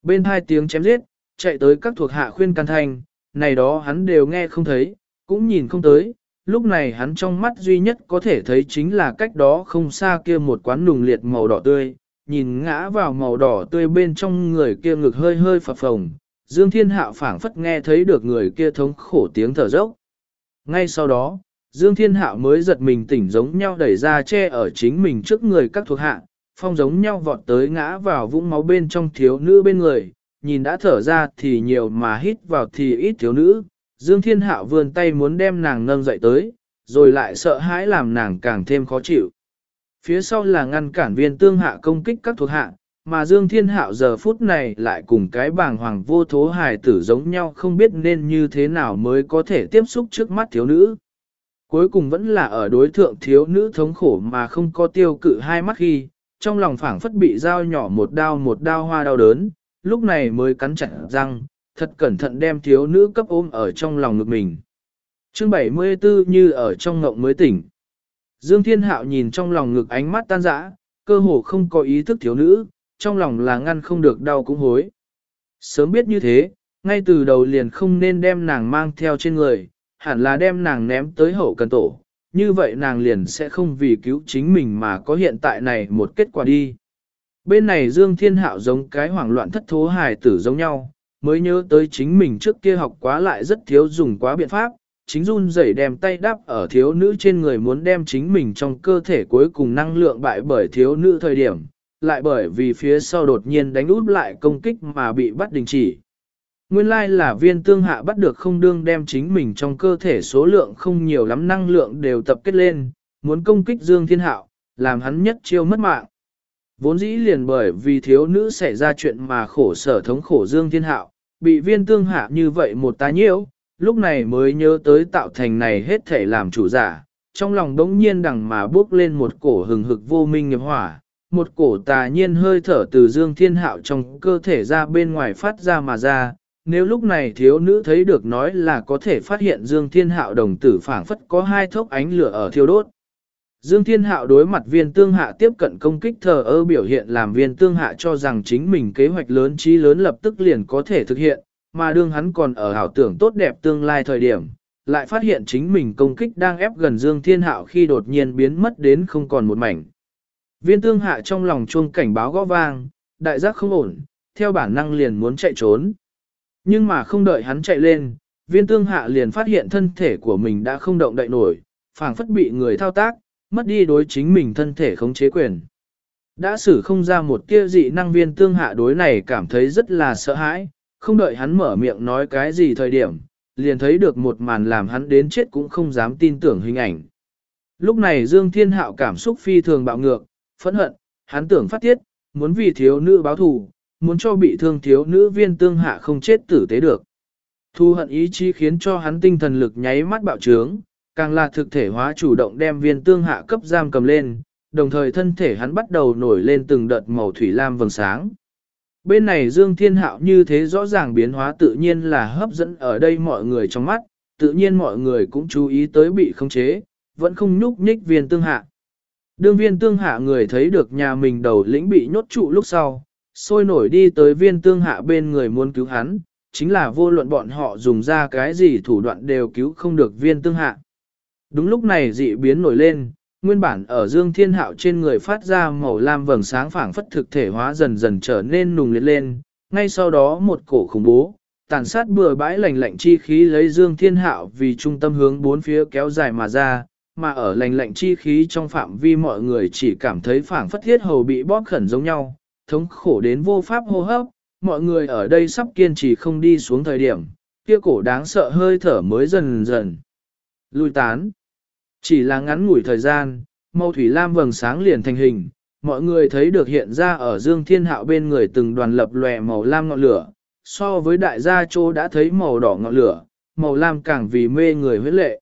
Bên hai tiếng chém giết, chạy tới các thuộc hạ khuyên can thành, này đó hắn đều nghe không thấy, cũng nhìn không tới, lúc này hắn trong mắt duy nhất có thể thấy chính là cách đó không xa kia một quán nùng liệt màu đỏ tươi, nhìn ngã vào màu đỏ tươi bên trong người kia ngực hơi hơi phập phồng, Dương Thiên Hạo phảng phất nghe thấy được người kia thống khổ tiếng thở dốc. Ngay sau đó, Dương Thiên Hạo mới giật mình tỉnh giống nhau đẩy ra che ở chính mình trước người các thuộc hạ, phong giống nhau vọt tới ngã vào vũng máu bên trong thiếu nữ bên người, nhìn đã thở ra thì nhiều mà hít vào thì ít thiếu nữ. Dương Thiên Hạo vươn tay muốn đem nàng nâng dậy tới, rồi lại sợ hãi làm nàng càng thêm khó chịu. Phía sau là ngăn cản viên tương hạ công kích các thuộc hạ, mà Dương Thiên Hạo giờ phút này lại cùng cái bàng hoàng vô thố hài tử giống nhau không biết nên như thế nào mới có thể tiếp xúc trước mắt thiếu nữ. Cuối cùng vẫn là ở đối thượng thiếu nữ thống khổ mà không có tiêu cự hai mắt khi, trong lòng phảng phất bị dao nhỏ một đao một đao hoa đau đớn, lúc này mới cắn chặt răng, thật cẩn thận đem thiếu nữ cấp ôm ở trong lòng ngực mình. Chương 74 như ở trong ngộng mới tỉnh. Dương Thiên Hạo nhìn trong lòng ngực ánh mắt tan rã, cơ hồ không có ý thức thiếu nữ, trong lòng là ngăn không được đau cũng hối. Sớm biết như thế, ngay từ đầu liền không nên đem nàng mang theo trên người, hẳn là đem nàng ném tới hậu cần tổ, như vậy nàng liền sẽ không vì cứu chính mình mà có hiện tại này một kết quả đi. Bên này Dương Thiên Hạo giống cái hoảng loạn thất thố hài tử giống nhau, mới nhớ tới chính mình trước kia học quá lại rất thiếu dùng quá biện pháp, chính run rẩy đem tay đắp ở thiếu nữ trên người muốn đem chính mình trong cơ thể cuối cùng năng lượng bại bởi thiếu nữ thời điểm, lại bởi vì phía sau đột nhiên đánh út lại công kích mà bị bắt đình chỉ. Nguyên lai là viên tương hạ bắt được không đương đem chính mình trong cơ thể số lượng không nhiều lắm năng lượng đều tập kết lên, muốn công kích Dương Thiên Hạo, làm hắn nhất chiêu mất mạng. Vốn dĩ liền bởi vì thiếu nữ xảy ra chuyện mà khổ sở thống khổ Dương Thiên Hạo, bị viên tương hạ như vậy một tá nhiễu, lúc này mới nhớ tới tạo thành này hết thể làm chủ giả, trong lòng đống nhiên đằng mà bước lên một cổ hừng hực vô minh nghiệp hỏa, một cổ tà nhiên hơi thở từ Dương Thiên Hạo trong cơ thể ra bên ngoài phát ra mà ra, nếu lúc này thiếu nữ thấy được nói là có thể phát hiện Dương Thiên Hạo đồng tử phảng phất có hai thốc ánh lửa ở thiêu đốt. Dương Thiên Hạo đối mặt viên tương hạ tiếp cận công kích thờ ơ biểu hiện làm viên tương hạ cho rằng chính mình kế hoạch lớn trí lớn lập tức liền có thể thực hiện, mà đương hắn còn ở hảo tưởng tốt đẹp tương lai thời điểm, lại phát hiện chính mình công kích đang ép gần Dương Thiên Hạo khi đột nhiên biến mất đến không còn một mảnh. Viên tương hạ trong lòng chuông cảnh báo gõ vang, đại giác không ổn, theo bản năng liền muốn chạy trốn. Nhưng mà không đợi hắn chạy lên, viên tương hạ liền phát hiện thân thể của mình đã không động đậy nổi, phảng phất bị người thao tác, mất đi đối chính mình thân thể khống chế quyền. Đã xử không ra một tia dị năng viên tương hạ đối này cảm thấy rất là sợ hãi, không đợi hắn mở miệng nói cái gì thời điểm, liền thấy được một màn làm hắn đến chết cũng không dám tin tưởng hình ảnh. Lúc này Dương Thiên Hạo cảm xúc phi thường bạo ngược, phẫn hận, hắn tưởng phát tiết, muốn vì thiếu nữ báo thù, muốn cho bị thương thiếu nữ viên tương hạ không chết tử tế được. Thu hận ý chí khiến cho hắn tinh thần lực nháy mắt bạo trướng, càng là thực thể hóa chủ động đem viên tương hạ cấp giam cầm lên, đồng thời thân thể hắn bắt đầu nổi lên từng đợt màu thủy lam vầng sáng. Bên này Dương Thiên Hạo như thế rõ ràng biến hóa tự nhiên là hấp dẫn ở đây mọi người trong mắt, tự nhiên mọi người cũng chú ý tới bị khống chế, vẫn không nhúc nhích viên tương hạ. Đương viên tương hạ người thấy được nhà mình đầu lĩnh bị nhốt trụ lúc sau, sôi nổi đi tới viên tương hạ bên người muốn cứu hắn, chính là vô luận bọn họ dùng ra cái gì thủ đoạn đều cứu không được viên tương hạ. Đúng lúc này dị biến nổi lên, nguyên bản ở dương thiên hạo trên người phát ra màu lam vầng sáng phảng phất thực thể hóa dần dần trở nên nùng liệt lên, ngay sau đó một cổ khủng bố, tàn sát bừa bãi lành lạnh chi khí lấy dương thiên hạo vì trung tâm hướng bốn phía kéo dài mà ra, mà ở lành lạnh chi khí trong phạm vi mọi người chỉ cảm thấy phảng phất thiết hầu bị bóp khẩn giống nhau, thống khổ đến vô pháp hô hấp, mọi người ở đây sắp kiên trì không đi xuống thời điểm, kia cổ đáng sợ hơi thở mới dần dần lui tán. Chỉ là ngắn ngủi thời gian, màu thủy lam vầng sáng liền thành hình, mọi người thấy được hiện ra ở Dương Thiên Hạo bên người từng đoàn lập lòe màu lam ngọn lửa, So với đại gia chô đã thấy màu đỏ ngọn lửa, màu lam càng vì mê người huyết lệ.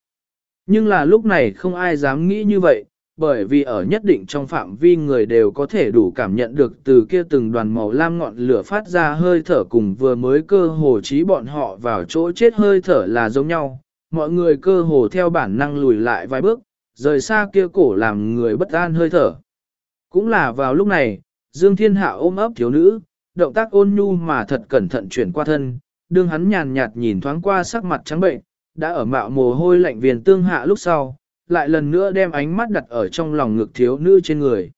Nhưng là lúc này không ai dám nghĩ như vậy, bởi vì ở nhất định trong phạm vi người đều có thể đủ cảm nhận được từ kia từng đoàn màu lam ngọn lửa phát ra hơi thở cùng vừa mới cơ hồ trí bọn họ vào chỗ chết hơi thở là giống nhau. Mọi người cơ hồ theo bản năng lùi lại vài bước, rời xa kia cổ làm người bất an hơi thở. Cũng là vào lúc này, Dương Thiên Hạ ôm ấp thiếu nữ, động tác ôn nhu mà thật cẩn thận chuyển qua thân, đương hắn nhàn nhạt nhìn thoáng qua sắc mặt trắng bệnh, đã ở mạo mồ hôi lạnh viền tương hạ lúc sau, lại lần nữa đem ánh mắt đặt ở trong lòng ngực thiếu nữ trên người.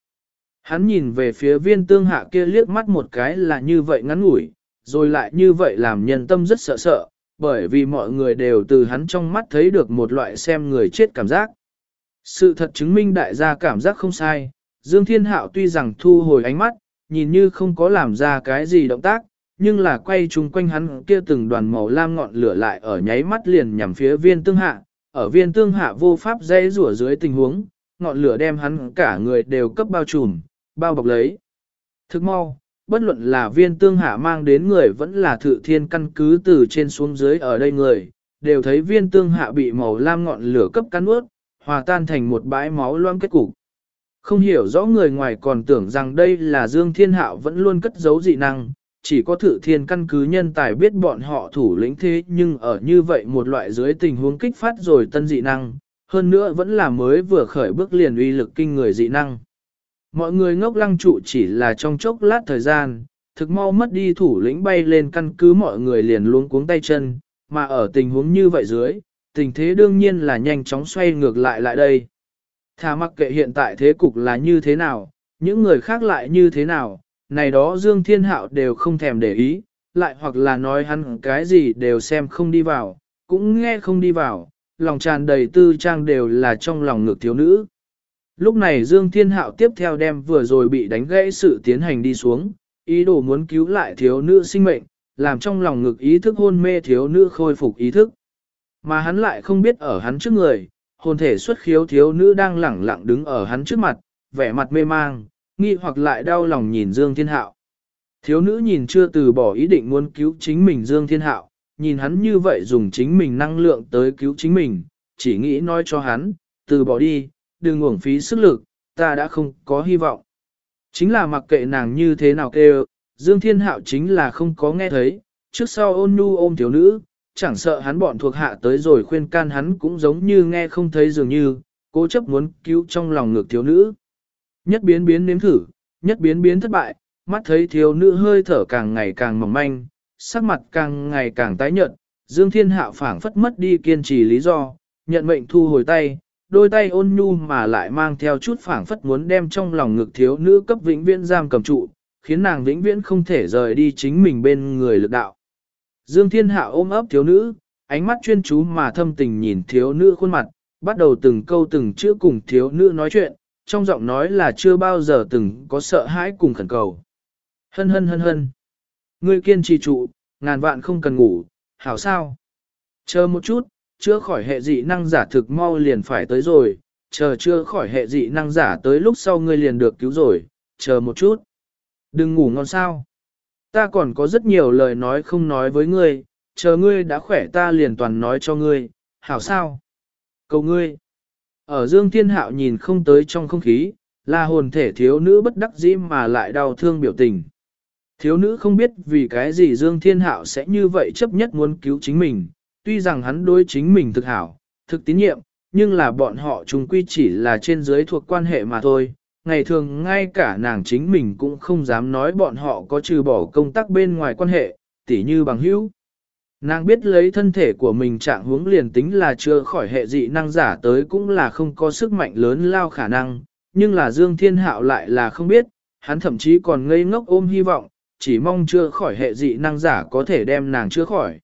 Hắn nhìn về phía viên tương hạ kia liếc mắt một cái là như vậy ngắn ngủi, rồi lại như vậy làm nhân tâm rất sợ sợ, bởi vì mọi người đều từ hắn trong mắt thấy được một loại xem người chết cảm giác. Sự thật chứng minh đại gia cảm giác không sai, Dương Thiên Hạo tuy rằng thu hồi ánh mắt, nhìn như không có làm ra cái gì động tác, nhưng là quay chung quanh hắn kia từng đoàn màu lam ngọn lửa lại ở nháy mắt liền nhằm phía viên tương hạ, ở viên tương hạ vô pháp dây rủa dưới tình huống, ngọn lửa đem hắn cả người đều cấp bao trùm, bao bọc lấy. Thức mau, bất luận là viên tương hạ mang đến người vẫn là thự thiên căn cứ từ trên xuống dưới ở đây người, đều thấy viên tương hạ bị màu lam ngọn lửa cấp cắn ướt, hòa tan thành một bãi máu loang kết cục. Không hiểu rõ người ngoài còn tưởng rằng đây là Dương Thiên Hạo vẫn luôn cất giấu dị năng, chỉ có thử thiên căn cứ nhân tài biết bọn họ thủ lĩnh thế nhưng ở như vậy một loại dưới tình huống kích phát rồi tân dị năng, hơn nữa vẫn là mới vừa khởi bước liền uy lực kinh người dị năng. Mọi người ngốc lăng trụ chỉ là trong chốc lát thời gian, thực mau mất đi thủ lĩnh bay lên căn cứ mọi người liền luống cuống tay chân, mà ở tình huống như vậy dưới, tình thế đương nhiên là nhanh chóng xoay ngược lại lại đây. Thà mặc kệ hiện tại thế cục là như thế nào, những người khác lại như thế nào, này đó Dương Thiên Hạo đều không thèm để ý, lại hoặc là nói hắn cái gì đều xem không đi vào, cũng nghe không đi vào, lòng tràn đầy tư trang đều là trong lòng ngược thiếu nữ. Lúc này Dương Thiên Hạo tiếp theo đem vừa rồi bị đánh gãy sự tiến hành đi xuống, ý đồ muốn cứu lại thiếu nữ sinh mệnh, làm trong lòng ngực ý thức hôn mê thiếu nữ khôi phục ý thức. Mà hắn lại không biết ở hắn trước người, hồn thể xuất khiếu thiếu nữ đang lẳng lặng đứng ở hắn trước mặt, vẻ mặt mê mang, nghi hoặc lại đau lòng nhìn Dương Thiên Hạo. Thiếu nữ nhìn chưa từ bỏ ý định muốn cứu chính mình Dương Thiên Hạo, nhìn hắn như vậy dùng chính mình năng lượng tới cứu chính mình, chỉ nghĩ nói cho hắn, từ bỏ đi, đừng uổng phí sức lực, ta đã không có hy vọng. Chính là mặc kệ nàng như thế nào kêu, Dương Thiên Hạo chính là không có nghe thấy, trước sau ôn nhu ôm thiếu nữ, chẳng sợ hắn bọn thuộc hạ tới rồi khuyên can hắn cũng giống như nghe không thấy dường như, cố chấp muốn cứu trong lòng ngược thiếu nữ. Nhất biến biến nếm thử, nhất biến biến thất bại, mắt thấy thiếu nữ hơi thở càng ngày càng mỏng manh, sắc mặt càng ngày càng tái nhợt, Dương Thiên Hạo phảng phất mất đi kiên trì lý do, nhận mệnh thu hồi tay, đôi tay ôn nhu mà lại mang theo chút phảng phất muốn đem trong lòng ngực thiếu nữ cấp vĩnh viễn giam cầm trụ, khiến nàng vĩnh viễn không thể rời đi chính mình bên người lực đạo. Dương Thiên Hạ ôm ấp thiếu nữ, ánh mắt chuyên chú mà thâm tình nhìn thiếu nữ khuôn mặt, bắt đầu từng câu từng chữ cùng thiếu nữ nói chuyện, trong giọng nói là chưa bao giờ từng có sợ hãi cùng khẩn cầu. Hân hân hân hân. Ngươi kiên trì trụ, ngàn vạn không cần ngủ, hảo sao? Chờ một chút, chưa khỏi hệ dị năng giả thực mau liền phải tới rồi, chờ chưa khỏi hệ dị năng giả tới lúc sau ngươi liền được cứu rồi, chờ một chút. Đừng ngủ ngon sao. Ta còn có rất nhiều lời nói không nói với ngươi, chờ ngươi đã khỏe ta liền toàn nói cho ngươi, hảo sao? Cầu ngươi. Ở Dương Thiên Hạo nhìn không tới trong không khí, là hồn thể thiếu nữ bất đắc dĩ mà lại đau thương biểu tình. Thiếu nữ không biết vì cái gì Dương Thiên Hạo sẽ như vậy chấp nhất muốn cứu chính mình, tuy rằng hắn đối chính mình thực hảo, thực tín nhiệm, nhưng là bọn họ chung quy chỉ là trên dưới thuộc quan hệ mà thôi. Ngày thường ngay cả nàng chính mình cũng không dám nói bọn họ có trừ bỏ công tác bên ngoài quan hệ, tỉ như bằng hữu. Nàng biết lấy thân thể của mình trạng hướng liền tính là chưa khỏi hệ dị năng giả tới cũng là không có sức mạnh lớn lao khả năng, nhưng là Dương Thiên Hạo lại là không biết, hắn thậm chí còn ngây ngốc ôm hy vọng, chỉ mong chưa khỏi hệ dị năng giả có thể đem nàng chữa khỏi.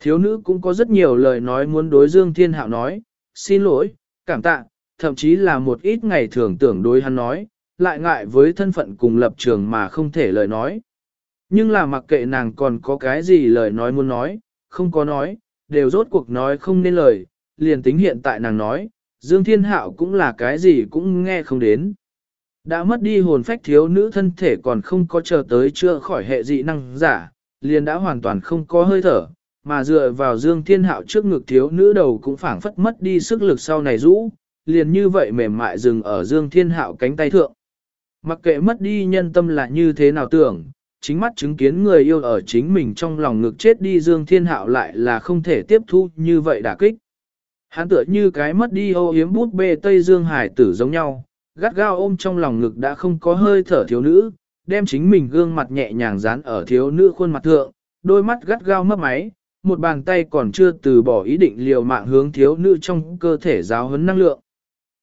Thiếu nữ cũng có rất nhiều lời nói muốn đối Dương Thiên Hạo nói, xin lỗi, cảm tạ, thậm chí là một ít ngày thường tưởng đối hắn nói, lại ngại với thân phận cùng lập trường mà không thể lời nói. Nhưng là mặc kệ nàng còn có cái gì lời nói muốn nói, không có nói, đều rốt cuộc nói không nên lời, liền tính hiện tại nàng nói, Dương Thiên Hạo cũng là cái gì cũng nghe không đến. Đã mất đi hồn phách thiếu nữ thân thể còn không có chờ tới chưa khỏi hệ dị năng giả, liền đã hoàn toàn không có hơi thở, mà dựa vào Dương Thiên Hạo trước ngực thiếu nữ đầu cũng phảng phất mất đi sức lực sau này rũ, liền như vậy mềm mại dừng ở Dương Thiên Hạo cánh tay thượng. Mặc kệ mất đi nhân tâm là như thế nào tưởng, chính mắt chứng kiến người yêu ở chính mình trong lòng ngực chết đi Dương Thiên Hạo lại là không thể tiếp thu như vậy đả kích. Hắn tựa như cái mất đi ô hiếm bút bê Tây Dương Hải tử giống nhau, gắt gao ôm trong lòng ngực đã không có hơi thở thiếu nữ, đem chính mình gương mặt nhẹ nhàng dán ở thiếu nữ khuôn mặt thượng, đôi mắt gắt gao mấp máy, một bàn tay còn chưa từ bỏ ý định liều mạng hướng thiếu nữ trong cơ thể giáo huấn năng lượng.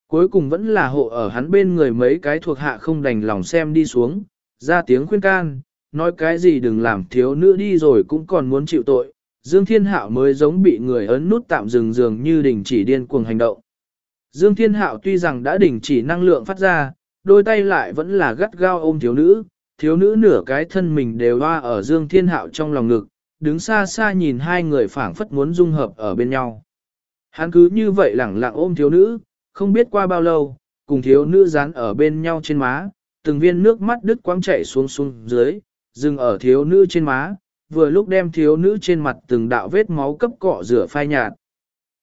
Cuối cùng vẫn là hộ ở hắn bên người mấy cái thuộc hạ không đành lòng xem đi xuống, ra tiếng khuyên can, nói cái gì đừng làm thiếu nữ đi rồi cũng còn muốn chịu tội. Dương Thiên Hạo mới giống bị người ấn nút tạm dừng dường như đình chỉ điên cuồng hành động. Dương Thiên Hạo tuy rằng đã đình chỉ năng lượng phát ra, đôi tay lại vẫn là gắt gao ôm thiếu nữ, thiếu nữ nửa cái thân mình đều hoa ở Dương Thiên Hạo trong lòng ngực, đứng xa xa nhìn hai người phảng phất muốn dung hợp ở bên nhau. Hắn cứ như vậy lẳng lặng ôm thiếu nữ, không biết qua bao lâu, cùng thiếu nữ dán ở bên nhau trên má, từng viên nước mắt đứt quãng chảy xuống xuống dưới, dừng ở thiếu nữ trên má, vừa lúc đem thiếu nữ trên mặt từng đạo vết máu cấp cọ rửa phai nhạt.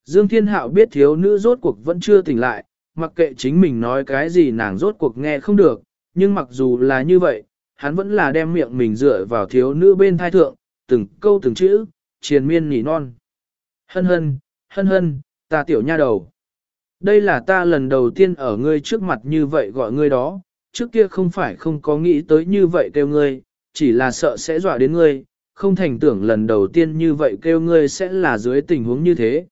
Dương Thiên Hạo biết thiếu nữ rốt cuộc vẫn chưa tỉnh lại, mặc kệ chính mình nói cái gì nàng rốt cuộc nghe không được, nhưng mặc dù là như vậy, hắn vẫn là đem miệng mình dựa vào thiếu nữ bên thai thượng, từng câu từng chữ, triền miên nỉ non. Hân hân, hân hân, ta tiểu nha đầu. Đây là ta lần đầu tiên ở ngươi trước mặt như vậy gọi ngươi đó, trước kia không phải không có nghĩ tới như vậy kêu ngươi, chỉ là sợ sẽ dọa đến ngươi, không thành tưởng lần đầu tiên như vậy kêu ngươi sẽ là dưới tình huống như thế.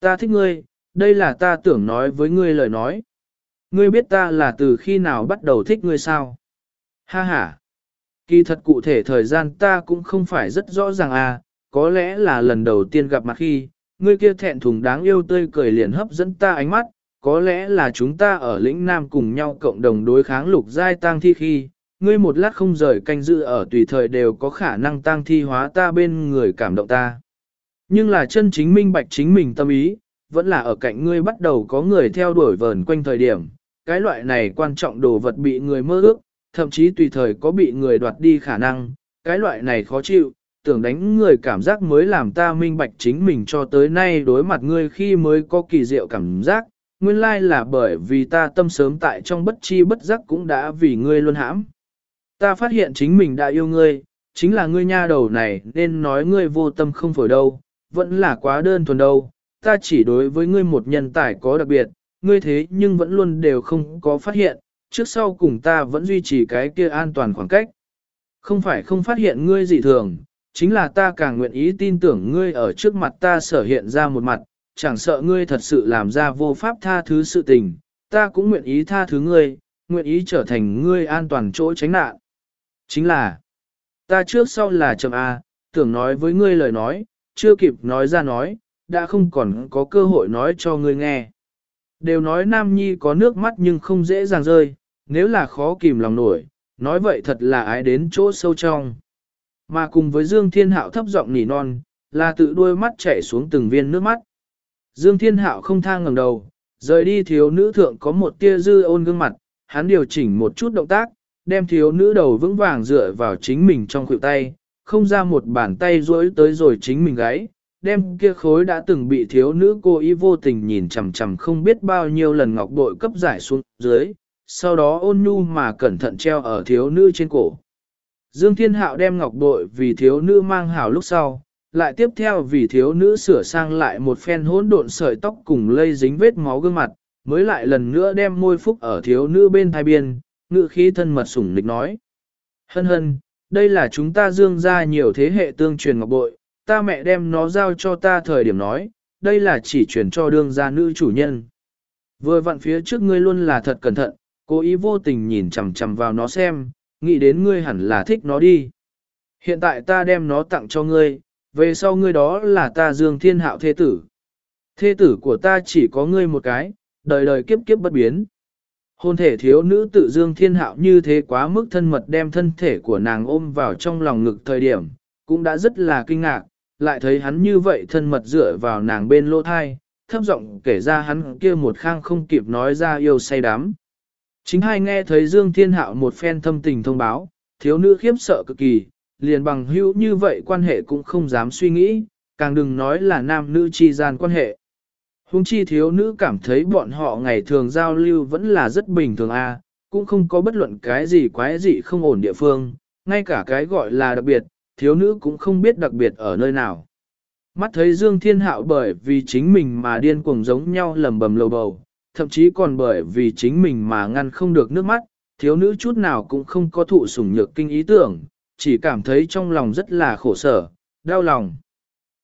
Ta thích ngươi, đây là ta tưởng nói với ngươi lời nói. Ngươi biết ta là từ khi nào bắt đầu thích ngươi sao? Ha ha! Kỳ thật cụ thể thời gian ta cũng không phải rất rõ ràng à, có lẽ là lần đầu tiên gặp mặt khi, ngươi kia thẹn thùng đáng yêu tươi cười liền hấp dẫn ta ánh mắt, có lẽ là chúng ta ở lĩnh Nam cùng nhau cộng đồng đối kháng lục giai tang thi khi, ngươi một lát không rời canh dự ở tùy thời đều có khả năng tang thi hóa ta bên người cảm động ta. Nhưng là chân chính minh bạch chính mình tâm ý, vẫn là ở cạnh ngươi bắt đầu có người theo đuổi vờn quanh thời điểm, cái loại này quan trọng đồ vật bị người mơ ước, thậm chí tùy thời có bị người đoạt đi khả năng, cái loại này khó chịu, tưởng đánh người cảm giác mới làm ta minh bạch chính mình cho tới nay đối mặt ngươi khi mới có kỳ diệu cảm giác, nguyên lai là bởi vì ta tâm sớm tại trong bất chi bất giác cũng đã vì ngươi luôn hãm. Ta phát hiện chính mình đã yêu ngươi, chính là ngươi nha đầu này nên nói ngươi vô tâm không phổi đâu, vẫn là quá đơn thuần đâu, ta chỉ đối với ngươi một nhân tài có đặc biệt, ngươi thế nhưng vẫn luôn đều không có phát hiện, trước sau cùng ta vẫn duy trì cái kia an toàn khoảng cách. Không phải không phát hiện ngươi dị thường, chính là ta càng nguyện ý tin tưởng ngươi ở trước mặt ta sở hiện ra một mặt, chẳng sợ ngươi thật sự làm ra vô pháp tha thứ sự tình, ta cũng nguyện ý tha thứ ngươi, nguyện ý trở thành ngươi an toàn chỗ tránh nạn. Chính là, ta trước sau là chậm A, tưởng nói với ngươi lời nói, chưa kịp nói ra nói, đã không còn có cơ hội nói cho ngươi nghe. Đều nói Nam Nhi có nước mắt nhưng không dễ dàng rơi, nếu là khó kìm lòng nổi, nói vậy thật là ái đến chỗ sâu trong. Mà cùng với Dương Thiên Hạo thấp giọng nỉ non, là tự đôi mắt chảy xuống từng viên nước mắt. Dương Thiên Hạo không thang ngẩng đầu, rời đi thiếu nữ thượng có một tia dư ôn gương mặt, hắn điều chỉnh một chút động tác, đem thiếu nữ đầu vững vàng dựa vào chính mình trong khuỷu tay, không ra một bàn tay duỗi tới rồi chính mình gáy, đem kia khối đã từng bị thiếu nữ cô ý vô tình nhìn chằm chằm không biết bao nhiêu lần ngọc bội cấp giải xuống dưới, sau đó ôn nhu mà cẩn thận treo ở thiếu nữ trên cổ. Dương Thiên Hạo đem ngọc bội vì thiếu nữ mang hảo lúc sau, lại tiếp theo vì thiếu nữ sửa sang lại một phen hỗn độn sợi tóc cùng lây dính vết máu gương mặt, mới lại lần nữa đem môi phúc ở thiếu nữ bên thai biên, ngự khí thân mật sủng nịch nói. Hân hân, đây là chúng ta dương ra nhiều thế hệ tương truyền ngọc bội, ta mẹ đem nó giao cho ta thời điểm nói, đây là chỉ truyền cho đương gia nữ chủ nhân. Vừa vặn phía trước ngươi luôn là thật cẩn thận, cố ý vô tình nhìn chằm chằm vào nó xem, nghĩ đến ngươi hẳn là thích nó đi. Hiện tại ta đem nó tặng cho ngươi, về sau ngươi đó là ta dương thiên hạo thế tử. Thế tử của ta chỉ có ngươi một cái, đời đời kiếp kiếp bất biến. Hôn thể thiếu nữ tự dương thiên hạo như thế quá mức thân mật đem thân thể của nàng ôm vào trong lòng ngực thời điểm, cũng đã rất là kinh ngạc, lại thấy hắn như vậy thân mật dựa vào nàng bên lỗ thai, thấp giọng kể ra hắn kia một khang không kịp nói ra yêu say đắm. Chính hai nghe thấy Dương Thiên Hạo một phen thâm tình thông báo, thiếu nữ khiếp sợ cực kỳ, liền bằng hữu như vậy quan hệ cũng không dám suy nghĩ, càng đừng nói là nam nữ chi gian quan hệ. Hùng chi thiếu nữ cảm thấy bọn họ ngày thường giao lưu vẫn là rất bình thường a, cũng không có bất luận cái gì quái gì không ổn địa phương, ngay cả cái gọi là đặc biệt, thiếu nữ cũng không biết đặc biệt ở nơi nào. Mắt thấy Dương Thiên Hạo bởi vì chính mình mà điên cuồng giống nhau lầm bầm lầu bầu, thậm chí còn bởi vì chính mình mà ngăn không được nước mắt, thiếu nữ chút nào cũng không có thụ sủng nhược kinh ý tưởng, chỉ cảm thấy trong lòng rất là khổ sở, đau lòng.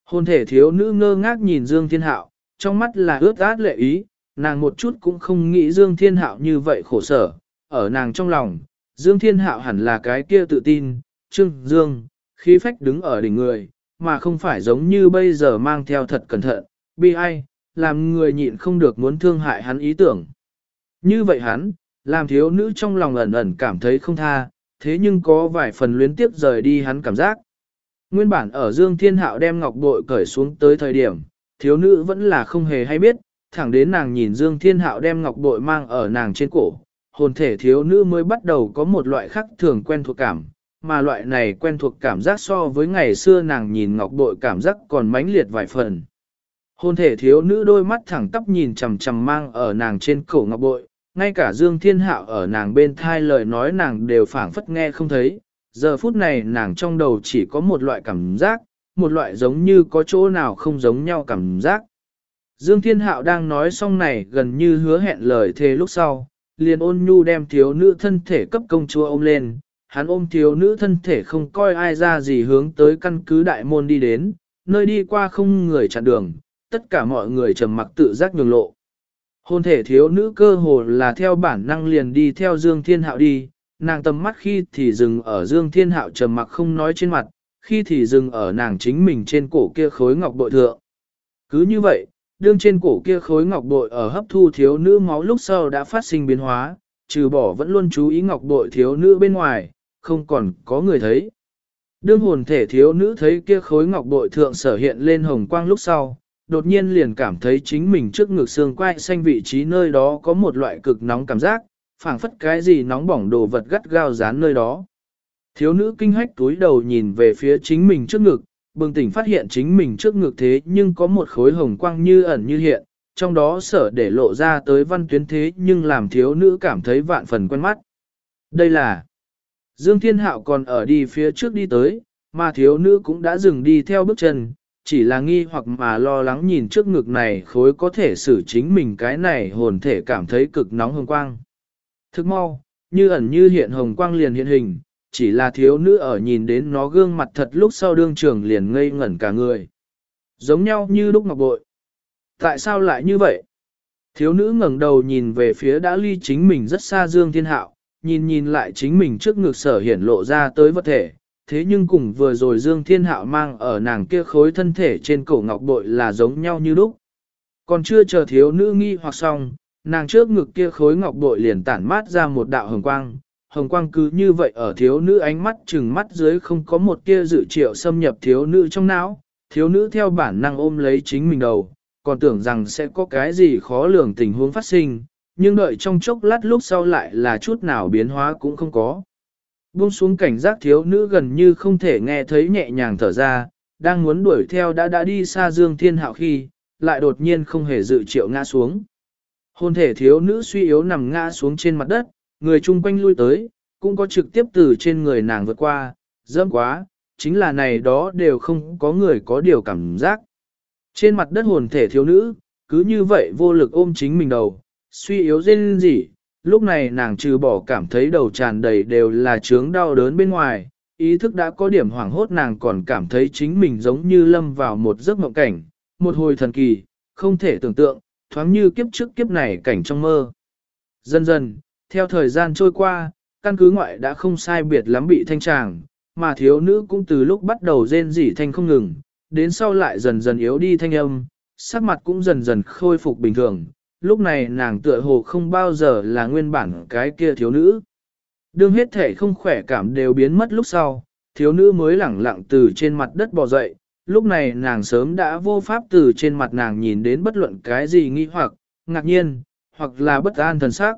Hôn thể thiếu nữ ngơ ngác nhìn Dương Thiên Hạo, trong mắt là ướt át lệ ý, nàng một chút cũng không nghĩ Dương Thiên Hạo như vậy khổ sở, ở nàng trong lòng, Dương Thiên Hạo hẳn là cái kia tự tin, trương Dương, khí phách đứng ở đỉnh người, mà không phải giống như bây giờ mang theo thật cẩn thận, bi ai, làm người nhịn không được muốn thương hại hắn ý tưởng. Như vậy hắn, làm thiếu nữ trong lòng ẩn ẩn cảm thấy không tha, thế nhưng có vài phần luyến tiếp rời đi hắn cảm giác. Nguyên bản ở Dương Thiên Hạo đem ngọc bội cởi xuống tới thời điểm, thiếu nữ vẫn là không hề hay biết, thẳng đến nàng nhìn Dương Thiên Hạo đem ngọc bội mang ở nàng trên cổ, hồn thể thiếu nữ mới bắt đầu có một loại khác thường quen thuộc cảm, mà loại này quen thuộc cảm giác so với ngày xưa nàng nhìn ngọc bội cảm giác còn mãnh liệt vài phần. Hôn thể thiếu nữ đôi mắt thẳng tắp nhìn chằm chằm mang ở nàng trên cổ ngọc bội, ngay cả Dương Thiên Hạo ở nàng bên thai lời nói nàng đều phảng phất nghe không thấy. Giờ phút này nàng trong đầu chỉ có một loại cảm giác, một loại giống như có chỗ nào không giống nhau cảm giác. Dương Thiên Hạo đang nói xong này gần như hứa hẹn lời thề lúc sau, liền ôn nhu đem thiếu nữ thân thể cấp công chúa ôm lên, hắn ôm thiếu nữ thân thể không coi ai ra gì hướng tới căn cứ đại môn đi đến, nơi đi qua không người chặn đường, tất cả mọi người trầm mặc tự giác nhường lộ. Hôn thể thiếu nữ cơ hồ là theo bản năng liền đi theo Dương Thiên Hạo đi, nàng tầm mắt khi thì dừng ở Dương Thiên Hạo trầm mặc không nói trên mặt, khi thì dừng ở nàng chính mình trên cổ kia khối ngọc bội thượng. Cứ như vậy, đương trên cổ kia khối ngọc bội ở hấp thu thiếu nữ máu lúc sau đã phát sinh biến hóa, trừ bỏ vẫn luôn chú ý ngọc bội thiếu nữ bên ngoài, không còn có người thấy. Đương hồn thể thiếu nữ thấy kia khối ngọc bội thượng sở hiện lên hồng quang lúc sau, đột nhiên liền cảm thấy chính mình trước ngực xương quai xanh vị trí nơi đó có một loại cực nóng cảm giác, phảng phất cái gì nóng bỏng đồ vật gắt gao dán nơi đó. Thiếu nữ kinh hách túi đầu nhìn về phía chính mình trước ngực, bừng tỉnh phát hiện chính mình trước ngực thế nhưng có một khối hồng quang như ẩn như hiện, trong đó sở để lộ ra tới văn tuyến thế nhưng làm thiếu nữ cảm thấy vạn phần quen mắt. Đây là Dương Thiên Hạo còn ở đi phía trước đi tới, mà thiếu nữ cũng đã dừng đi theo bước chân, chỉ là nghi hoặc mà lo lắng nhìn trước ngực này khối có thể xử chính mình cái này hồn thể cảm thấy cực nóng hồng quang. Thức mau, như ẩn như hiện hồng quang liền hiện hình, chỉ là thiếu nữ ở nhìn đến nó gương mặt thật lúc sau đương trường liền ngây ngẩn cả người. Giống nhau như lúc ngọc bội. Tại sao lại như vậy? Thiếu nữ ngẩng đầu nhìn về phía đã ly chính mình rất xa Dương Thiên Hạo, nhìn nhìn lại chính mình trước ngực sở hiển lộ ra tới vật thể, thế nhưng cùng vừa rồi Dương Thiên Hạo mang ở nàng kia khối thân thể trên cổ ngọc bội là giống nhau như lúc. Còn chưa chờ thiếu nữ nghi hoặc xong, nàng trước ngực kia khối ngọc bội liền tản mát ra một đạo hồng quang. Hồng quang cứ như vậy ở thiếu nữ ánh mắt chừng mắt dưới không có một kia dự triệu xâm nhập thiếu nữ trong não, thiếu nữ theo bản năng ôm lấy chính mình đầu, còn tưởng rằng sẽ có cái gì khó lường tình huống phát sinh, nhưng đợi trong chốc lát lúc sau lại là chút nào biến hóa cũng không có. Buông xuống cảnh giác thiếu nữ gần như không thể nghe thấy nhẹ nhàng thở ra, đang muốn đuổi theo đã đã đi xa Dương Thiên Hạo khi, lại đột nhiên không hề dự triệu ngã xuống. Hôn thể thiếu nữ suy yếu nằm ngã xuống trên mặt đất, người chung quanh lui tới, cũng có trực tiếp từ trên người nàng vượt qua, dâm quá, chính là này đó đều không có người có điều cảm giác. Trên mặt đất hồn thể thiếu nữ, cứ như vậy vô lực ôm chính mình đầu, suy yếu dên gì, lúc này nàng trừ bỏ cảm thấy đầu tràn đầy đều là chướng đau đớn bên ngoài, ý thức đã có điểm hoảng hốt nàng còn cảm thấy chính mình giống như lâm vào một giấc mộng cảnh, một hồi thần kỳ, không thể tưởng tượng, thoáng như kiếp trước kiếp này cảnh trong mơ. Dần dần, theo thời gian trôi qua, căn cứ ngoại đã không sai biệt lắm bị thanh tràng, mà thiếu nữ cũng từ lúc bắt đầu rên rỉ thanh không ngừng, đến sau lại dần dần yếu đi thanh âm, sắc mặt cũng dần dần khôi phục bình thường, lúc này nàng tựa hồ không bao giờ là nguyên bản cái kia thiếu nữ. Đương hết thể không khỏe cảm đều biến mất lúc sau, thiếu nữ mới lẳng lặng từ trên mặt đất bò dậy, lúc này nàng sớm đã vô pháp từ trên mặt nàng nhìn đến bất luận cái gì nghi hoặc, ngạc nhiên, hoặc là bất an thần sắc.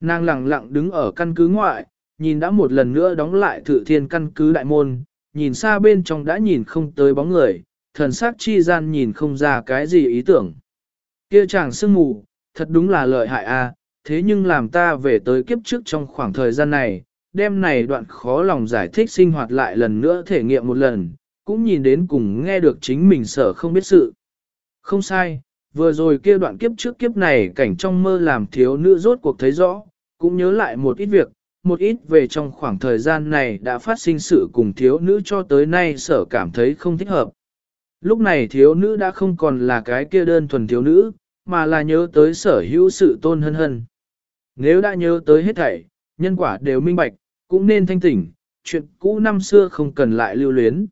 Nàng lẳng lặng đứng ở căn cứ ngoại, nhìn đã một lần nữa đóng lại thử thiên căn cứ đại môn, nhìn xa bên trong đã nhìn không tới bóng người, thần sắc chi gian nhìn không ra cái gì ý tưởng. Kia chàng sương mù, thật đúng là lợi hại a, thế nhưng làm ta về tới kiếp trước trong khoảng thời gian này, đêm này đoạn khó lòng giải thích sinh hoạt lại lần nữa thể nghiệm một lần, cũng nhìn đến cùng nghe được chính mình sở không biết sự. Không sai, vừa rồi kia đoạn kiếp trước kiếp này cảnh trong mơ làm thiếu nữ rốt cuộc thấy rõ, cũng nhớ lại một ít việc, một ít về trong khoảng thời gian này đã phát sinh sự cùng thiếu nữ cho tới nay sở cảm thấy không thích hợp. Lúc này thiếu nữ đã không còn là cái kia đơn thuần thiếu nữ, mà là nhớ tới sở hữu sự tôn hân hân. Nếu đã nhớ tới hết thảy, nhân quả đều minh bạch, cũng nên thanh tỉnh, chuyện cũ năm xưa không cần lại lưu luyến.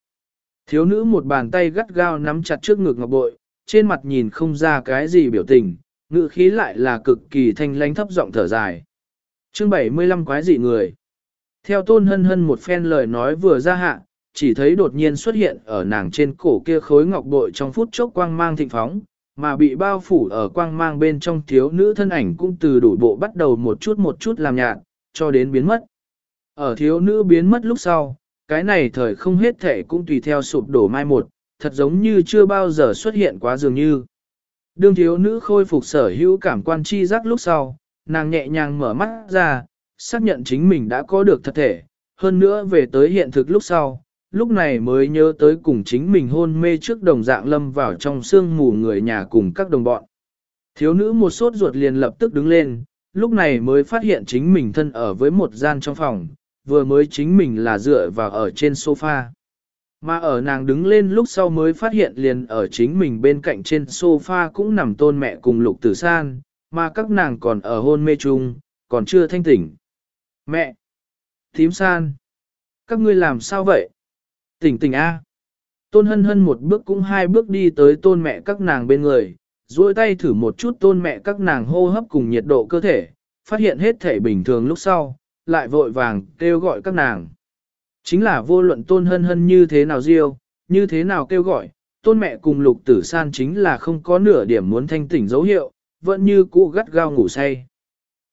Thiếu nữ một bàn tay gắt gao nắm chặt trước ngực ngọc bội, trên mặt nhìn không ra cái gì biểu tình, ngữ khí lại là cực kỳ thanh lãnh thấp giọng thở dài. Chương 75 quái dị người. Theo tôn hân hân một phen lời nói vừa ra hạ, chỉ thấy đột nhiên xuất hiện ở nàng trên cổ kia khối ngọc bội trong phút chốc quang mang thịnh phóng, mà bị bao phủ ở quang mang bên trong thiếu nữ thân ảnh cũng từ đủ bộ bắt đầu một chút một chút làm nhạt, cho đến biến mất. Ở thiếu nữ biến mất lúc sau, cái này thời không hết thể cũng tùy theo sụp đổ mai một, thật giống như chưa bao giờ xuất hiện quá dường như. Đương thiếu nữ khôi phục sở hữu cảm quan chi giác lúc sau, nàng nhẹ nhàng mở mắt ra, xác nhận chính mình đã có được thật thể, hơn nữa về tới hiện thực lúc sau, lúc này mới nhớ tới cùng chính mình hôn mê trước đồng dạng lâm vào trong sương mù người nhà cùng các đồng bọn. Thiếu nữ một sốt ruột liền lập tức đứng lên, lúc này mới phát hiện chính mình thân ở với một gian trong phòng, vừa mới chính mình là dựa vào ở trên sofa. Mà ở nàng đứng lên lúc sau mới phát hiện liền ở chính mình bên cạnh trên sofa cũng nằm tôn mẹ cùng lục tử san, mà các nàng còn ở hôn mê chung, còn chưa thanh tỉnh. Mẹ! Thím san! Các ngươi làm sao vậy? Tỉnh tỉnh A! Tôn hân hân một bước cũng hai bước đi tới tôn mẹ các nàng bên người, duỗi tay thử một chút tôn mẹ các nàng hô hấp cùng nhiệt độ cơ thể, phát hiện hết thể bình thường lúc sau, lại vội vàng kêu gọi các nàng. Chính là vô luận tôn hân hân như thế nào riêu, như thế nào kêu gọi, tôn mẹ cùng lục tử san chính là không có nửa điểm muốn thanh tỉnh dấu hiệu, vẫn như cũ gắt gao ngủ say.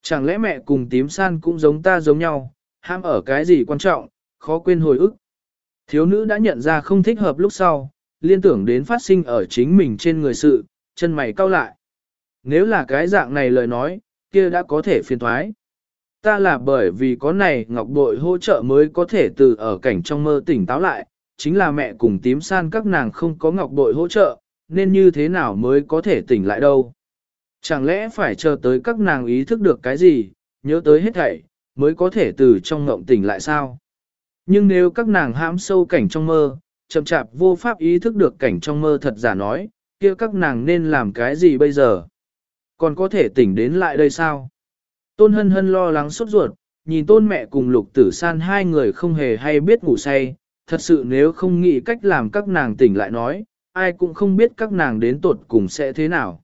Chẳng lẽ mẹ cùng tím san cũng giống ta giống nhau, ham ở cái gì quan trọng, khó quên hồi ức. Thiếu nữ đã nhận ra không thích hợp lúc sau, liên tưởng đến phát sinh ở chính mình trên người sự, chân mày cau lại. Nếu là cái dạng này lời nói, kia đã có thể phiền thoái. Ta là bởi vì có này ngọc bội hỗ trợ mới có thể từ ở cảnh trong mơ tỉnh táo lại, chính là mẹ cùng tím san các nàng không có ngọc bội hỗ trợ, nên như thế nào mới có thể tỉnh lại đâu. Chẳng lẽ phải chờ tới các nàng ý thức được cái gì, nhớ tới hết thảy, mới có thể từ trong ngộng tỉnh lại sao? Nhưng nếu các nàng hãm sâu cảnh trong mơ, chậm chạp vô pháp ý thức được cảnh trong mơ thật giả nói, kia các nàng nên làm cái gì bây giờ? Còn có thể tỉnh đến lại đây sao? Tôn hân hân lo lắng sốt ruột, nhìn tôn mẹ cùng lục tử san hai người không hề hay biết ngủ say, thật sự nếu không nghĩ cách làm các nàng tỉnh lại nói, ai cũng không biết các nàng đến tột cùng sẽ thế nào.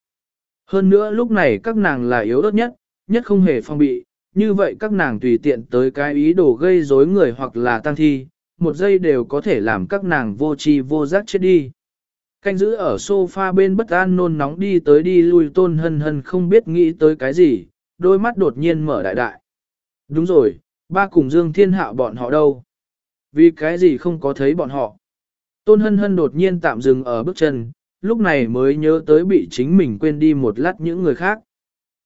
Hơn nữa lúc này các nàng là yếu ớt nhất, nhất không hề phong bị, như vậy các nàng tùy tiện tới cái ý đồ gây rối người hoặc là tăng thi, một giây đều có thể làm các nàng vô tri vô giác chết đi. Canh giữ ở sofa bên bất an nôn nóng đi tới đi lui tôn hân hân không biết nghĩ tới cái gì, đôi mắt đột nhiên mở đại đại. Đúng rồi, ba cùng Dương Thiên Hạo bọn họ đâu? Vì cái gì không có thấy bọn họ? Tôn hân hân đột nhiên tạm dừng ở bước chân, lúc này mới nhớ tới bị chính mình quên đi một lát những người khác.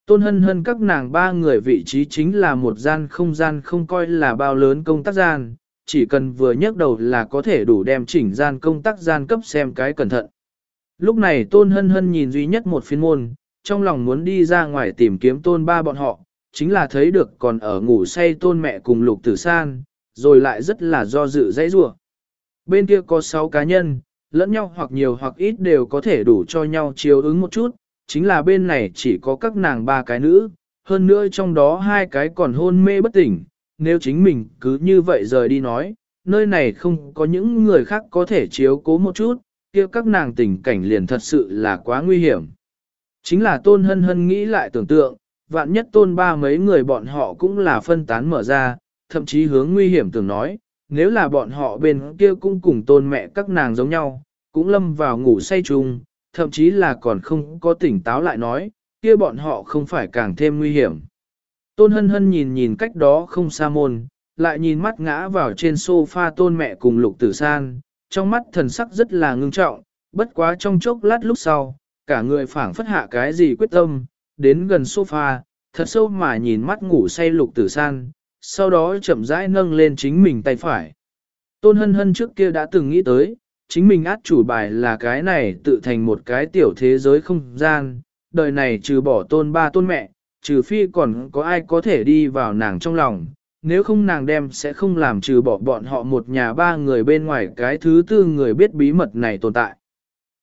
Tôn hân hân các nàng ba người vị trí chính là một gian không gian không coi là bao lớn công tác gian, chỉ cần vừa nhấc đầu là có thể đủ đem chỉnh gian công tác gian cấp xem cái cẩn thận. Lúc này tôn hân hân nhìn duy nhất một phiên môn, trong lòng muốn đi ra ngoài tìm kiếm tôn ba bọn họ, chính là thấy được còn ở ngủ say tôn mẹ cùng lục tử san, rồi lại rất là do dự dãy rủa. Bên kia có 6 cá nhân, lẫn nhau hoặc nhiều hoặc ít đều có thể đủ cho nhau chiếu ứng một chút, chính là bên này chỉ có các nàng ba cái nữ, hơn nữa trong đó hai cái còn hôn mê bất tỉnh, nếu chính mình cứ như vậy rời đi nói, nơi này không có những người khác có thể chiếu cố một chút, kia các nàng tình cảnh liền thật sự là quá nguy hiểm. Chính là tôn hân hân nghĩ lại tưởng tượng, vạn nhất tôn ba mấy người bọn họ cũng là phân tán mở ra, thậm chí hướng nguy hiểm tưởng nói, nếu là bọn họ bên kia cũng cùng tôn mẹ các nàng giống nhau, cũng lâm vào ngủ say chung, thậm chí là còn không có tỉnh táo lại nói, kia bọn họ không phải càng thêm nguy hiểm. Tôn hân hân nhìn nhìn cách đó không xa môn, lại nhìn mắt ngã vào trên sofa tôn mẹ cùng lục tử san, trong mắt thần sắc rất là ngưng trọng, bất quá trong chốc lát lúc sau, cả người phảng phất hạ cái gì quyết tâm, đến gần sofa, thật sâu mà nhìn mắt ngủ say lục tử san, sau đó chậm rãi nâng lên chính mình tay phải. Tôn hân hân trước kia đã từng nghĩ tới, chính mình át chủ bài là cái này tự thành một cái tiểu thế giới không gian, đời này trừ bỏ tôn ba tôn mẹ, trừ phi còn có ai có thể đi vào nàng trong lòng, nếu không nàng đem sẽ không làm trừ bỏ bọn họ một nhà ba người bên ngoài cái thứ tư người biết bí mật này tồn tại.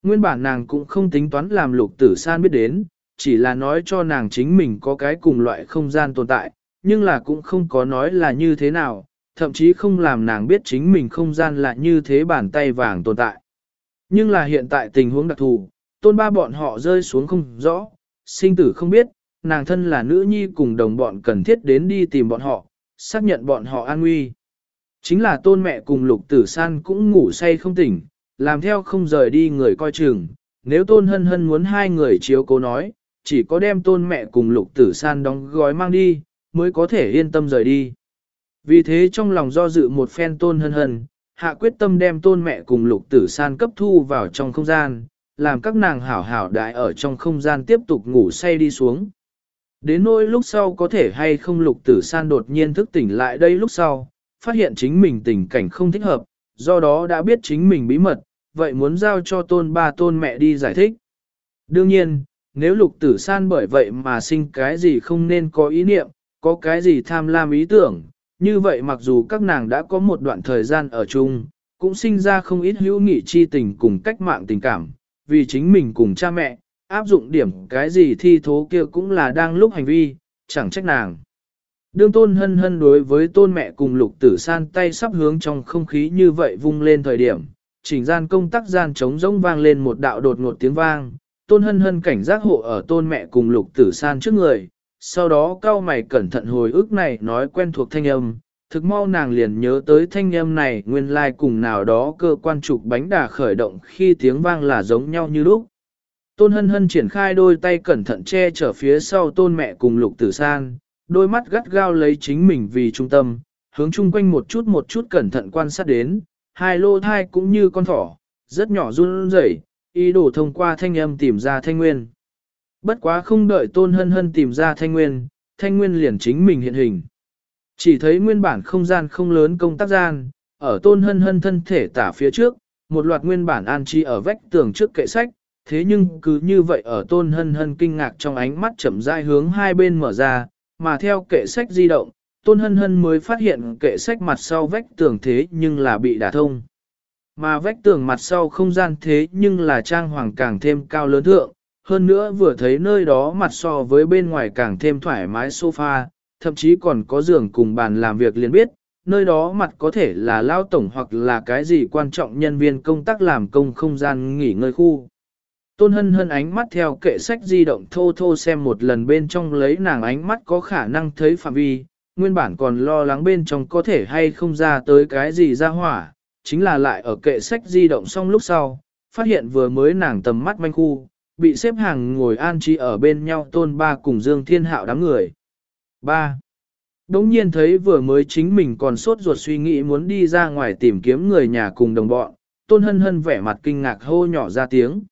Nguyên bản nàng cũng không tính toán làm lục tử san biết đến, chỉ là nói cho nàng chính mình có cái cùng loại không gian tồn tại, nhưng là cũng không có nói là như thế nào, thậm chí không làm nàng biết chính mình không gian là như thế bàn tay vàng tồn tại. Nhưng là hiện tại tình huống đặc thù, tôn ba bọn họ rơi xuống không rõ, sinh tử không biết, nàng thân là nữ nhi cùng đồng bọn cần thiết đến đi tìm bọn họ, xác nhận bọn họ an nguy. Chính là tôn mẹ cùng lục tử san cũng ngủ say không tỉnh, làm theo không rời đi người coi chừng, nếu tôn hân hân muốn hai người chiếu cố nói, chỉ có đem tôn mẹ cùng lục tử san đóng gói mang đi, mới có thể yên tâm rời đi. Vì thế trong lòng do dự một phen tôn hân hân, hạ quyết tâm đem tôn mẹ cùng lục tử san cấp thu vào trong không gian, làm các nàng hảo hảo đại ở trong không gian tiếp tục ngủ say đi xuống. Đến nỗi lúc sau có thể hay không lục tử san đột nhiên thức tỉnh lại đây lúc sau, phát hiện chính mình tình cảnh không thích hợp, do đó đã biết chính mình bí mật, vậy muốn giao cho tôn ba tôn mẹ đi giải thích. Đương nhiên, nếu lục tử san bởi vậy mà sinh cái gì không nên có ý niệm, có cái gì tham lam ý tưởng, như vậy mặc dù các nàng đã có một đoạn thời gian ở chung, cũng sinh ra không ít hữu nghị chi tình cùng cách mạng tình cảm, vì chính mình cùng cha mẹ, áp dụng điểm cái gì thi thố kia cũng là đang lúc hành vi, chẳng trách nàng. Đương tôn hân hân đối với tôn mẹ cùng lục tử san tay sắp hướng trong không khí như vậy vung lên thời điểm, chỉnh gian công tác gian trống rỗng vang lên một đạo đột ngột tiếng vang, tôn hân hân cảnh giác hộ ở tôn mẹ cùng lục tử san trước người, sau đó cao mày cẩn thận hồi ức này nói quen thuộc thanh âm, thực mau nàng liền nhớ tới thanh âm này nguyên lai like cùng nào đó cơ quan trục bánh đà khởi động khi tiếng vang là giống nhau như lúc. Tôn hân hân triển khai đôi tay cẩn thận che chở phía sau tôn mẹ cùng lục tử san, đôi mắt gắt gao lấy chính mình vì trung tâm, hướng chung quanh một chút một chút cẩn thận quan sát đến, hai lô thai cũng như con thỏ, rất nhỏ run rẩy, ý đồ thông qua thanh âm tìm ra thanh nguyên. Bất quá không đợi tôn hân hân tìm ra thanh nguyên, thanh nguyên liền chính mình hiện hình. Chỉ thấy nguyên bản không gian không lớn công tác gian, ở tôn hân hân thân thể tả phía trước, một loạt nguyên bản an trí ở vách tường trước kệ sách, thế nhưng cứ như vậy ở tôn hân hân kinh ngạc trong ánh mắt chậm rãi hướng hai bên mở ra, mà theo kệ sách di động, tôn hân hân mới phát hiện kệ sách mặt sau vách tường thế nhưng là bị đả thông. Mà vách tường mặt sau không gian thế nhưng là trang hoàng càng thêm cao lớn thượng, hơn nữa vừa thấy nơi đó mặt so với bên ngoài càng thêm thoải mái sofa, thậm chí còn có giường cùng bàn làm việc liền biết, nơi đó mặt có thể là lao tổng hoặc là cái gì quan trọng nhân viên công tác làm công không gian nghỉ ngơi khu. Tôn hân hân ánh mắt theo kệ sách di động thô thô xem một lần bên trong lấy nàng ánh mắt có khả năng thấy phạm vi, nguyên bản còn lo lắng bên trong có thể hay không ra tới cái gì ra hỏa, chính là lại ở kệ sách di động xong lúc sau, phát hiện vừa mới nàng tầm mắt manh khu, bị xếp hàng ngồi an trí ở bên nhau tôn ba cùng Dương Thiên Hạo đám người. 3. Đống nhiên thấy vừa mới chính mình còn sốt ruột suy nghĩ muốn đi ra ngoài tìm kiếm người nhà cùng đồng bọn, tôn hân hân vẻ mặt kinh ngạc hô nhỏ ra tiếng.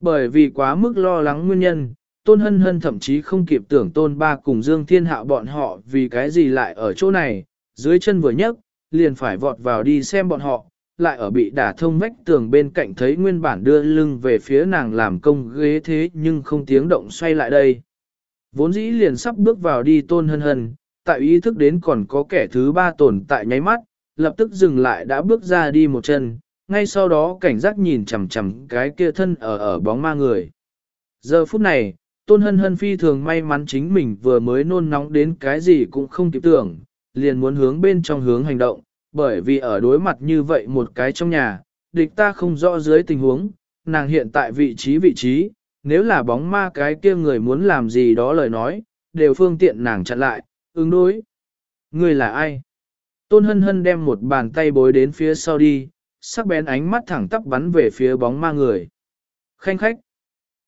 Bởi vì quá mức lo lắng nguyên nhân, tôn hân hân thậm chí không kịp tưởng tôn ba cùng Dương Thiên Hạo bọn họ vì cái gì lại ở chỗ này, dưới chân vừa nhấc, liền phải vọt vào đi xem bọn họ, lại ở bị đả thông vách tường bên cạnh thấy nguyên bản đưa lưng về phía nàng làm công ghế thế nhưng không tiếng động xoay lại đây. Vốn dĩ liền sắp bước vào đi tôn hân hân, tại ý thức đến còn có kẻ thứ ba tồn tại nháy mắt, lập tức dừng lại đã bước ra đi một chân, ngay sau đó cảnh giác nhìn chằm chằm cái kia thân ở ở bóng ma người. Giờ phút này, tôn hân hân phi thường may mắn chính mình vừa mới nôn nóng đến cái gì cũng không kịp tưởng, liền muốn hướng bên trong hướng hành động, bởi vì ở đối mặt như vậy một cái trong nhà, địch ta không rõ dưới tình huống, nàng hiện tại vị trí vị trí, nếu là bóng ma cái kia người muốn làm gì đó lời nói, đều phương tiện nàng chặn lại, ứng đối. Người là ai? Tôn hân hân đem một bàn tay bối đến phía sau đi, sắc bén ánh mắt thẳng tắp bắn về phía bóng ma người. Khanh khách.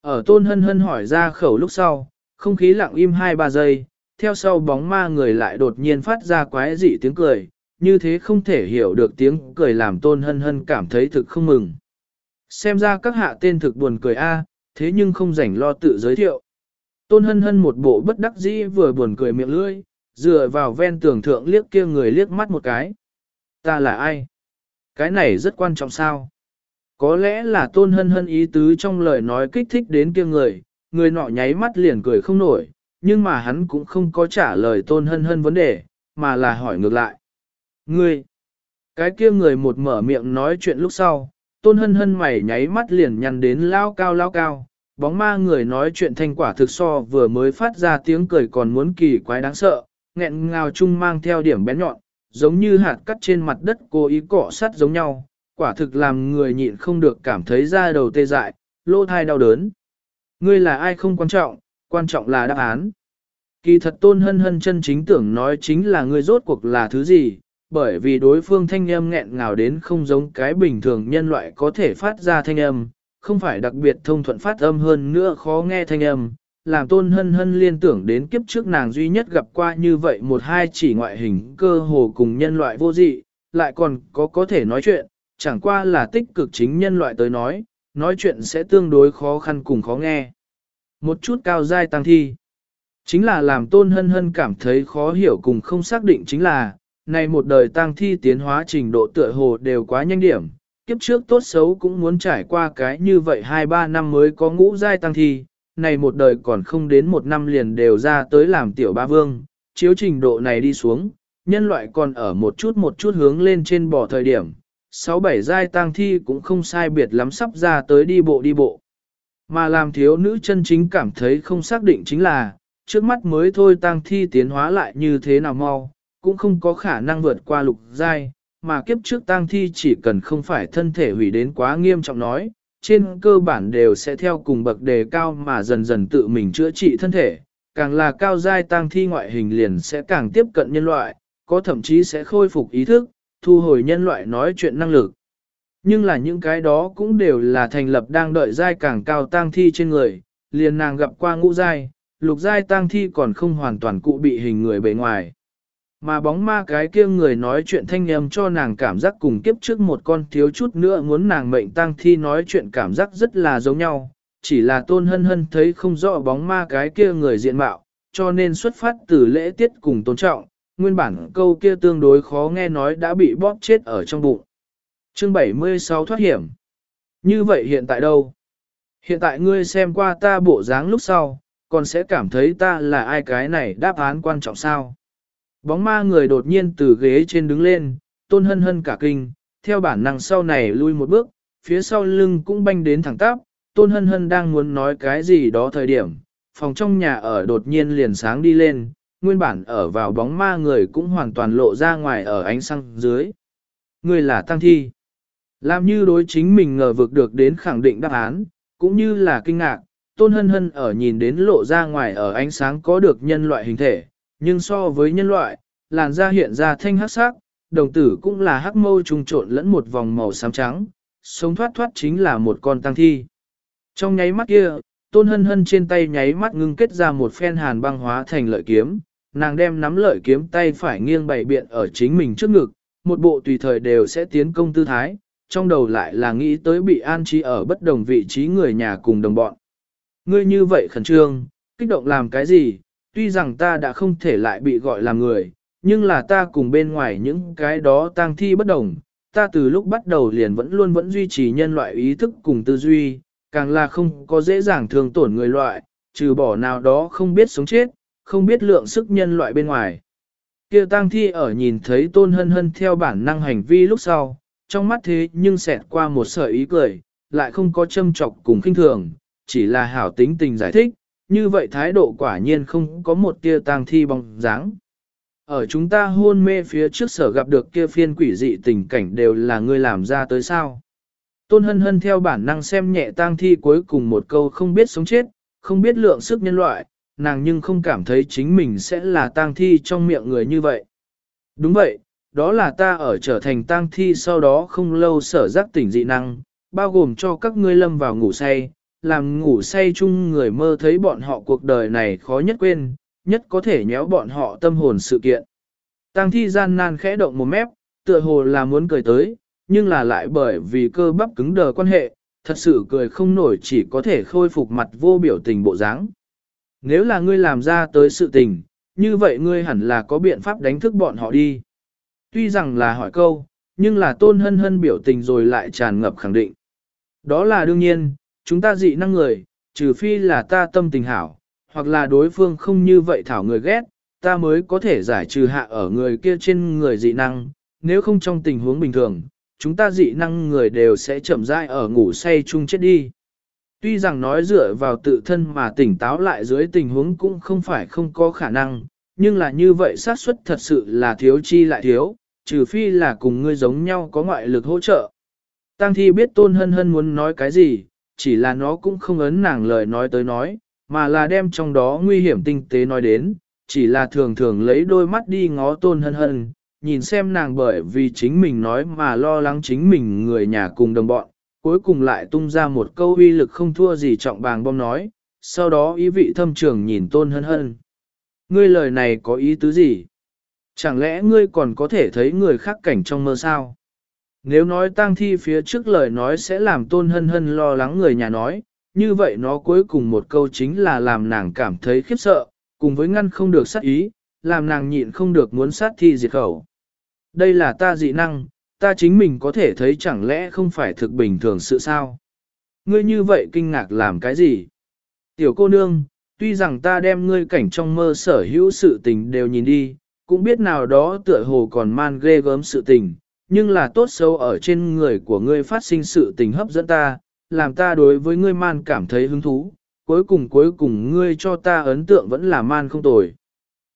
Ở tôn hân hân hỏi ra khẩu lúc sau, không khí lặng im 2-3 giây, theo sau bóng ma người lại đột nhiên phát ra quái dị tiếng cười, như thế không thể hiểu được tiếng cười làm tôn hân hân cảm thấy thực không mừng. Xem ra các hạ tên thực buồn cười a, thế nhưng không rảnh lo tự giới thiệu. Tôn hân hân một bộ bất đắc dĩ vừa buồn cười miệng lưỡi, dựa vào ven tường thượng liếc kia người liếc mắt một cái. Ta là ai? Cái này rất quan trọng sao? Có lẽ là tôn hân hân ý tứ trong lời nói kích thích đến kia người, người nọ nháy mắt liền cười không nổi, nhưng mà hắn cũng không có trả lời tôn hân hân vấn đề, mà là hỏi ngược lại. Ngươi! Cái kia người một mở miệng nói chuyện lúc sau, tôn hân hân mày nháy mắt liền nhăn đến lao cao lao cao, bóng ma người nói chuyện thanh quả thực so vừa mới phát ra tiếng cười còn muốn kỳ quái đáng sợ, nghẹn ngào chung mang theo điểm bén nhọn, giống như hạt cắt trên mặt đất cố ý cọ sắt giống nhau, quả thực làm người nhịn không được cảm thấy da đầu tê dại, lỗ thai đau đớn. Ngươi là ai không quan trọng, quan trọng là đáp án. Kỳ thật tôn hân hân chân chính tưởng nói chính là ngươi rốt cuộc là thứ gì, bởi vì đối phương thanh âm nghẹn ngào đến không giống cái bình thường nhân loại có thể phát ra thanh âm, không phải đặc biệt thông thuận phát âm hơn nữa khó nghe thanh âm, làm tôn hân hân liên tưởng đến kiếp trước nàng duy nhất gặp qua như vậy một hai chỉ ngoại hình cơ hồ cùng nhân loại vô dị, lại còn có có thể nói chuyện, chẳng qua là tích cực chính nhân loại tới nói, nói chuyện sẽ tương đối khó khăn cùng khó nghe. Một chút cao dai tăng thi. Chính là làm tôn hân hân cảm thấy khó hiểu cùng không xác định chính là, này một đời tăng thi tiến hóa trình độ tựa hồ đều quá nhanh điểm, kiếp trước tốt xấu cũng muốn trải qua cái như vậy 2-3 năm mới có ngũ giai tăng thi, này một đời còn không đến một năm liền đều ra tới làm tiểu ba vương, chiếu trình độ này đi xuống, nhân loại còn ở một chút một chút hướng lên trên bỏ thời điểm, 6-7 giai tăng thi cũng không sai biệt lắm sắp ra tới đi bộ đi bộ. Mà làm thiếu nữ chân chính cảm thấy không xác định chính là, trước mắt mới thôi tăng thi tiến hóa lại như thế nào mau, cũng không có khả năng vượt qua lục giai, mà kiếp trước tang thi chỉ cần không phải thân thể hủy đến quá nghiêm trọng nói, trên cơ bản đều sẽ theo cùng bậc đề cao mà dần dần tự mình chữa trị thân thể, càng là cao giai tang thi ngoại hình liền sẽ càng tiếp cận nhân loại, có thậm chí sẽ khôi phục ý thức, thu hồi nhân loại nói chuyện năng lực. Nhưng là những cái đó cũng đều là thành lập đang đợi giai càng cao tang thi trên người, liền nàng gặp qua ngũ giai, lục giai tang thi còn không hoàn toàn cụ bị hình người bề ngoài. Mà bóng ma cái kia người nói chuyện thanh âm cho nàng cảm giác cùng kiếp trước một con thiếu chút nữa muốn nàng mệnh tăng thi nói chuyện cảm giác rất là giống nhau, chỉ là tôn hân hân thấy không rõ bóng ma cái kia người diện mạo, cho nên xuất phát từ lễ tiết cùng tôn trọng, nguyên bản câu kia tương đối khó nghe nói đã bị bóp chết ở trong bụng. Chương 76 thoát hiểm. Như vậy hiện tại đâu? Hiện tại ngươi xem qua ta bộ dáng lúc sau, còn sẽ cảm thấy ta là ai cái này đáp án quan trọng sao? Bóng ma người đột nhiên từ ghế trên đứng lên, tôn hân hân cả kinh, theo bản năng sau này lui một bước, phía sau lưng cũng banh đến thẳng tắp, tôn hân hân đang muốn nói cái gì đó thời điểm, phòng trong nhà ở đột nhiên liền sáng đi lên, nguyên bản ở vào bóng ma người cũng hoàn toàn lộ ra ngoài ở ánh sáng dưới. Người là tăng thi. Làm như đối chính mình ngờ vực được đến khẳng định đáp án, cũng như là kinh ngạc, tôn hân hân ở nhìn đến lộ ra ngoài ở ánh sáng có được nhân loại hình thể, nhưng so với nhân loại, làn da hiện ra thanh hắc sắc, đồng tử cũng là hắc mâu trùng trộn lẫn một vòng màu xám trắng, sống thoát thoát chính là một con tăng thi. Trong nháy mắt kia, tôn hân hân trên tay nháy mắt ngưng kết ra một phen hàn băng hóa thành lợi kiếm, nàng đem nắm lợi kiếm tay phải nghiêng bày biện ở chính mình trước ngực, một bộ tùy thời đều sẽ tiến công tư thái, trong đầu lại là nghĩ tới bị an trí ở bất đồng vị trí người nhà cùng đồng bọn. Ngươi như vậy khẩn trương, kích động làm cái gì, tuy rằng ta đã không thể lại bị gọi là người, nhưng là ta cùng bên ngoài những cái đó tang thi bất đồng, ta từ lúc bắt đầu liền vẫn luôn vẫn duy trì nhân loại ý thức cùng tư duy, càng là không có dễ dàng thương tổn người loại, trừ bỏ nào đó không biết sống chết, không biết lượng sức nhân loại bên ngoài. Kia tang thi ở nhìn thấy tôn hân hân theo bản năng hành vi lúc sau, trong mắt thế nhưng xẹt qua một sợi ý cười, lại không có châm chọc cùng khinh thường, chỉ là hảo tính tình giải thích, như vậy thái độ quả nhiên không có một tia tang thi bóng dáng. Ở chúng ta hôn mê phía trước sở gặp được kia phiên quỷ dị tình cảnh đều là ngươi làm ra tới sao. Tôn hân hân theo bản năng xem nhẹ tang thi cuối cùng một câu không biết sống chết, không biết lượng sức nhân loại, nàng nhưng không cảm thấy chính mình sẽ là tang thi trong miệng người như vậy. Đúng vậy, đó là ta ở trở thành tang thi sau đó không lâu sở giác tỉnh dị năng, bao gồm cho các ngươi lâm vào ngủ say, làm ngủ say chung người mơ thấy bọn họ cuộc đời này khó nhất quên, nhất có thể nhéo bọn họ tâm hồn sự kiện. Tăng thi gian nan khẽ động một mép, tựa hồ là muốn cười tới, nhưng là lại bởi vì cơ bắp cứng đờ quan hệ, thật sự cười không nổi chỉ có thể khôi phục mặt vô biểu tình bộ dáng. Nếu là ngươi làm ra tới sự tình, như vậy ngươi hẳn là có biện pháp đánh thức bọn họ đi. Tuy rằng là hỏi câu, nhưng là tôn hân hân biểu tình rồi lại tràn ngập khẳng định. Đó là đương nhiên, chúng ta dị năng người, trừ phi là ta tâm tình hảo, hoặc là đối phương không như vậy thảo người ghét, ta mới có thể giải trừ hạ ở người kia trên người dị năng, nếu không trong tình huống bình thường, chúng ta dị năng người đều sẽ chậm rãi ở ngủ say chung chết đi. Tuy rằng nói dựa vào tự thân mà tỉnh táo lại dưới tình huống cũng không phải không có khả năng, nhưng là như vậy xác suất thật sự là thiếu chi lại thiếu, trừ phi là cùng ngươi giống nhau có ngoại lực hỗ trợ. Tăng thi biết tôn hân hân muốn nói cái gì, chỉ là nó cũng không ấn nàng lời nói tới nói, mà là đem trong đó nguy hiểm tinh tế nói đến, chỉ là thường thường lấy đôi mắt đi ngó tôn hân hân, nhìn xem nàng bởi vì chính mình nói mà lo lắng chính mình người nhà cùng đồng bọn, cuối cùng lại tung ra một câu uy lực không thua gì trọng bàng bom nói, sau đó ý vị thâm trường nhìn tôn hân hân. Ngươi lời này có ý tứ gì? Chẳng lẽ ngươi còn có thể thấy người khác cảnh trong mơ sao? Nếu nói tang thi phía trước lời nói sẽ làm tôn hân hân lo lắng người nhà nói, như vậy nó cuối cùng một câu chính là làm nàng cảm thấy khiếp sợ, cùng với ngăn không được sát ý, làm nàng nhịn không được muốn sát thi diệt khẩu. Đây là ta dị năng, ta chính mình có thể thấy chẳng lẽ không phải thực bình thường sự sao? Ngươi như vậy kinh ngạc làm cái gì? Tiểu cô nương, tuy rằng ta đem ngươi cảnh trong mơ sở hữu sự tình đều nhìn đi, cũng biết nào đó tựa hồ còn man ghê gớm sự tình, nhưng là tốt xấu ở trên người của ngươi phát sinh sự tình hấp dẫn ta, làm ta đối với ngươi man cảm thấy hứng thú, cuối cùng cuối cùng ngươi cho ta ấn tượng vẫn là man không tồi.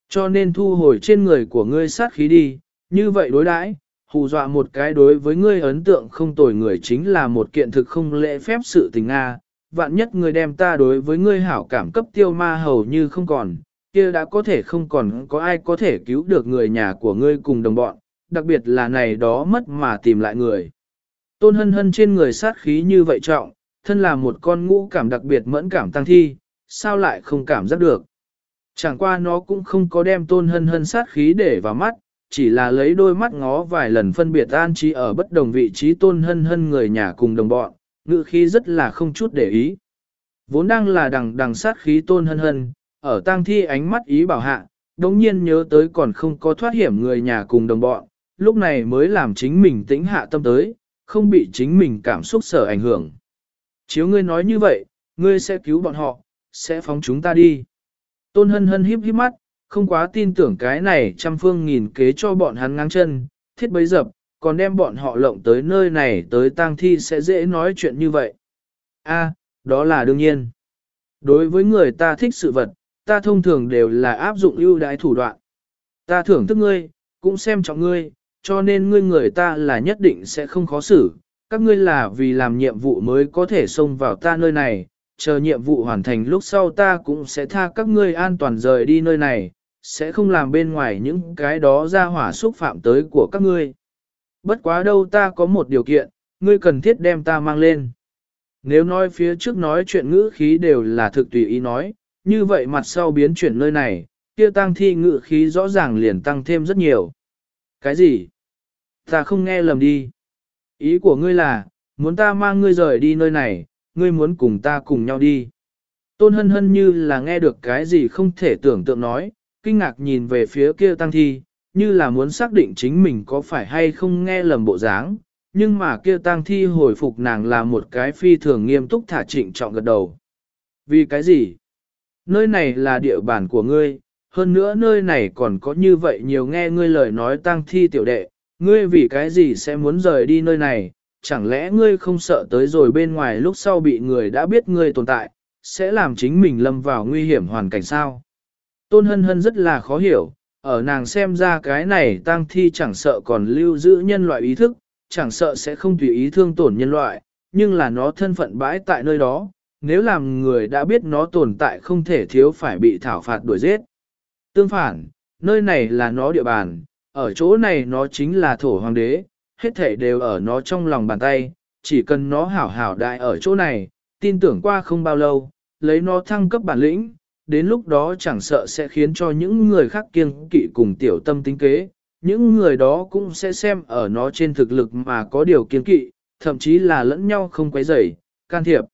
Cho nên thu hồi trên người của ngươi sát khí đi, như vậy đối đãi, hù dọa một cái đối với ngươi ấn tượng không tồi người chính là một kiện thực không lễ phép sự tình a. Vạn nhất ngươi đem ta đối với ngươi hảo cảm cấp tiêu ma hầu như không còn, kia đã có thể không còn có ai có thể cứu được người nhà của ngươi cùng đồng bọn, đặc biệt là này đó mất mà tìm lại người. Tôn hân hân trên người sát khí như vậy trọng, thân là một con ngũ cảm đặc biệt mẫn cảm tăng thi, sao lại không cảm giác được. Chẳng qua nó cũng không có đem tôn hân hân sát khí để vào mắt, chỉ là lấy đôi mắt ngó vài lần phân biệt an trí ở bất đồng vị trí tôn hân hân người nhà cùng đồng bọn, ngự khí rất là không chút để ý. Vốn đang là đằng đằng sát khí tôn hân hân, ở tang thi ánh mắt ý bảo hạ, đống nhiên nhớ tới còn không có thoát hiểm người nhà cùng đồng bọn, lúc này mới làm chính mình tĩnh hạ tâm tới, không bị chính mình cảm xúc sở ảnh hưởng. Chiếu ngươi nói như vậy, ngươi sẽ cứu bọn họ, sẽ phóng chúng ta đi. Tôn hân hân híp híp mắt, không quá tin tưởng cái này trăm phương nghìn kế cho bọn hắn ngang chân, thiết bấy dập, còn đem bọn họ lộng tới nơi này tới tang thi sẽ dễ nói chuyện như vậy. A, đó là đương nhiên. Đối với người ta thích sự vật, ta thông thường đều là áp dụng ưu đãi thủ đoạn. Ta thưởng thức ngươi, cũng xem trọng ngươi, cho nên ngươi người ta là nhất định sẽ không khó xử. Các ngươi là vì làm nhiệm vụ mới có thể xông vào ta nơi này, chờ nhiệm vụ hoàn thành lúc sau ta cũng sẽ tha các ngươi an toàn rời đi nơi này, sẽ không làm bên ngoài những cái đó ra hỏa xúc phạm tới của các ngươi. Bất quá đâu ta có một điều kiện, ngươi cần thiết đem ta mang lên. Nếu nói phía trước nói chuyện ngữ khí đều là thực tùy ý nói, như vậy mặt sau biến chuyển nơi này, kia tăng thi ngữ khí rõ ràng liền tăng thêm rất nhiều. Cái gì? Ta không nghe lầm đi. Ý của ngươi là, muốn ta mang ngươi rời đi nơi này, ngươi muốn cùng ta cùng nhau đi. Tôn hân hân như là nghe được cái gì không thể tưởng tượng nói, kinh ngạc nhìn về phía kia tăng thi, như là muốn xác định chính mình có phải hay không nghe lầm bộ dáng, nhưng mà kia tăng thi hồi phục nàng là một cái phi thường nghiêm túc thả trịnh trọng gật đầu. Vì cái gì? Nơi này là địa bàn của ngươi, hơn nữa nơi này còn có như vậy nhiều nghe ngươi lời nói tăng thi tiểu đệ, ngươi vì cái gì sẽ muốn rời đi nơi này, chẳng lẽ ngươi không sợ tới rồi bên ngoài lúc sau bị người đã biết ngươi tồn tại, sẽ làm chính mình lâm vào nguy hiểm hoàn cảnh sao? Tôn hân hân rất là khó hiểu, ở nàng xem ra cái này tang thi chẳng sợ còn lưu giữ nhân loại ý thức, chẳng sợ sẽ không tùy ý thương tổn nhân loại, nhưng là nó thân phận bãi tại nơi đó, nếu làm người đã biết nó tồn tại không thể thiếu phải bị thảo phạt đuổi giết. Tương phản, nơi này là nó địa bàn, ở chỗ này nó chính là thổ hoàng đế, hết thể đều ở nó trong lòng bàn tay, chỉ cần nó hảo hảo đại ở chỗ này, tin tưởng qua không bao lâu, lấy nó thăng cấp bản lĩnh, đến lúc đó chẳng sợ sẽ khiến cho những người khác kiêng kỵ cùng tiểu tâm tính kế, những người đó cũng sẽ xem ở nó trên thực lực mà có điều kiêng kỵ, thậm chí là lẫn nhau không quấy rầy, can thiệp.